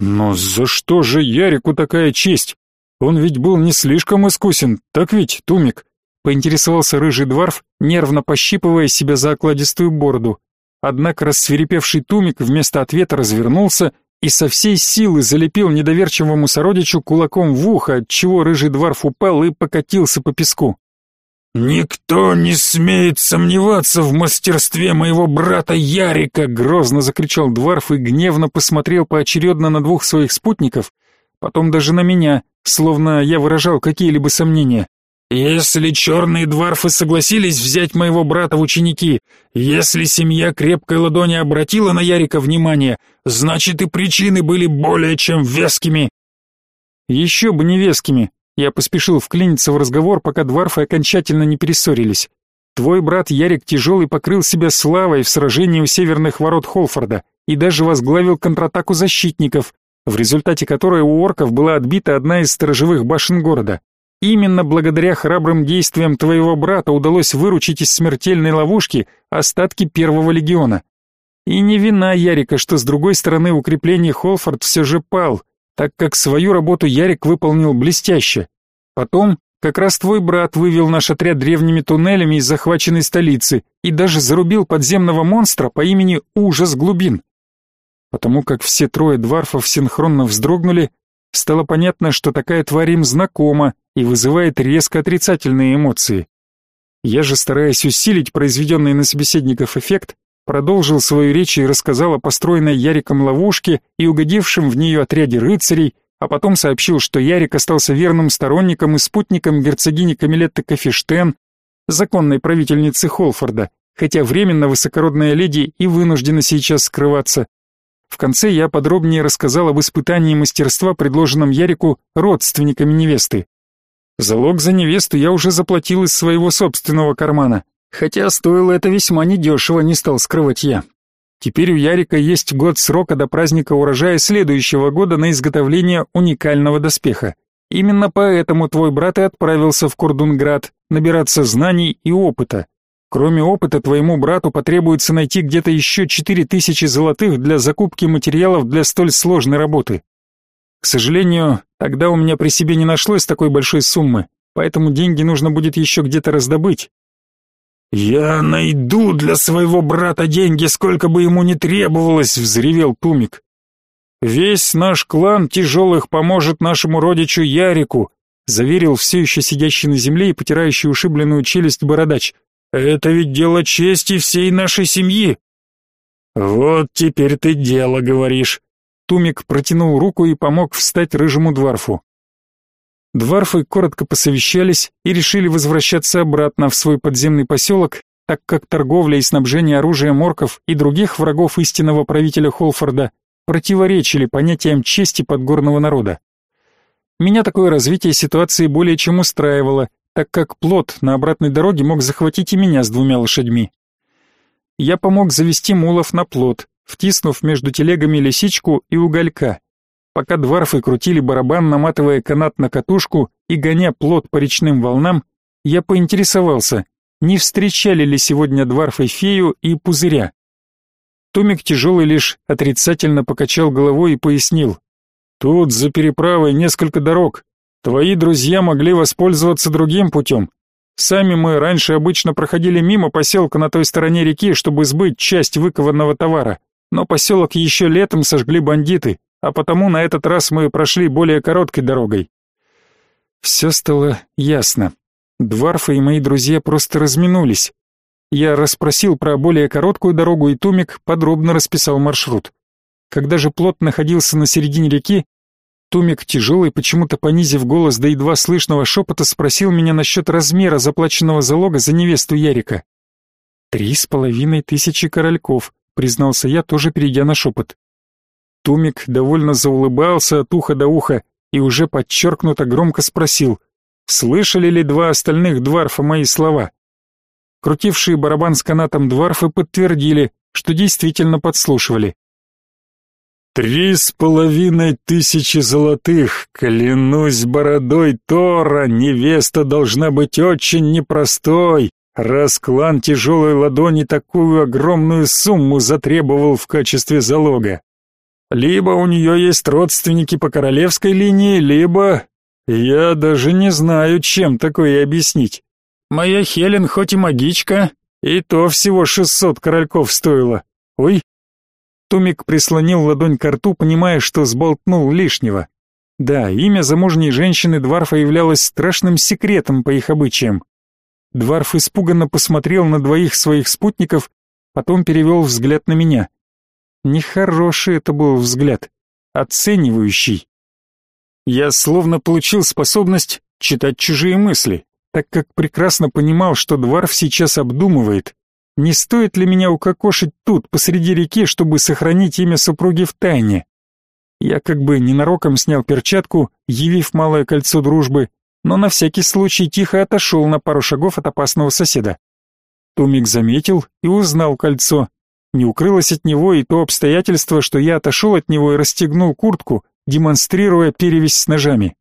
Но за что же Ярику такая честь? Он ведь был не слишком искусен, так ведь, Тумик? Поинтересовался рыжий дворф, нервно пощипывая себя за окладистую бороду. Однако рассверепевший Тумик вместо ответа развернулся и со всей силы залепил недоверчивому сородичу кулаком в ухо, отчего рыжий дворф упал и покатился по песку. «Никто не смеет сомневаться в мастерстве моего брата Ярика!» грозно закричал Дварф и гневно посмотрел поочередно на двух своих спутников, потом даже на меня, словно я выражал какие-либо сомнения. «Если черные дварфы согласились взять моего брата в ученики, если семья крепкой ладони обратила на Ярика внимание, значит и причины были более чем вескими». «Еще бы не вескими», я поспешил вклиниться в разговор, пока дварфы окончательно не перессорились. Твой брат Ярик Тяжелый покрыл себя славой в сражении у северных ворот Холфорда и даже возглавил контратаку защитников, в результате которой у орков была отбита одна из сторожевых башен города. Именно благодаря храбрым действиям твоего брата удалось выручить из смертельной ловушки остатки первого легиона. И не вина Ярика, что с другой стороны укрепление Холфорд все же пал, так как свою работу Ярик выполнил блестяще. Потом как раз твой брат вывел наш отряд древними туннелями из захваченной столицы и даже зарубил подземного монстра по имени Ужас Глубин. Потому как все трое дварфов синхронно вздрогнули, стало понятно, что такая тварь им знакома и вызывает резко отрицательные эмоции. Я же, стараясь усилить произведенный на собеседников эффект, продолжил свою речь и рассказал о построенной Яриком ловушке и угодившем в нее отряде рыцарей, а потом сообщил, что Ярик остался верным сторонником и спутником герцогини Камилетты Кафештен, законной правительницы Холфорда, хотя временно высокородная леди и вынуждена сейчас скрываться. В конце я подробнее рассказал об испытании мастерства, предложенном Ярику родственниками невесты. Залог за невесту я уже заплатил из своего собственного кармана, Хотя стоило это весьма недешево, не стал скрывать я. Теперь у Ярика есть год срока до праздника урожая следующего года на изготовление уникального доспеха. Именно поэтому твой брат и отправился в Курдунград набираться знаний и опыта. Кроме опыта, твоему брату потребуется найти где-то еще четыре тысячи золотых для закупки материалов для столь сложной работы. К сожалению, тогда у меня при себе не нашлось такой большой суммы, поэтому деньги нужно будет еще где-то раздобыть, «Я найду для своего брата деньги, сколько бы ему ни требовалось!» — взревел Тумик. «Весь наш клан тяжелых поможет нашему родичу Ярику», — заверил все еще сидящий на земле и потирающий ушибленную челюсть бородач. «Это ведь дело чести всей нашей семьи!» «Вот теперь ты дело говоришь!» Тумик протянул руку и помог встать рыжему дворфу. Дварфы коротко посовещались и решили возвращаться обратно в свой подземный поселок, так как торговля и снабжение оружием орков и других врагов истинного правителя Холфорда противоречили понятиям чести подгорного народа. Меня такое развитие ситуации более чем устраивало, так как плод на обратной дороге мог захватить и меня с двумя лошадьми. Я помог завести мулов на плод, втиснув между телегами лисичку и уголька. Пока дворфы крутили барабан, наматывая канат на катушку и гоня плот по речным волнам, я поинтересовался, не встречали ли сегодня дворфы фею и пузыря. Томик тяжелый лишь отрицательно покачал головой и пояснил. «Тут за переправой несколько дорог. Твои друзья могли воспользоваться другим путем. Сами мы раньше обычно проходили мимо поселка на той стороне реки, чтобы сбыть часть выкованного товара. Но поселок еще летом сожгли бандиты, а потому на этот раз мы прошли более короткой дорогой. Все стало ясно. Дварфы и мои друзья просто разминулись. Я расспросил про более короткую дорогу, и Тумик подробно расписал маршрут. Когда же плот находился на середине реки, Тумик, тяжелый, почему-то понизив голос до едва слышного шепота, спросил меня насчет размера заплаченного залога за невесту Ярика. «Три с половиной тысячи корольков», — признался я, тоже перейдя на шепот. Тумик довольно заулыбался от уха до уха и уже подчеркнуто громко спросил, слышали ли два остальных дварфа мои слова. Крутившие барабан с канатом дварфы подтвердили, что действительно подслушивали. «Три с половиной тысячи золотых, клянусь бородой Тора, невеста должна быть очень непростой, раз клан тяжелой ладони такую огромную сумму затребовал в качестве залога. Либо у нее есть родственники по королевской линии, либо... Я даже не знаю, чем такое объяснить. Моя Хелен хоть и магичка, и то всего шестьсот корольков стоило. Ой. Тумик прислонил ладонь к рту, понимая, что сболтнул лишнего. Да, имя замужней женщины Дварфа являлось страшным секретом по их обычаям. Дварф испуганно посмотрел на двоих своих спутников, потом перевел взгляд на меня. Нехороший это был взгляд, оценивающий. Я словно получил способность читать чужие мысли, так как прекрасно понимал, что Дварф сейчас обдумывает, не стоит ли меня укокошить тут, посреди реки, чтобы сохранить имя супруги в тайне. Я как бы ненароком снял перчатку, явив малое кольцо дружбы, но на всякий случай тихо отошел на пару шагов от опасного соседа. Томик заметил и узнал кольцо, не укрылось от него и то обстоятельство, что я отошел от него и расстегнул куртку, демонстрируя перевязь с ножами.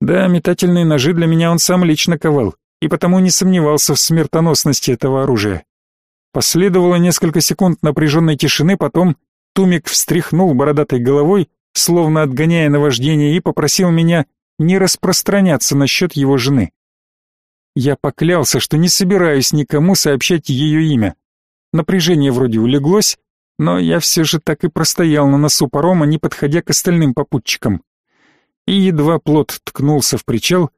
Да, метательные ножи для меня он сам лично ковал, и потому не сомневался в смертоносности этого оружия. Последовало несколько секунд напряженной тишины, потом Тумик встряхнул бородатой головой, словно отгоняя наваждение, и попросил меня не распространяться насчет его жены. Я поклялся, что не собираюсь никому сообщать ее имя. Напряжение вроде улеглось, но я все же так и простоял на носу парома, не подходя к остальным попутчикам. И едва плот ткнулся в причал,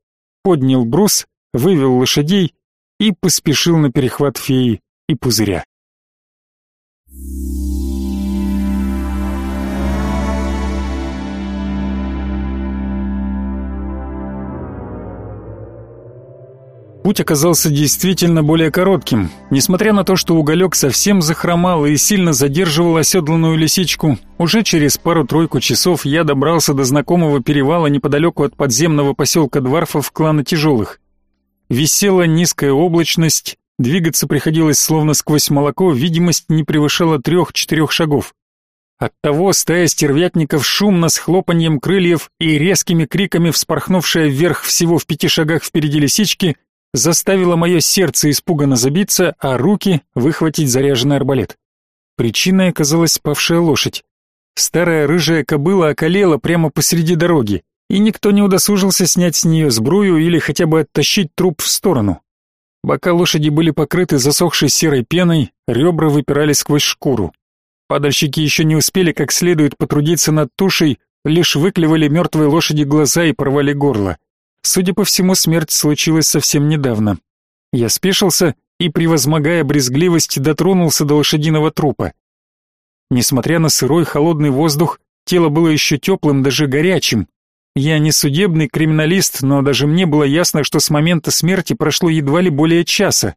поднял брус, вывел лошадей и поспешил на перехват феи и пузыря. Путь оказался действительно более коротким. Несмотря на то, что уголек совсем захромал и сильно задерживал оседланную лисичку, уже через пару-тройку часов я добрался до знакомого перевала неподалеку от подземного поселка Дварфов клана Тяжелых. Висела низкая облачность, двигаться приходилось словно сквозь молоко, видимость не превышала трех-четырех шагов. Оттого стая стервятников шумно с хлопаньем крыльев и резкими криками вспорхнувшая вверх всего в пяти шагах впереди лисички заставило мое сердце испуганно забиться, а руки выхватить заряженный арбалет. Причиной оказалась павшая лошадь. Старая рыжая кобыла околела прямо посреди дороги, и никто не удосужился снять с нее сбрую или хотя бы оттащить труп в сторону. Бока лошади были покрыты засохшей серой пеной, ребра выпирали сквозь шкуру. Падальщики еще не успели как следует потрудиться над тушей, лишь выклевали мертвой лошади глаза и порвали горло. Судя по всему, смерть случилась совсем недавно. Я спешился и, превозмогая брезгливость, дотронулся до лошадиного трупа. Несмотря на сырой холодный воздух, тело было еще теплым, даже горячим. Я не судебный криминалист, но даже мне было ясно, что с момента смерти прошло едва ли более часа.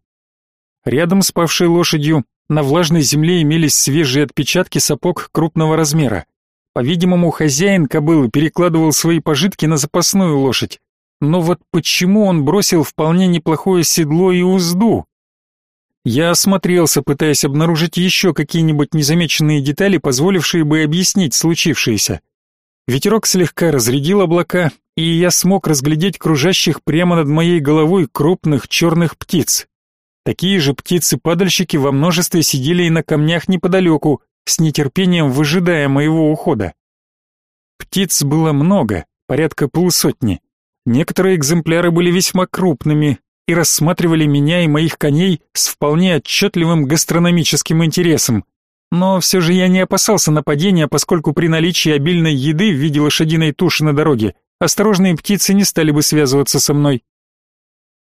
Рядом с павшей лошадью на влажной земле имелись свежие отпечатки сапог крупного размера. По-видимому, хозяин кобылы перекладывал свои пожитки на запасную лошадь. Но вот почему он бросил вполне неплохое седло и узду? Я осмотрелся, пытаясь обнаружить еще какие-нибудь незамеченные детали, позволившие бы объяснить случившееся. Ветерок слегка разрядил облака, и я смог разглядеть кружащих прямо над моей головой крупных черных птиц. Такие же птицы-падальщики во множестве сидели и на камнях неподалеку, с нетерпением выжидая моего ухода. Птиц было много, порядка полусотни. Некоторые экземпляры были весьма крупными и рассматривали меня и моих коней с вполне отчетливым гастрономическим интересом. Но все же я не опасался нападения, поскольку при наличии обильной еды в виде лошадиной туши на дороге осторожные птицы не стали бы связываться со мной.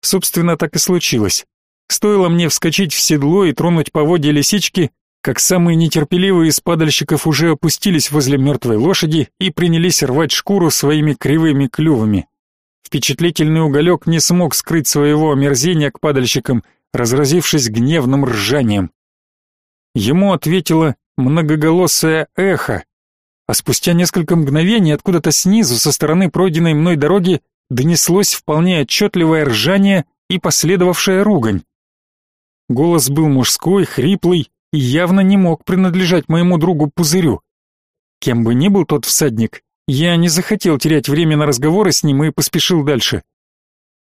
Собственно, так и случилось. Стоило мне вскочить в седло и тронуть поводья лисички, как самые нетерпеливые из падальщиков уже опустились возле мертвой лошади и принялись рвать шкуру своими кривыми клювами. Впечатлительный уголек не смог скрыть своего омерзения к падальщикам, разразившись гневным ржанием. Ему ответило многоголосое эхо, а спустя несколько мгновений откуда-то снизу, со стороны пройденной мной дороги, донеслось вполне отчетливое ржание и последовавшая ругань. Голос был мужской, хриплый и явно не мог принадлежать моему другу Пузырю. Кем бы ни был тот всадник, я не захотел терять время на разговоры с ним и поспешил дальше.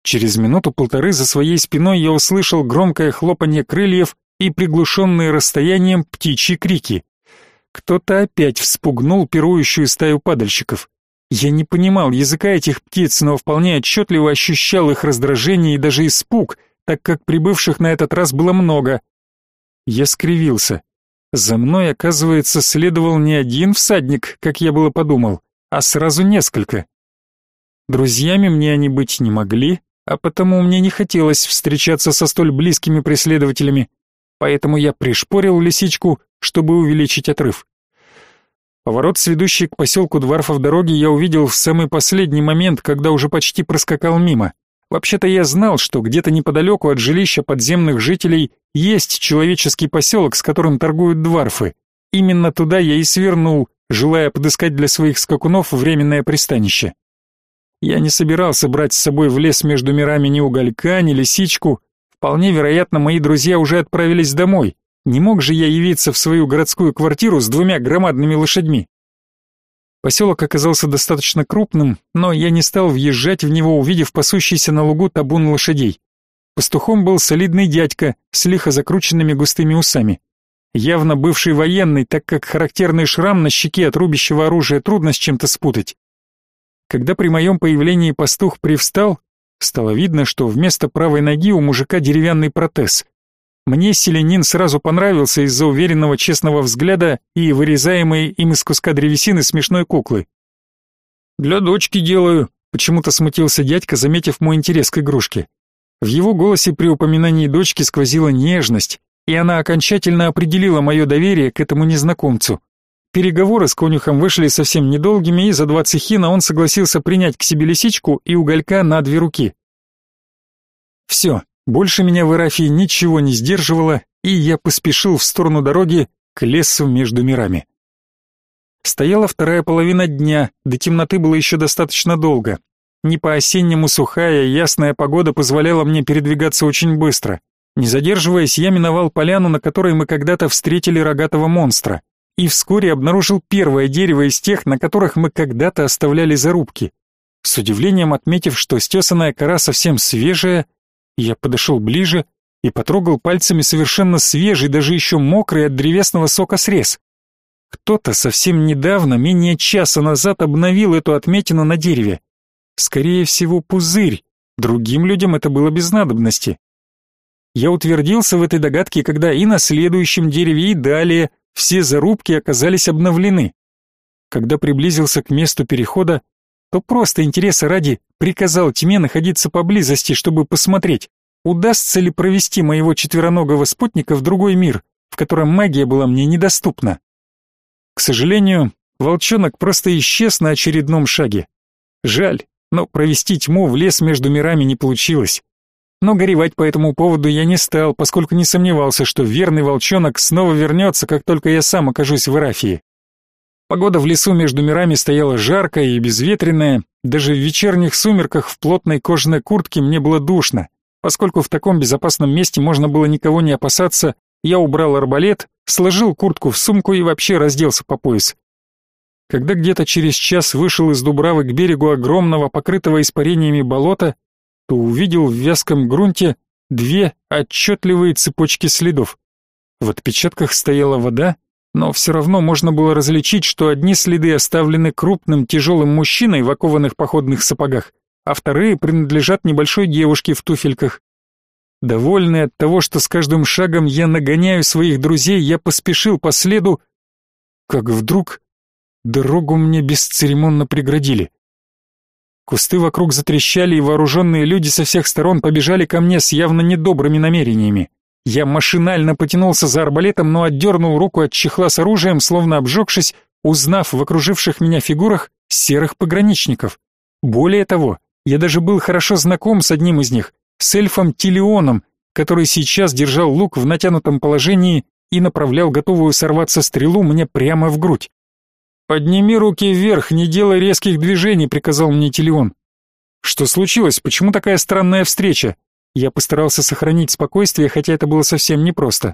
Через минуту-полторы за своей спиной я услышал громкое хлопанье крыльев и приглушенные расстоянием птичьи крики. Кто-то опять вспугнул пирующую стаю падальщиков. Я не понимал языка этих птиц, но вполне отчетливо ощущал их раздражение и даже испуг, так как прибывших на этот раз было много. Я скривился. За мной, оказывается, следовал не один всадник, как я было подумал, а сразу несколько. Друзьями мне они быть не могли, а потому мне не хотелось встречаться со столь близкими преследователями поэтому я пришпорил лисичку, чтобы увеличить отрыв. Поворот, ведущий к поселку Дварфов дороги, я увидел в самый последний момент, когда уже почти проскакал мимо. Вообще-то я знал, что где-то неподалеку от жилища подземных жителей есть человеческий поселок, с которым торгуют дварфы. Именно туда я и свернул, желая подыскать для своих скакунов временное пристанище. Я не собирался брать с собой в лес между мирами ни уголька, ни лисичку, Вполне вероятно, мои друзья уже отправились домой. Не мог же я явиться в свою городскую квартиру с двумя громадными лошадьми. Поселок оказался достаточно крупным, но я не стал въезжать в него, увидев пасущийся на лугу табун лошадей. Пастухом был солидный дядька с лихо закрученными густыми усами. Явно бывший военный, так как характерный шрам на щеке от рубящего оружия трудно с чем-то спутать. Когда при моем появлении пастух привстал, Стало видно, что вместо правой ноги у мужика деревянный протез. Мне селянин сразу понравился из-за уверенного честного взгляда и вырезаемой им из куска древесины смешной куклы. «Для дочки делаю», — почему-то смутился дядька, заметив мой интерес к игрушке. В его голосе при упоминании дочки сквозила нежность, и она окончательно определила мое доверие к этому незнакомцу. Переговоры с конюхом вышли совсем недолгими, и за два цехина он согласился принять к себе лисичку и уголька на две руки. Все, больше меня в Ирафии ничего не сдерживало, и я поспешил в сторону дороги к лесу между мирами. Стояла вторая половина дня, до темноты было еще достаточно долго. Не по-осеннему сухая, ясная погода позволяла мне передвигаться очень быстро. Не задерживаясь, я миновал поляну, на которой мы когда-то встретили рогатого монстра и вскоре обнаружил первое дерево из тех, на которых мы когда-то оставляли зарубки. С удивлением отметив, что стесанная кора совсем свежая, я подошел ближе и потрогал пальцами совершенно свежий, даже еще мокрый от древесного сока срез. Кто-то совсем недавно, менее часа назад, обновил эту отметину на дереве. Скорее всего, пузырь. Другим людям это было без надобности. Я утвердился в этой догадке, когда и на следующем дереве, и далее все зарубки оказались обновлены. Когда приблизился к месту перехода, то просто интереса ради приказал тьме находиться поблизости, чтобы посмотреть, удастся ли провести моего четвероногого спутника в другой мир, в котором магия была мне недоступна. К сожалению, волчонок просто исчез на очередном шаге. Жаль, но провести тьму в лес между мирами не получилось. Но горевать по этому поводу я не стал, поскольку не сомневался, что верный волчонок снова вернется, как только я сам окажусь в Ирафии. Погода в лесу между мирами стояла жаркая и безветренная, даже в вечерних сумерках в плотной кожаной куртке мне было душно. Поскольку в таком безопасном месте можно было никого не опасаться, я убрал арбалет, сложил куртку в сумку и вообще разделся по пояс. Когда где-то через час вышел из Дубравы к берегу огромного, покрытого испарениями болота, то увидел в вязком грунте две отчетливые цепочки следов. В отпечатках стояла вода, но все равно можно было различить, что одни следы оставлены крупным тяжелым мужчиной в окованных походных сапогах, а вторые принадлежат небольшой девушке в туфельках. Довольный от того, что с каждым шагом я нагоняю своих друзей, я поспешил по следу, как вдруг дорогу мне бесцеремонно преградили. Кусты вокруг затрещали, и вооруженные люди со всех сторон побежали ко мне с явно недобрыми намерениями. Я машинально потянулся за арбалетом, но отдернул руку от чехла с оружием, словно обжегшись, узнав в окруживших меня фигурах серых пограничников. Более того, я даже был хорошо знаком с одним из них, с эльфом Тилионом, который сейчас держал лук в натянутом положении и направлял готовую сорваться стрелу мне прямо в грудь. «Подними руки вверх, не делай резких движений», — приказал мне Тилион. «Что случилось? Почему такая странная встреча?» Я постарался сохранить спокойствие, хотя это было совсем непросто.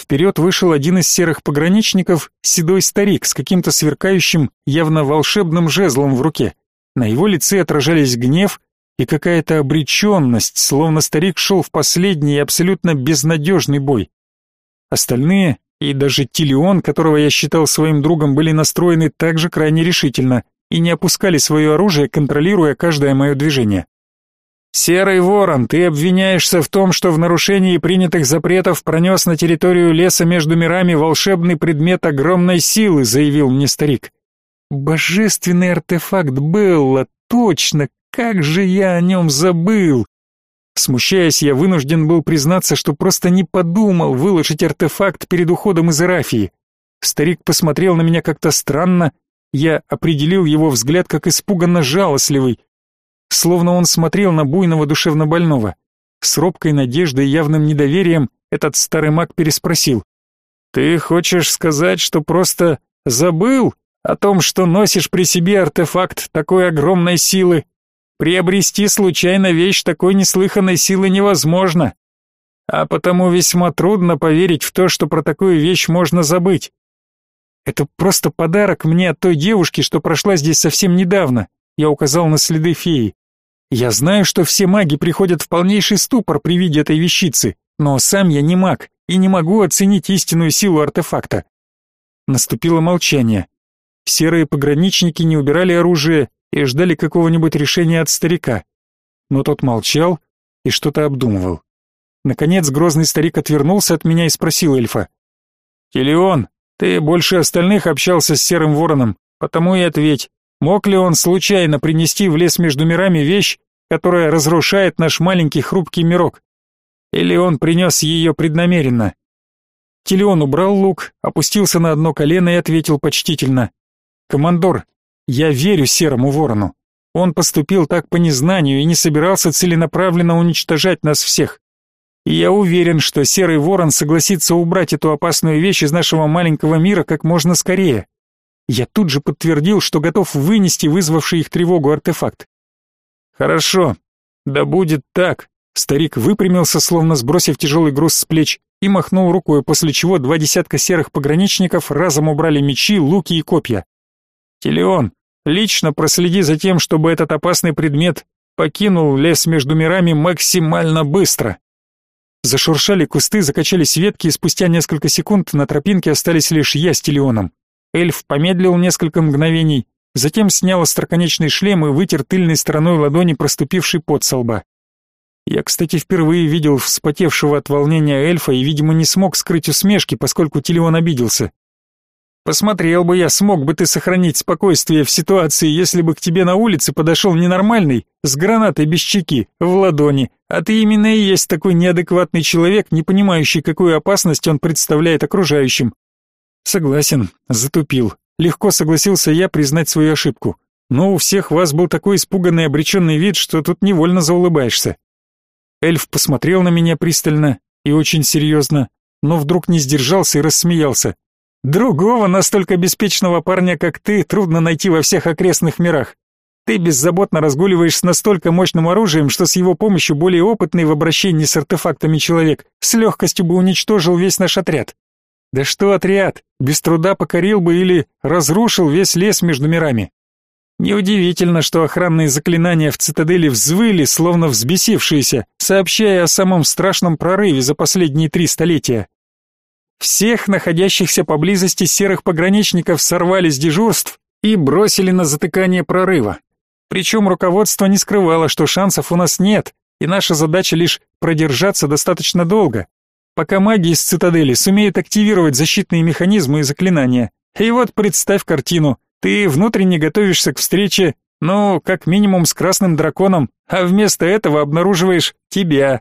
Вперед вышел один из серых пограничников, седой старик с каким-то сверкающим, явно волшебным жезлом в руке. На его лице отражались гнев и какая-то обреченность, словно старик шел в последний и абсолютно безнадежный бой. Остальные, и даже Тилион, которого я считал своим другом, были настроены также крайне решительно и не опускали свое оружие, контролируя каждое мое движение. «Серый ворон, ты обвиняешься в том, что в нарушении принятых запретов пронес на территорию леса между мирами волшебный предмет огромной силы», заявил мне старик. Божественный артефакт Белла, точно, как же я о нем забыл! Смущаясь, я вынужден был признаться, что просто не подумал выложить артефакт перед уходом из Эрафии. Старик посмотрел на меня как-то странно, я определил его взгляд как испуганно жалостливый, словно он смотрел на буйного душевнобольного. С робкой надеждой и явным недоверием этот старый маг переспросил. «Ты хочешь сказать, что просто забыл о том, что носишь при себе артефакт такой огромной силы. Приобрести случайно вещь такой неслыханной силы невозможно. А потому весьма трудно поверить в то, что про такую вещь можно забыть. Это просто подарок мне от той девушки, что прошла здесь совсем недавно. Я указал на следы феи. Я знаю, что все маги приходят в полнейший ступор при виде этой вещицы, но сам я не маг и не могу оценить истинную силу артефакта. Наступило молчание. Серые пограничники не убирали оружие и ждали какого-нибудь решения от старика. Но тот молчал и что-то обдумывал. Наконец грозный старик отвернулся от меня и спросил эльфа. «Келеон, ты больше остальных общался с Серым Вороном, потому и ответь, мог ли он случайно принести в лес между мирами вещь, которая разрушает наш маленький хрупкий мирок? Или он принес ее преднамеренно?» Телеон убрал лук, опустился на одно колено и ответил почтительно. «Командор, я верю Серому Ворону. Он поступил так по незнанию и не собирался целенаправленно уничтожать нас всех. И я уверен, что Серый Ворон согласится убрать эту опасную вещь из нашего маленького мира как можно скорее. Я тут же подтвердил, что готов вынести вызвавший их тревогу артефакт. Хорошо, да будет так. Старик выпрямился, словно сбросив тяжелый груз с плеч, и махнул рукой, после чего два десятка серых пограничников разом убрали мечи, луки и копья. Телеон, лично проследи за тем, чтобы этот опасный предмет покинул лес между мирами максимально быстро. Зашуршали кусты, закачались ветки, и спустя несколько секунд на тропинке остались лишь я с Телеоном. Эльф помедлил несколько мгновений, затем снял остроконечный шлем и вытер тыльной стороной ладони проступивший пот со лба. Я, кстати, впервые видел вспотевшего от волнения эльфа и, видимо, не смог скрыть усмешки, поскольку Телеон обиделся. Посмотрел бы я, смог бы ты сохранить спокойствие в ситуации, если бы к тебе на улице подошел ненормальный, с гранатой без чеки, в ладони, а ты именно и есть такой неадекватный человек, не понимающий, какую опасность он представляет окружающим. Согласен, затупил. Легко согласился я признать свою ошибку. Но у всех вас был такой испуганный обреченный вид, что тут невольно заулыбаешься. Эльф посмотрел на меня пристально и очень серьезно, но вдруг не сдержался и рассмеялся. Другого настолько беспечного парня, как ты, трудно найти во всех окрестных мирах. Ты беззаботно разгуливаешь с настолько мощным оружием, что с его помощью более опытный в обращении с артефактами человек с легкостью бы уничтожил весь наш отряд. Да что отряд, без труда покорил бы или разрушил весь лес между мирами. Неудивительно, что охранные заклинания в цитадели взвыли, словно взбесившиеся, сообщая о самом страшном прорыве за последние три столетия. Всех находящихся поблизости серых пограничников сорвали с дежурств и бросили на затыкание прорыва. Причем руководство не скрывало, что шансов у нас нет, и наша задача лишь продержаться достаточно долго, пока маги из цитадели сумеют активировать защитные механизмы и заклинания. И вот представь картину. Ты внутренне готовишься к встрече, ну, как минимум с красным драконом, а вместо этого обнаруживаешь тебя.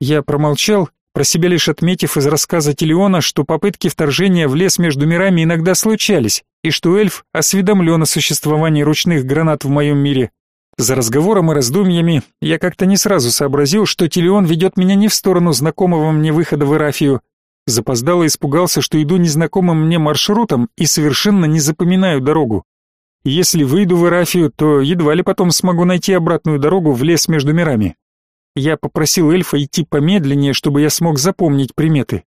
Я промолчал, про себя лишь отметив из рассказа Телеона, что попытки вторжения в лес между мирами иногда случались, и что эльф осведомлен о существовании ручных гранат в моем мире. За разговором и раздумьями я как-то не сразу сообразил, что Телеон ведет меня не в сторону знакомого мне выхода в Ирафию. Запоздало испугался, что иду незнакомым мне маршрутом и совершенно не запоминаю дорогу. Если выйду в Ирафию, то едва ли потом смогу найти обратную дорогу в лес между мирами. Я попросил эльфа идти помедленнее, чтобы я смог запомнить приметы.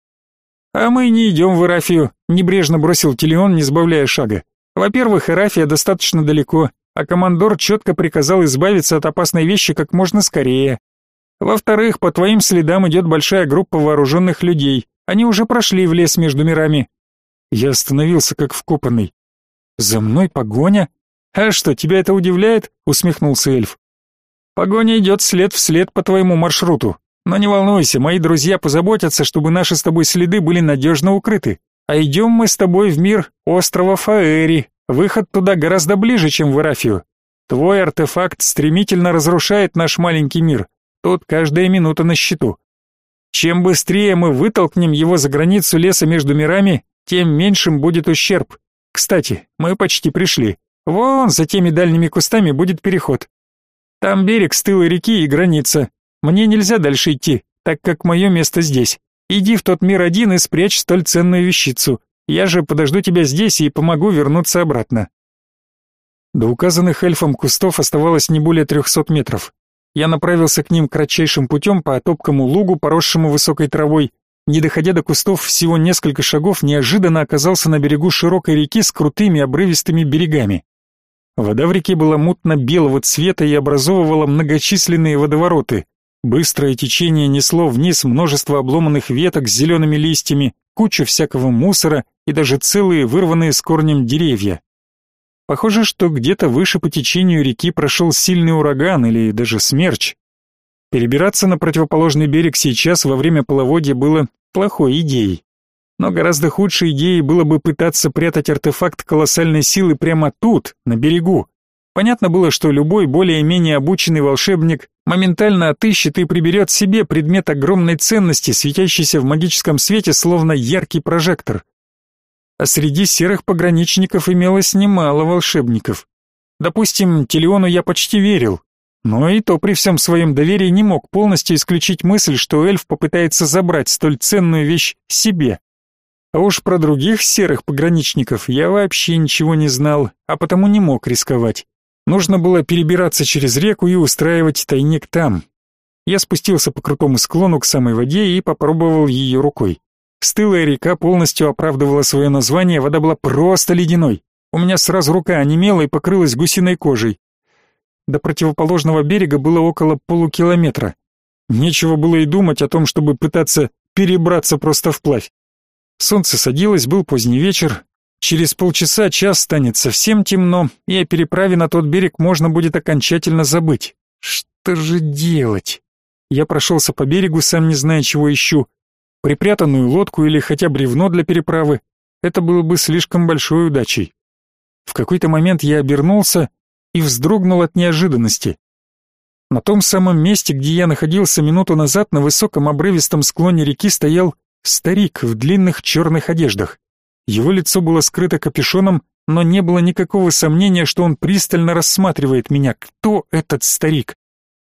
«А мы не идем в Ирафию», — небрежно бросил Телеон, не сбавляя шага. «Во-первых, Ирафия достаточно далеко, а командор четко приказал избавиться от опасной вещи как можно скорее. Во-вторых, по твоим следам идет большая группа вооруженных людей. Они уже прошли в лес между мирами». Я остановился как вкопанный. «За мной погоня? А что, тебя это удивляет?» — усмехнулся эльф. «Погоня идет след в след по твоему маршруту. Но не волнуйся, мои друзья позаботятся, чтобы наши с тобой следы были надежно укрыты. А идем мы с тобой в мир острова Фаэри. Выход туда гораздо ближе, чем в Ирафию. Твой артефакт стремительно разрушает наш маленький мир. Тут каждая минута на счету. Чем быстрее мы вытолкнем его за границу леса между мирами, тем меньшим будет ущерб. Кстати, мы почти пришли. Вон за теми дальними кустами будет переход. Там берег с тыла реки и граница. Мне нельзя дальше идти, так как мое место здесь. Иди в тот мир один и спрячь столь ценную вещицу. Я же подожду тебя здесь и помогу вернуться обратно. До указанных эльфом кустов оставалось не более трехсот метров. Я направился к ним кратчайшим путем по топкому лугу, поросшему высокой травой. Не доходя до кустов всего несколько шагов, неожиданно оказался на берегу широкой реки с крутыми обрывистыми берегами. Вода в реке была мутно-белого цвета и образовывала многочисленные водовороты. Быстрое течение несло вниз множество обломанных веток с зелеными листьями, кучу всякого мусора и даже целые вырванные с корнем деревья. Похоже, что где-то выше по течению реки прошел сильный ураган или даже смерч. Перебираться на противоположный берег сейчас во время половодья было плохой идеей. Но гораздо худшей идеей было бы пытаться прятать артефакт колоссальной силы прямо тут, на берегу. Понятно было, что любой более-менее обученный волшебник моментально отыщет и приберет себе предмет огромной ценности, светящийся в магическом свете, словно яркий прожектор. А среди серых пограничников имелось немало волшебников. Допустим, Телеону я почти верил, но и то при всем своем доверии не мог полностью исключить мысль, что эльф попытается забрать столь ценную вещь себе. А уж про других серых пограничников я вообще ничего не знал, а потому не мог рисковать. Нужно было перебираться через реку и устраивать тайник там. Я спустился по крутому склону к самой воде и попробовал ее рукой. Стылая река полностью оправдывала свое название, вода была просто ледяной. У меня сразу рука онемела и покрылась гусиной кожей. До противоположного берега было около полукилометра. Нечего было и думать о том, чтобы пытаться перебраться просто вплавь. Солнце садилось, был поздний вечер, Через полчаса-час станет совсем темно, и о переправе на тот берег можно будет окончательно забыть. Что же делать? Я прошелся по берегу, сам не зная, чего ищу. Припрятанную лодку или хотя бревно для переправы. Это было бы слишком большой удачей. В какой-то момент я обернулся и вздрогнул от неожиданности. На том самом месте, где я находился минуту назад, на высоком обрывистом склоне реки стоял старик в длинных черных одеждах. Его лицо было скрыто капюшоном, но не было никакого сомнения, что он пристально рассматривает меня. Кто этот старик?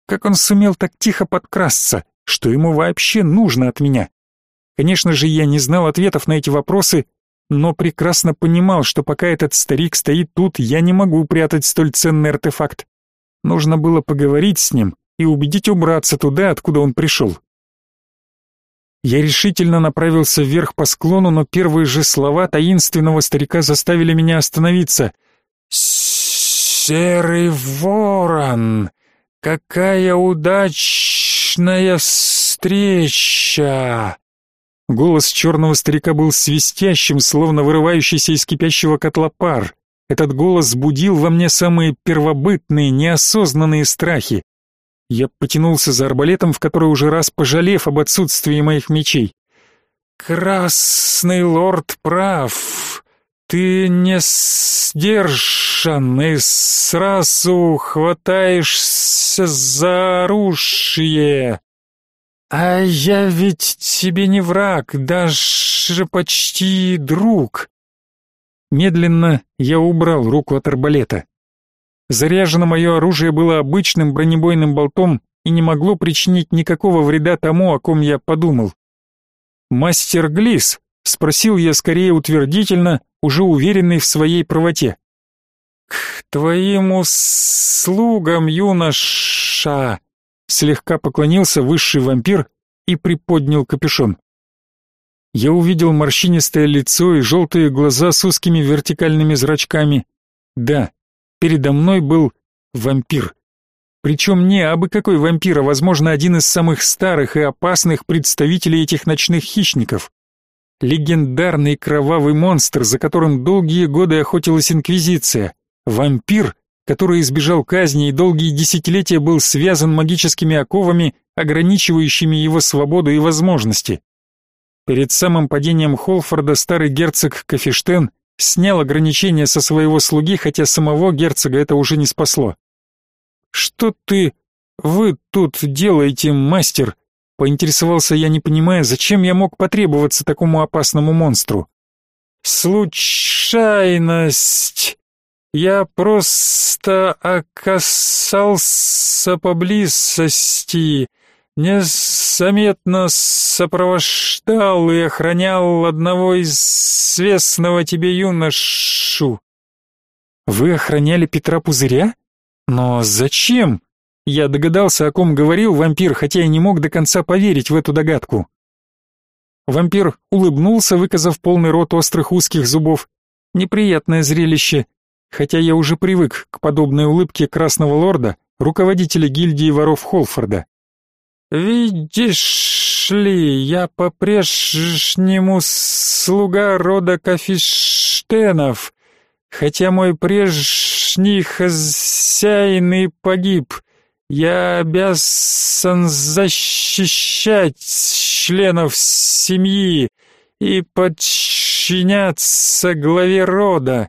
Как он сумел так тихо подкрасться? Что ему вообще нужно от меня? Конечно же, я не знал ответов на эти вопросы, но прекрасно понимал, что пока этот старик стоит тут, я не могу прятать столь ценный артефакт. Нужно было поговорить с ним и убедить убраться туда, откуда он пришел. Я решительно направился вверх по склону, но первые же слова таинственного старика заставили меня остановиться. «Серый ворон! Какая удачная встреча!» Голос черного старика был свистящим, словно вырывающийся из кипящего котла пар. Этот голос будил во мне самые первобытные, неосознанные страхи. Я потянулся за арбалетом, в который уже раз пожалев об отсутствии моих мечей. «Красный лорд прав. Ты не сдержан и сразу хватаешься за оружие. А я ведь тебе не враг, даже почти друг. Медленно я убрал руку от арбалета. Заряжено мое оружие было обычным бронебойным болтом и не могло причинить никакого вреда тому, о ком я подумал. «Мастер Глис?» — спросил я скорее утвердительно, уже уверенный в своей правоте. «К твоим услугам, юноша!» Слегка поклонился высший вампир и приподнял капюшон. Я увидел морщинистое лицо и желтые глаза с узкими вертикальными зрачками. Да, передо мной был вампир. Причем не абы какой вампир, а, возможно, один из самых старых и опасных представителей этих ночных хищников. Легендарный кровавый монстр, за которым долгие годы охотилась Инквизиция. Вампир, который избежал казни и долгие десятилетия был связан магическими оковами, ограничивающими его свободу и возможности. Перед самым падением Холфорда старый герцог Кафештен снял ограничения со своего слуги, хотя самого герцога это уже не спасло. «Что ты... вы тут делаете, мастер?» Поинтересовался я, не понимая, зачем я мог потребоваться такому опасному монстру. «Случайность!» Я просто оказался поблизости, незаметно сопровождал и охранял одного из известного тебе юношу. Вы охраняли Петра Пузыря? Но зачем? Я догадался, о ком говорил вампир, хотя и не мог до конца поверить в эту догадку. Вампир улыбнулся, выказав полный рот острых узких зубов. Неприятное зрелище, хотя я уже привык к подобной улыбке Красного Лорда, руководителя гильдии воров Холфорда. «Видишь ли, я по-прежнему слуга рода Кафиштенов, хотя мой прежний хозяин и погиб. Я обязан защищать членов семьи и подчиняться главе рода.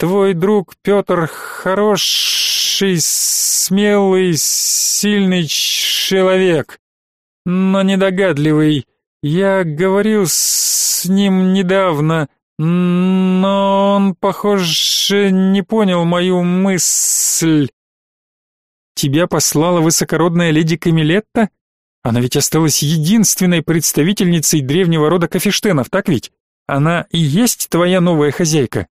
Твой друг Петр хороший, смелый, сильный человек, но недогадливый. Я говорил с ним недавно, но он, похоже, не понял мою мысль. Тебя послала высокородная леди Камилетта? Она ведь осталась единственной представительницей древнего рода Кафештенов, так ведь? Она и есть твоя новая хозяйка.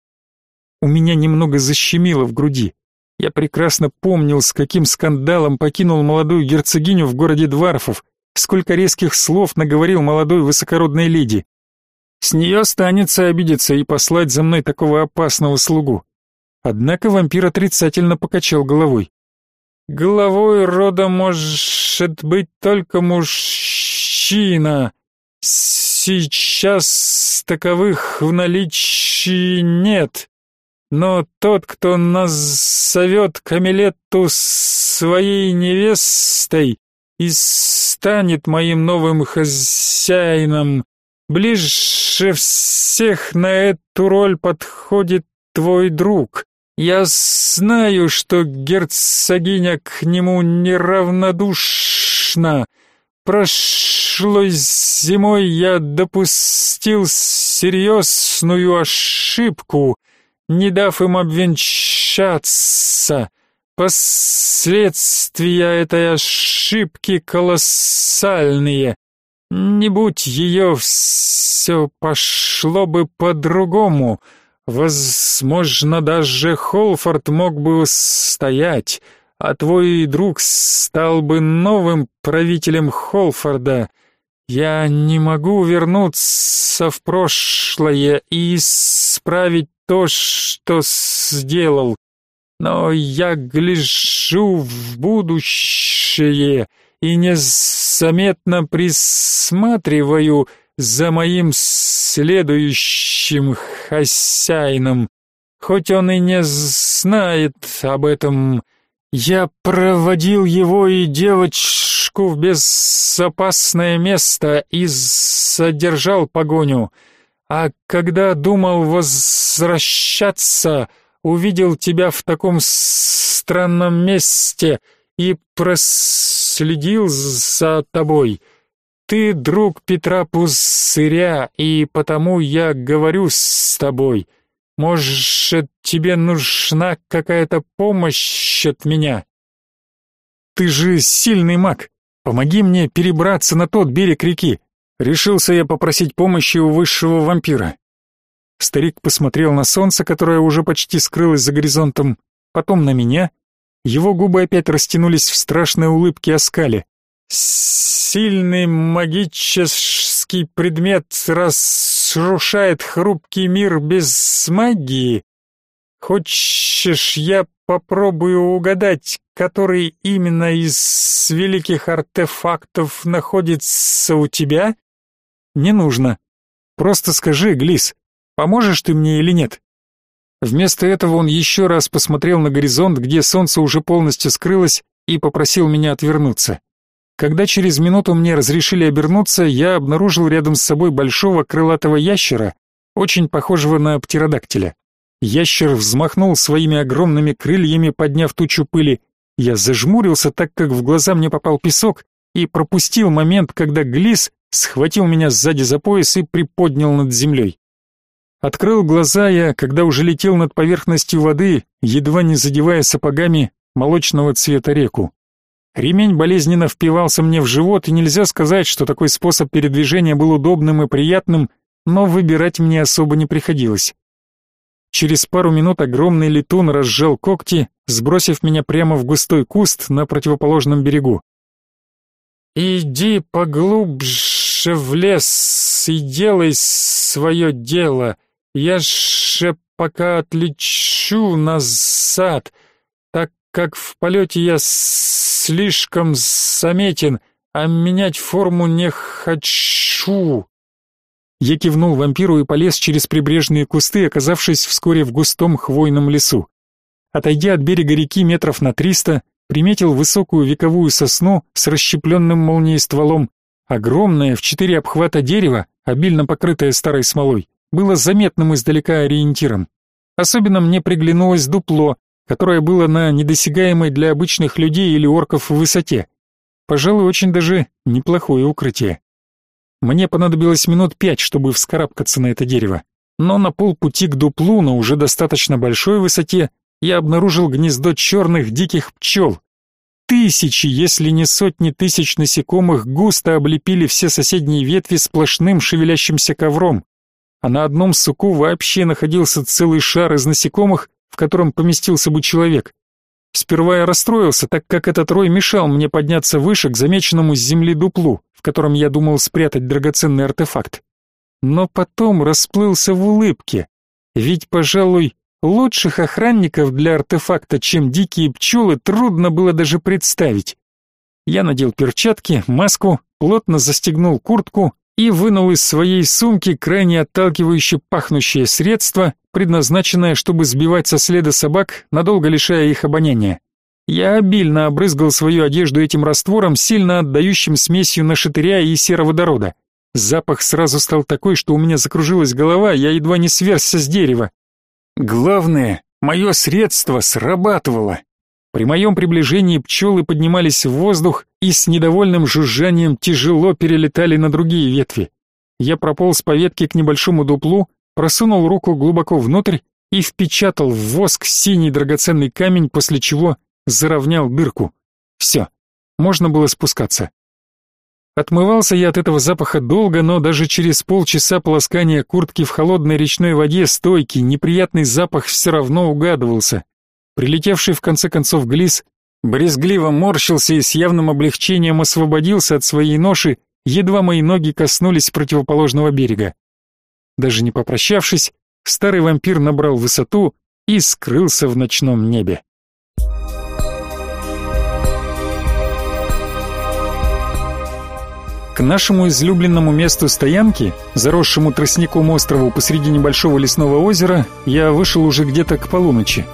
У меня немного защемило в груди. Я прекрасно помнил, с каким скандалом покинул молодую герцогиню в городе Дварфов, сколько резких слов наговорил молодой высокородной леди. С нее станется обидеться и послать за мной такого опасного слугу. Однако вампир отрицательно покачал головой. Головой рода может быть только мужчина. Сейчас таковых в наличии нет. Но тот, кто назовет Камилетту своей невестой и станет моим новым хозяином, ближе всех на эту роль подходит твой друг. Я знаю, что герцогиня к нему неравнодушна. Прошлой зимой я допустил серьезную ошибку — не дав им обвенчаться. Последствия этой ошибки колоссальные. Не будь ее, все пошло бы по-другому. Возможно, даже Холфорд мог бы устоять, а твой друг стал бы новым правителем Холфорда. Я не могу вернуться в прошлое и исправить то, что сделал, но я гляжу в будущее и незаметно присматриваю за моим следующим хозяином. Хоть он и не знает об этом, я проводил его и девочку в безопасное место и задержал погоню. А когда думал возвращаться, увидел тебя в таком странном месте и проследил за тобой. Ты друг Петра Пузыря, и потому я говорю с тобой. Может, тебе нужна какая-то помощь от меня? Ты же сильный маг. Помоги мне перебраться на тот берег реки. Решился я попросить помощи у высшего вампира. Старик посмотрел на солнце, которое уже почти скрылось за горизонтом, потом на меня. Его губы опять растянулись в страшной улыбке оскале. Сильный магический предмет разрушает хрупкий мир без магии. Хочешь, я попробую угадать, который именно из великих артефактов находится у тебя? Не нужно. Просто скажи, Глис, поможешь ты мне или нет? Вместо этого он еще раз посмотрел на горизонт, где солнце уже полностью скрылось, и попросил меня отвернуться. Когда через минуту мне разрешили обернуться, я обнаружил рядом с собой большого крылатого ящера, очень похожего на птеродактиля. Ящер взмахнул своими огромными крыльями, подняв тучу пыли. Я зажмурился, так как в глаза мне попал песок, и пропустил момент, когда Глис схватил меня сзади за пояс и приподнял над землей. Открыл глаза я, когда уже летел над поверхностью воды, едва не задевая сапогами молочного цвета реку. Ремень болезненно впивался мне в живот, и нельзя сказать, что такой способ передвижения был удобным и приятным, но выбирать мне особо не приходилось. Через пару минут огромный летун разжал когти, сбросив меня прямо в густой куст на противоположном берегу. «Иди поглубже в лес и делай свое дело. Я же пока отлечу назад, так как в полете я слишком заметен, а менять форму не хочу. Я кивнул вампиру и полез через прибрежные кусты, оказавшись вскоре в густом хвойном лесу. Отойдя от берега реки метров на триста, приметил высокую вековую сосну с расщепленным молнией стволом. Огромное в четыре обхвата дерево, обильно покрытое старой смолой, было заметным издалека ориентиром. Особенно мне приглянулось дупло, которое было на недосягаемой для обычных людей или орков высоте. Пожалуй, очень даже неплохое укрытие. Мне понадобилось минут пять, чтобы вскарабкаться на это дерево. Но на полпути к дуплу, на уже достаточно большой высоте, я обнаружил гнездо черных диких пчел. Тысячи, если не сотни тысяч насекомых густо облепили все соседние ветви сплошным шевелящимся ковром. А на одном суку вообще находился целый шар из насекомых, в котором поместился бы человек. Сперва я расстроился, так как этот рой мешал мне подняться выше к замеченному с земли дуплу, в котором я думал спрятать драгоценный артефакт. Но потом расплылся в улыбке, ведь, пожалуй, лучших охранников для артефакта, чем дикие пчелы, трудно было даже представить. Я надел перчатки, маску, плотно застегнул куртку и вынул из своей сумки крайне отталкивающе пахнущее средство, предназначенное, чтобы сбивать со следа собак, надолго лишая их обоняния. Я обильно обрызгал свою одежду этим раствором, сильно отдающим смесью нашатыря и сероводорода. Запах сразу стал такой, что у меня закружилась голова, я едва не сверзся с дерева. Главное, мое средство срабатывало. При моем приближении пчелы поднимались в воздух и с недовольным жужжанием тяжело перелетали на другие ветви. Я прополз по ветке к небольшому дуплу, просунул руку глубоко внутрь и впечатал в воск синий драгоценный камень, после чего заровнял дырку. Все, можно было спускаться. Отмывался я от этого запаха долго, но даже через полчаса полоскания куртки в холодной речной воде стойкий, неприятный запах все равно угадывался. Прилетевший в конце концов глис брезгливо морщился и с явным облегчением освободился от своей ноши, едва мои ноги коснулись противоположного берега. Даже не попрощавшись, старый вампир набрал высоту и скрылся в ночном небе. К нашему излюбленному месту стоянки, заросшему тростником острову посреди небольшого лесного озера, я вышел уже где-то к полуночи.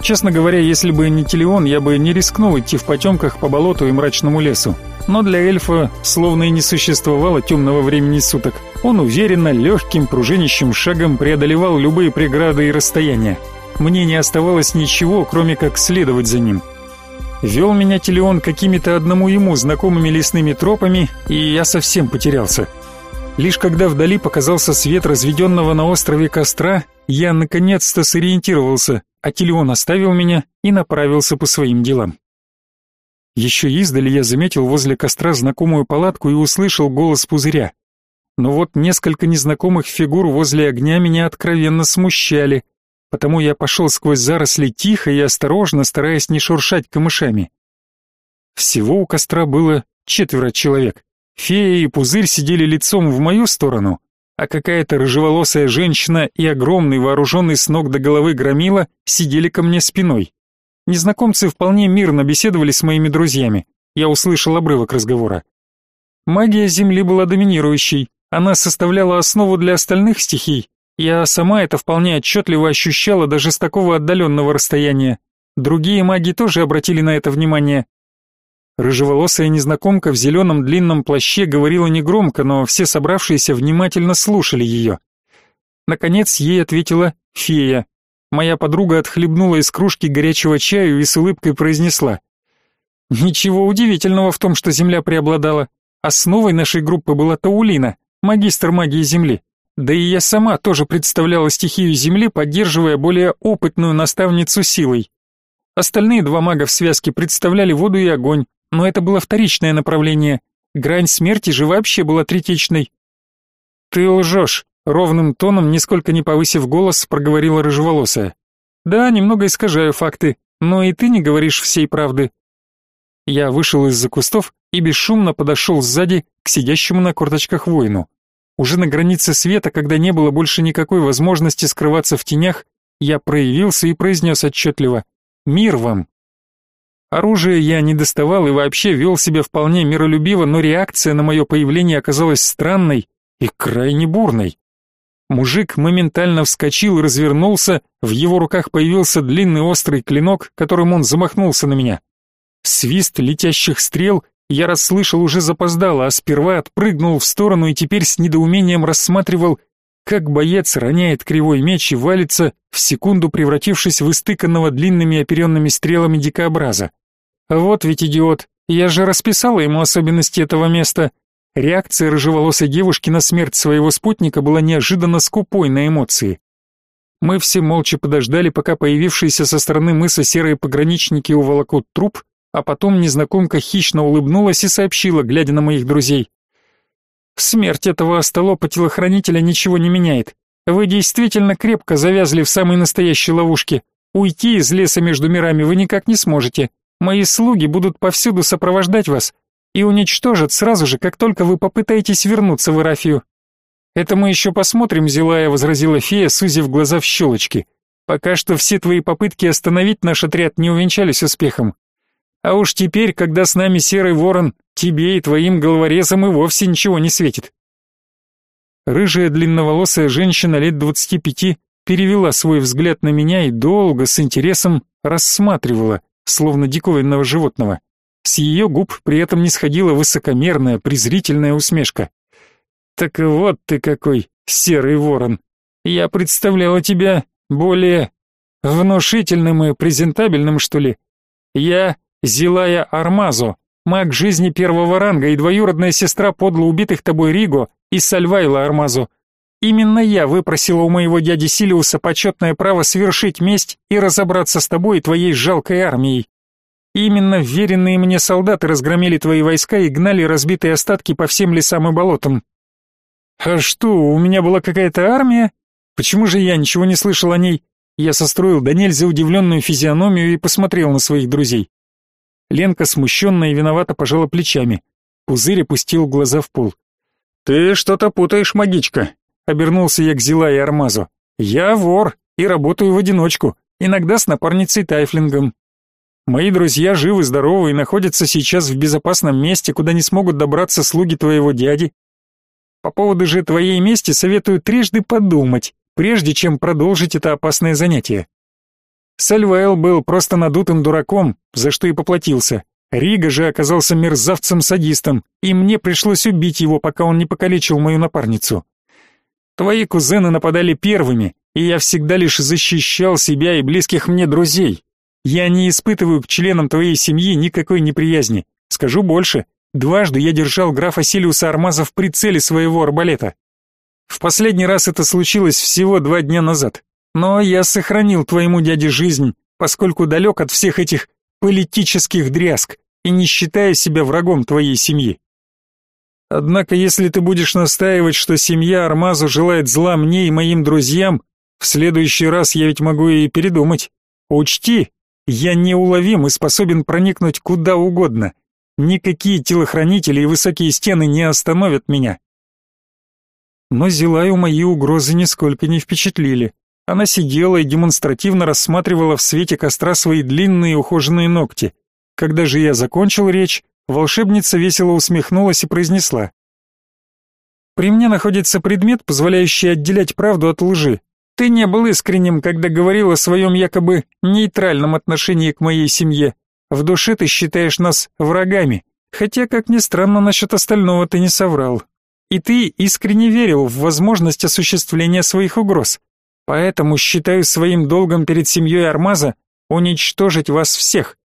Честно говоря, если бы не Телеон, я бы не рискнул идти в потемках по болоту и мрачному лесу. Но для эльфа словно и не существовало темного времени суток. Он уверенно, легким, пружинищим шагом преодолевал любые преграды и расстояния. Мне не оставалось ничего, кроме как следовать за ним. Вел меня Телеон какими-то одному ему знакомыми лесными тропами, и я совсем потерялся. Лишь когда вдали показался свет разведенного на острове костра, я наконец-то сориентировался, а Телеон оставил меня и направился по своим делам. Еще издали я заметил возле костра знакомую палатку и услышал голос пузыря. Но вот несколько незнакомых фигур возле огня меня откровенно смущали, потому я пошел сквозь заросли тихо и осторожно, стараясь не шуршать камышами. Всего у костра было четверо человек. Фея и Пузырь сидели лицом в мою сторону, а какая-то рыжеволосая женщина и огромный вооруженный с ног до головы громила сидели ко мне спиной. Незнакомцы вполне мирно беседовали с моими друзьями. Я услышал обрывок разговора. Магия Земли была доминирующей, она составляла основу для остальных стихий, я сама это вполне отчетливо ощущала даже с такого отдаленного расстояния. Другие маги тоже обратили на это внимание. Рыжеволосая незнакомка в зеленом длинном плаще говорила негромко, но все собравшиеся внимательно слушали ее. Наконец ей ответила фея. Моя подруга отхлебнула из кружки горячего чаю и с улыбкой произнесла. «Ничего удивительного в том, что Земля преобладала. Основой нашей группы была Таулина, магистр магии Земли. Да и я сама тоже представляла стихию Земли, поддерживая более опытную наставницу силой. Остальные два мага в связке представляли воду и огонь, но это было вторичное направление. Грань смерти же вообще была третичной. «Ты лжешь», — ровным тоном, нисколько не повысив голос, проговорила рыжеволосая. «Да, немного искажаю факты, но и ты не говоришь всей правды». Я вышел из-за кустов и бесшумно подошел сзади к сидящему на корточках воину. Уже на границе света, когда не было больше никакой возможности скрываться в тенях, я проявился и произнес отчетливо «Мир вам!». Оружие я не доставал и вообще вел себя вполне миролюбиво, но реакция на мое появление оказалась странной и крайне бурной. Мужик моментально вскочил и развернулся, в его руках появился длинный острый клинок, которым он замахнулся на меня. Свист летящих стрел я расслышал уже запоздало, а сперва отпрыгнул в сторону и теперь с недоумением рассматривал, как боец роняет кривой меч и валится, в секунду превратившись в истыканного длинными оперенными стрелами дикообраза. Вот ведь идиот, я же расписала ему особенности этого места. Реакция рыжеволосой девушки на смерть своего спутника была неожиданно скупой на эмоции. Мы все молча подождали, пока появившиеся со стороны мыса серые пограничники уволокут труп, а потом незнакомка хищно улыбнулась и сообщила, глядя на моих друзей. «Смерть этого остолопа-телохранителя ничего не меняет. Вы действительно крепко завязли в самой настоящей ловушке. Уйти из леса между мирами вы никак не сможете. Мои слуги будут повсюду сопровождать вас и уничтожат сразу же, как только вы попытаетесь вернуться в Ирафию». «Это мы еще посмотрим, Зилая», — возразила фея, сузив глаза в щелочки. «Пока что все твои попытки остановить наш отряд не увенчались успехом. А уж теперь, когда с нами серый ворон, тебе и твоим головорезам и вовсе ничего не светит. Рыжая длинноволосая женщина лет двадцати пяти перевела свой взгляд на меня и долго с интересом рассматривала, словно диковинного животного. С ее губ при этом не сходила высокомерная, презрительная усмешка. «Так вот ты какой, серый ворон! Я представляла тебя более внушительным и презентабельным, что ли. Я Зилая Армазо, маг жизни первого ранга и двоюродная сестра подло убитых тобой Риго и Сальвайла Армазо. Именно я выпросила у моего дяди Силиуса почетное право совершить месть и разобраться с тобой и твоей жалкой армией. Именно веренные мне солдаты разгромили твои войска и гнали разбитые остатки по всем лесам и болотам. А что, у меня была какая-то армия? Почему же я ничего не слышал о ней? Я состроил до нельзя удивленную физиономию и посмотрел на своих друзей. Ленка смущенно и виновато пожала плечами. Пузырь опустил глаза в пол. «Ты что-то путаешь, магичка», — обернулся я к Зила и Армазу. «Я вор и работаю в одиночку, иногда с напарницей Тайфлингом. Мои друзья живы-здоровы и находятся сейчас в безопасном месте, куда не смогут добраться слуги твоего дяди. По поводу же твоей мести советую трижды подумать, прежде чем продолжить это опасное занятие. Сальваэл был просто надутым дураком, за что и поплатился. Рига же оказался мерзавцем-садистом, и мне пришлось убить его, пока он не покалечил мою напарницу. Твои кузены нападали первыми, и я всегда лишь защищал себя и близких мне друзей. Я не испытываю к членам твоей семьи никакой неприязни. Скажу больше, дважды я держал графа Силиуса Армаза в прицеле своего арбалета. В последний раз это случилось всего два дня назад. Но я сохранил твоему дяде жизнь, поскольку далек от всех этих политических дрязг и не считаю себя врагом твоей семьи. Однако, если ты будешь настаивать, что семья Армазу желает зла мне и моим друзьям, в следующий раз я ведь могу и передумать. Учти, я неуловим и способен проникнуть куда угодно. Никакие телохранители и высокие стены не остановят меня. Но Зилаю мои угрозы нисколько не впечатлили. Она сидела и демонстративно рассматривала в свете костра свои длинные ухоженные ногти. Когда же я закончил речь, волшебница весело усмехнулась и произнесла. «При мне находится предмет, позволяющий отделять правду от лжи. Ты не был искренним, когда говорил о своем якобы нейтральном отношении к моей семье. В душе ты считаешь нас врагами, хотя, как ни странно, насчет остального ты не соврал. И ты искренне верил в возможность осуществления своих угроз. Поэтому считаю своим долгом перед семьей Армаза уничтожить вас всех.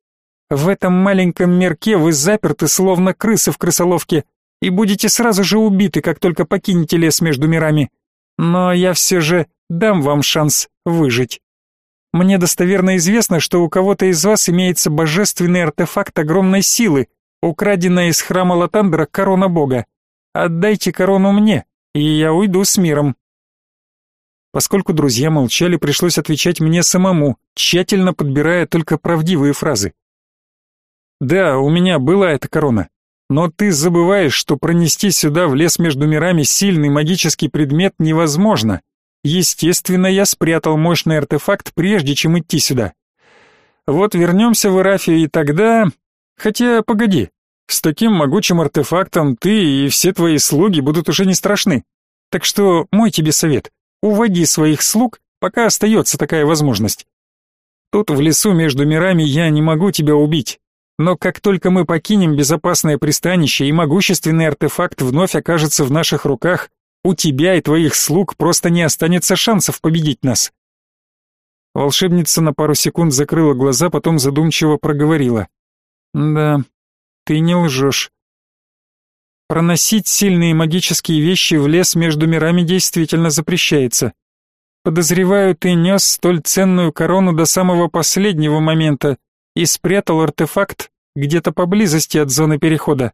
В этом маленьком мирке вы заперты, словно крысы в крысоловке, и будете сразу же убиты, как только покинете лес между мирами. Но я все же дам вам шанс выжить. Мне достоверно известно, что у кого-то из вас имеется божественный артефакт огромной силы, украденная из храма Латандра корона бога. Отдайте корону мне, и я уйду с миром. Поскольку друзья молчали, пришлось отвечать мне самому, тщательно подбирая только правдивые фразы. Да, у меня была эта корона. Но ты забываешь, что пронести сюда в лес между мирами сильный магический предмет невозможно. Естественно, я спрятал мощный артефакт, прежде чем идти сюда. Вот вернемся в Ирафию, и тогда... Хотя, погоди, с таким могучим артефактом ты и все твои слуги будут уже не страшны. Так что мой тебе совет. Уводи своих слуг, пока остается такая возможность. Тут в лесу между мирами я не могу тебя убить. Но как только мы покинем безопасное пристанище и могущественный артефакт вновь окажется в наших руках, у тебя и твоих слуг просто не останется шансов победить нас. Волшебница на пару секунд закрыла глаза, потом задумчиво проговорила. Да, ты не лжешь. Проносить сильные магические вещи в лес между мирами действительно запрещается. Подозреваю, ты нес столь ценную корону до самого последнего момента и спрятал артефакт где-то поблизости от зоны перехода.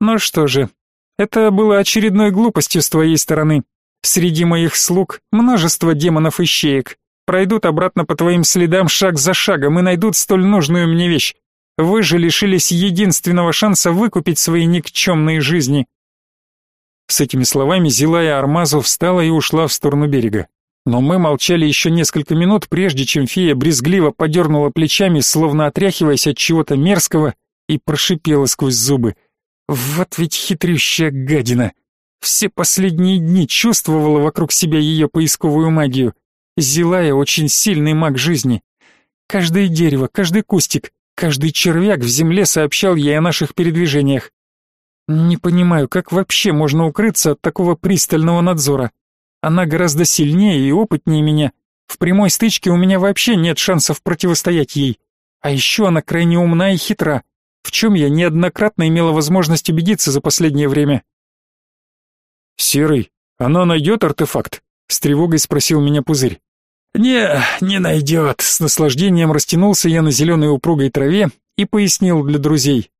Ну что же, это было очередной глупостью с твоей стороны. Среди моих слуг множество демонов-ищеек. Пройдут обратно по твоим следам шаг за шагом и найдут столь нужную мне вещь. Вы же лишились единственного шанса выкупить свои никчемные жизни. С этими словами Зилая Армазу встала и ушла в сторону берега. Но мы молчали еще несколько минут, прежде чем фея брезгливо подернула плечами, словно отряхиваясь от чего-то мерзкого, и прошипела сквозь зубы. «Вот ведь хитрющая гадина! Все последние дни чувствовала вокруг себя ее поисковую магию. Зилая очень сильный маг жизни. Каждое дерево, каждый кустик, Каждый червяк в земле сообщал ей о наших передвижениях. Не понимаю, как вообще можно укрыться от такого пристального надзора. Она гораздо сильнее и опытнее меня. В прямой стычке у меня вообще нет шансов противостоять ей. А еще она крайне умна и хитра, в чем я неоднократно имела возможность убедиться за последнее время. «Серый, она найдет артефакт?» — с тревогой спросил меня Пузырь. «Не, не найдет», — с наслаждением растянулся я на зеленой упругой траве и пояснил для друзей.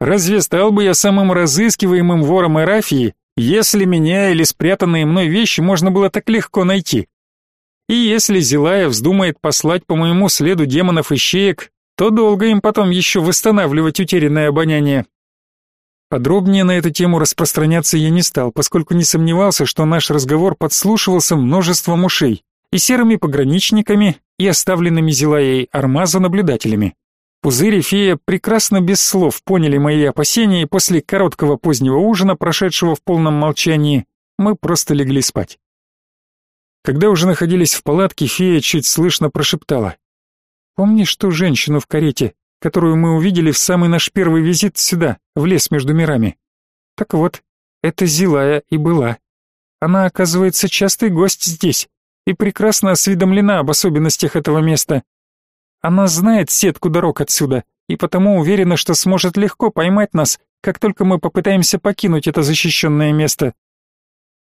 «Разве стал бы я самым разыскиваемым вором Эрафии, если меня или спрятанные мной вещи можно было так легко найти? И если Зилая вздумает послать по моему следу демонов и щеек, то долго им потом еще восстанавливать утерянное обоняние. Подробнее на эту тему распространяться я не стал, поскольку не сомневался, что наш разговор подслушивался множеством ушей, и серыми пограничниками, и оставленными Зилаей Армаза наблюдателями. Пузырь и фея прекрасно без слов поняли мои опасения, и после короткого позднего ужина, прошедшего в полном молчании, мы просто легли спать. Когда уже находились в палатке, фея чуть слышно прошептала. «Помнишь ту женщину в карете, которую мы увидели в самый наш первый визит сюда, в лес между мирами? Так вот, это Зилая и была. Она, оказывается, частый гость здесь и прекрасно осведомлена об особенностях этого места. Она знает сетку дорог отсюда и потому уверена, что сможет легко поймать нас, как только мы попытаемся покинуть это защищенное место.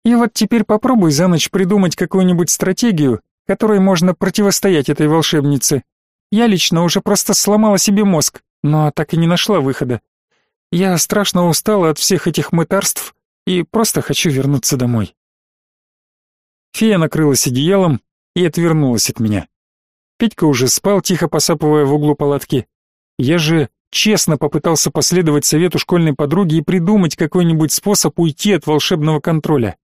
И вот теперь попробуй за ночь придумать какую-нибудь стратегию, которой можно противостоять этой волшебнице. Я лично уже просто сломала себе мозг, но так и не нашла выхода. Я страшно устала от всех этих мытарств и просто хочу вернуться домой. Фея накрылась одеялом и отвернулась от меня. Петька уже спал, тихо посапывая в углу палатки. Я же честно попытался последовать совету школьной подруги и придумать какой-нибудь способ уйти от волшебного контроля.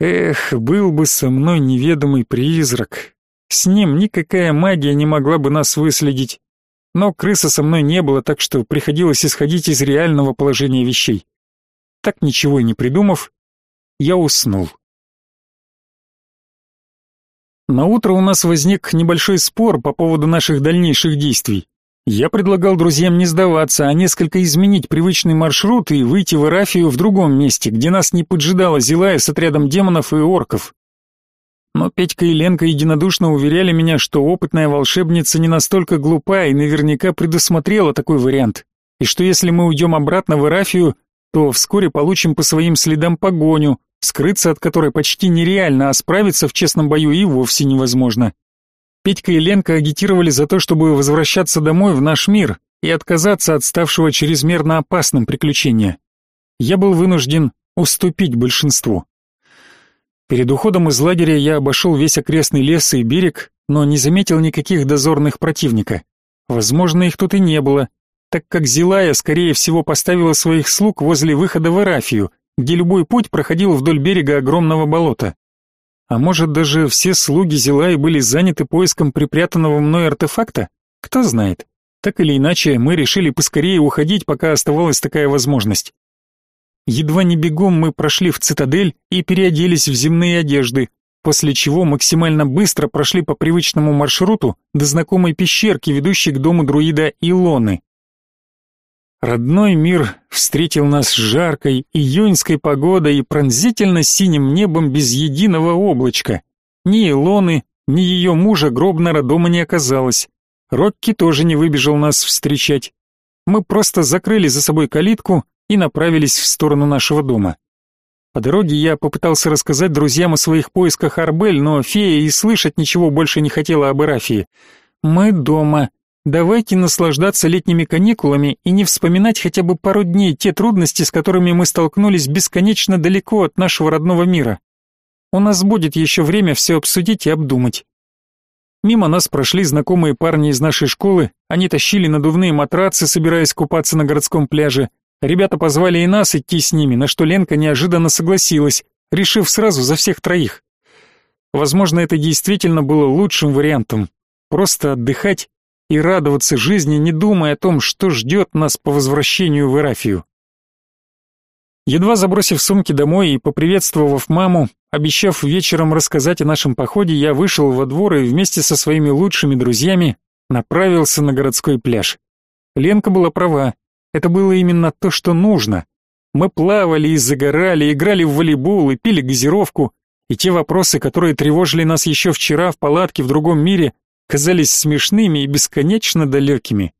Эх, был бы со мной неведомый призрак. С ним никакая магия не могла бы нас выследить. Но крыса со мной не было, так что приходилось исходить из реального положения вещей. Так ничего и не придумав, я уснул. На утро у нас возник небольшой спор по поводу наших дальнейших действий. Я предлагал друзьям не сдаваться, а несколько изменить привычный маршрут и выйти в Эрафию в другом месте, где нас не поджидала Зилая с отрядом демонов и орков. Но Петька и Ленка единодушно уверяли меня, что опытная волшебница не настолько глупа и наверняка предусмотрела такой вариант, и что если мы уйдем обратно в Эрафию, то вскоре получим по своим следам погоню, скрыться от которой почти нереально, а справиться в честном бою и вовсе невозможно. Петька и Ленка агитировали за то, чтобы возвращаться домой в наш мир и отказаться от ставшего чрезмерно опасным приключения. Я был вынужден уступить большинству. Перед уходом из лагеря я обошел весь окрестный лес и берег, но не заметил никаких дозорных противника. Возможно, их тут и не было, так как Зилая, скорее всего, поставила своих слуг возле выхода в Эрафию, где любой путь проходил вдоль берега огромного болота. А может, даже все слуги Зилаи были заняты поиском припрятанного мной артефакта? Кто знает. Так или иначе, мы решили поскорее уходить, пока оставалась такая возможность. Едва не бегом мы прошли в цитадель и переоделись в земные одежды, после чего максимально быстро прошли по привычному маршруту до знакомой пещерки, ведущей к дому друида Илоны. Родной мир встретил нас жаркой июньской погодой и пронзительно синим небом без единого облачка. Ни Илоны, ни ее мужа Гробнера дома не оказалось. Рокки тоже не выбежал нас встречать. Мы просто закрыли за собой калитку и направились в сторону нашего дома. По дороге я попытался рассказать друзьям о своих поисках Арбель, но фея и слышать ничего больше не хотела об Эрафии. «Мы дома», Давайте наслаждаться летними каникулами и не вспоминать хотя бы пару дней те трудности, с которыми мы столкнулись бесконечно далеко от нашего родного мира. У нас будет еще время все обсудить и обдумать. Мимо нас прошли знакомые парни из нашей школы, они тащили надувные матрацы, собираясь купаться на городском пляже. Ребята позвали и нас идти с ними, на что Ленка неожиданно согласилась, решив сразу за всех троих. Возможно, это действительно было лучшим вариантом. Просто отдыхать и радоваться жизни, не думая о том, что ждет нас по возвращению в Эрафию. Едва забросив сумки домой и поприветствовав маму, обещав вечером рассказать о нашем походе, я вышел во двор и вместе со своими лучшими друзьями направился на городской пляж. Ленка была права, это было именно то, что нужно. Мы плавали и загорали, играли в волейбол и пили газировку, и те вопросы, которые тревожили нас еще вчера в палатке в другом мире, казались смешными и бесконечно далекими.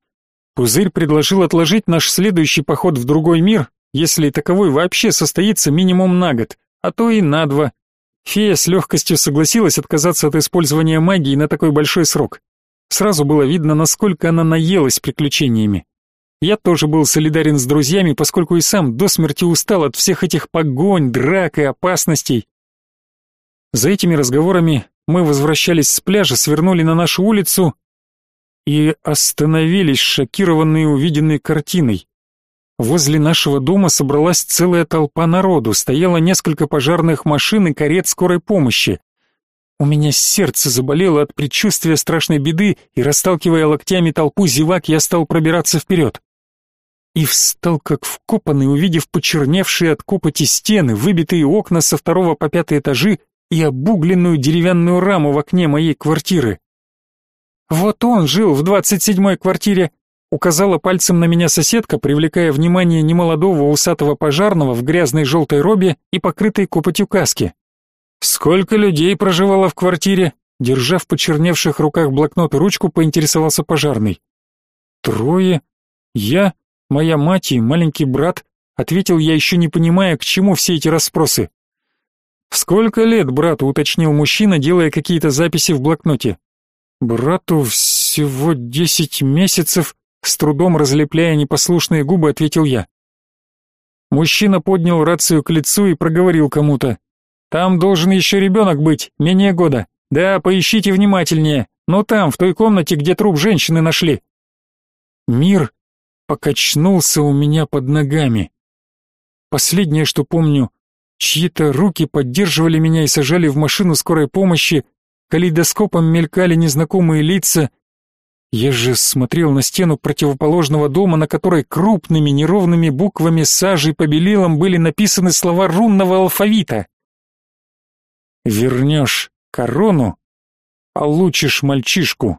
Пузырь предложил отложить наш следующий поход в другой мир, если таковой вообще состоится минимум на год, а то и на два. Фея с легкостью согласилась отказаться от использования магии на такой большой срок. Сразу было видно, насколько она наелась приключениями. Я тоже был солидарен с друзьями, поскольку и сам до смерти устал от всех этих погонь, драк и опасностей. За этими разговорами мы возвращались с пляжа, свернули на нашу улицу и остановились, шокированные увиденной картиной. Возле нашего дома собралась целая толпа народу, стояло несколько пожарных машин и карет скорой помощи. У меня сердце заболело от предчувствия страшной беды, и, расталкивая локтями толпу зевак, я стал пробираться вперед. И встал как вкопанный, увидев почерневшие от копоти стены, выбитые окна со второго по пятый этажи и обугленную деревянную раму в окне моей квартиры. «Вот он жил в двадцать седьмой квартире», указала пальцем на меня соседка, привлекая внимание немолодого усатого пожарного в грязной желтой робе и покрытой копотью каске. «Сколько людей проживало в квартире?» Держа в почерневших руках блокнот и ручку, поинтересовался пожарный. «Трое. Я, моя мать и маленький брат», ответил я, еще не понимая, к чему все эти расспросы. «Сколько лет брату?» — уточнил мужчина, делая какие-то записи в блокноте. «Брату всего десять месяцев», — с трудом разлепляя непослушные губы, ответил я. Мужчина поднял рацию к лицу и проговорил кому-то. «Там должен еще ребенок быть, менее года. Да, поищите внимательнее. Но там, в той комнате, где труп женщины нашли». Мир покачнулся у меня под ногами. Последнее, что помню, Чьи-то руки поддерживали меня и сажали в машину скорой помощи, калейдоскопом мелькали незнакомые лица. Я же смотрел на стену противоположного дома, на которой крупными неровными буквами сажей по белилам были написаны слова рунного алфавита. «Вернешь корону, получишь мальчишку».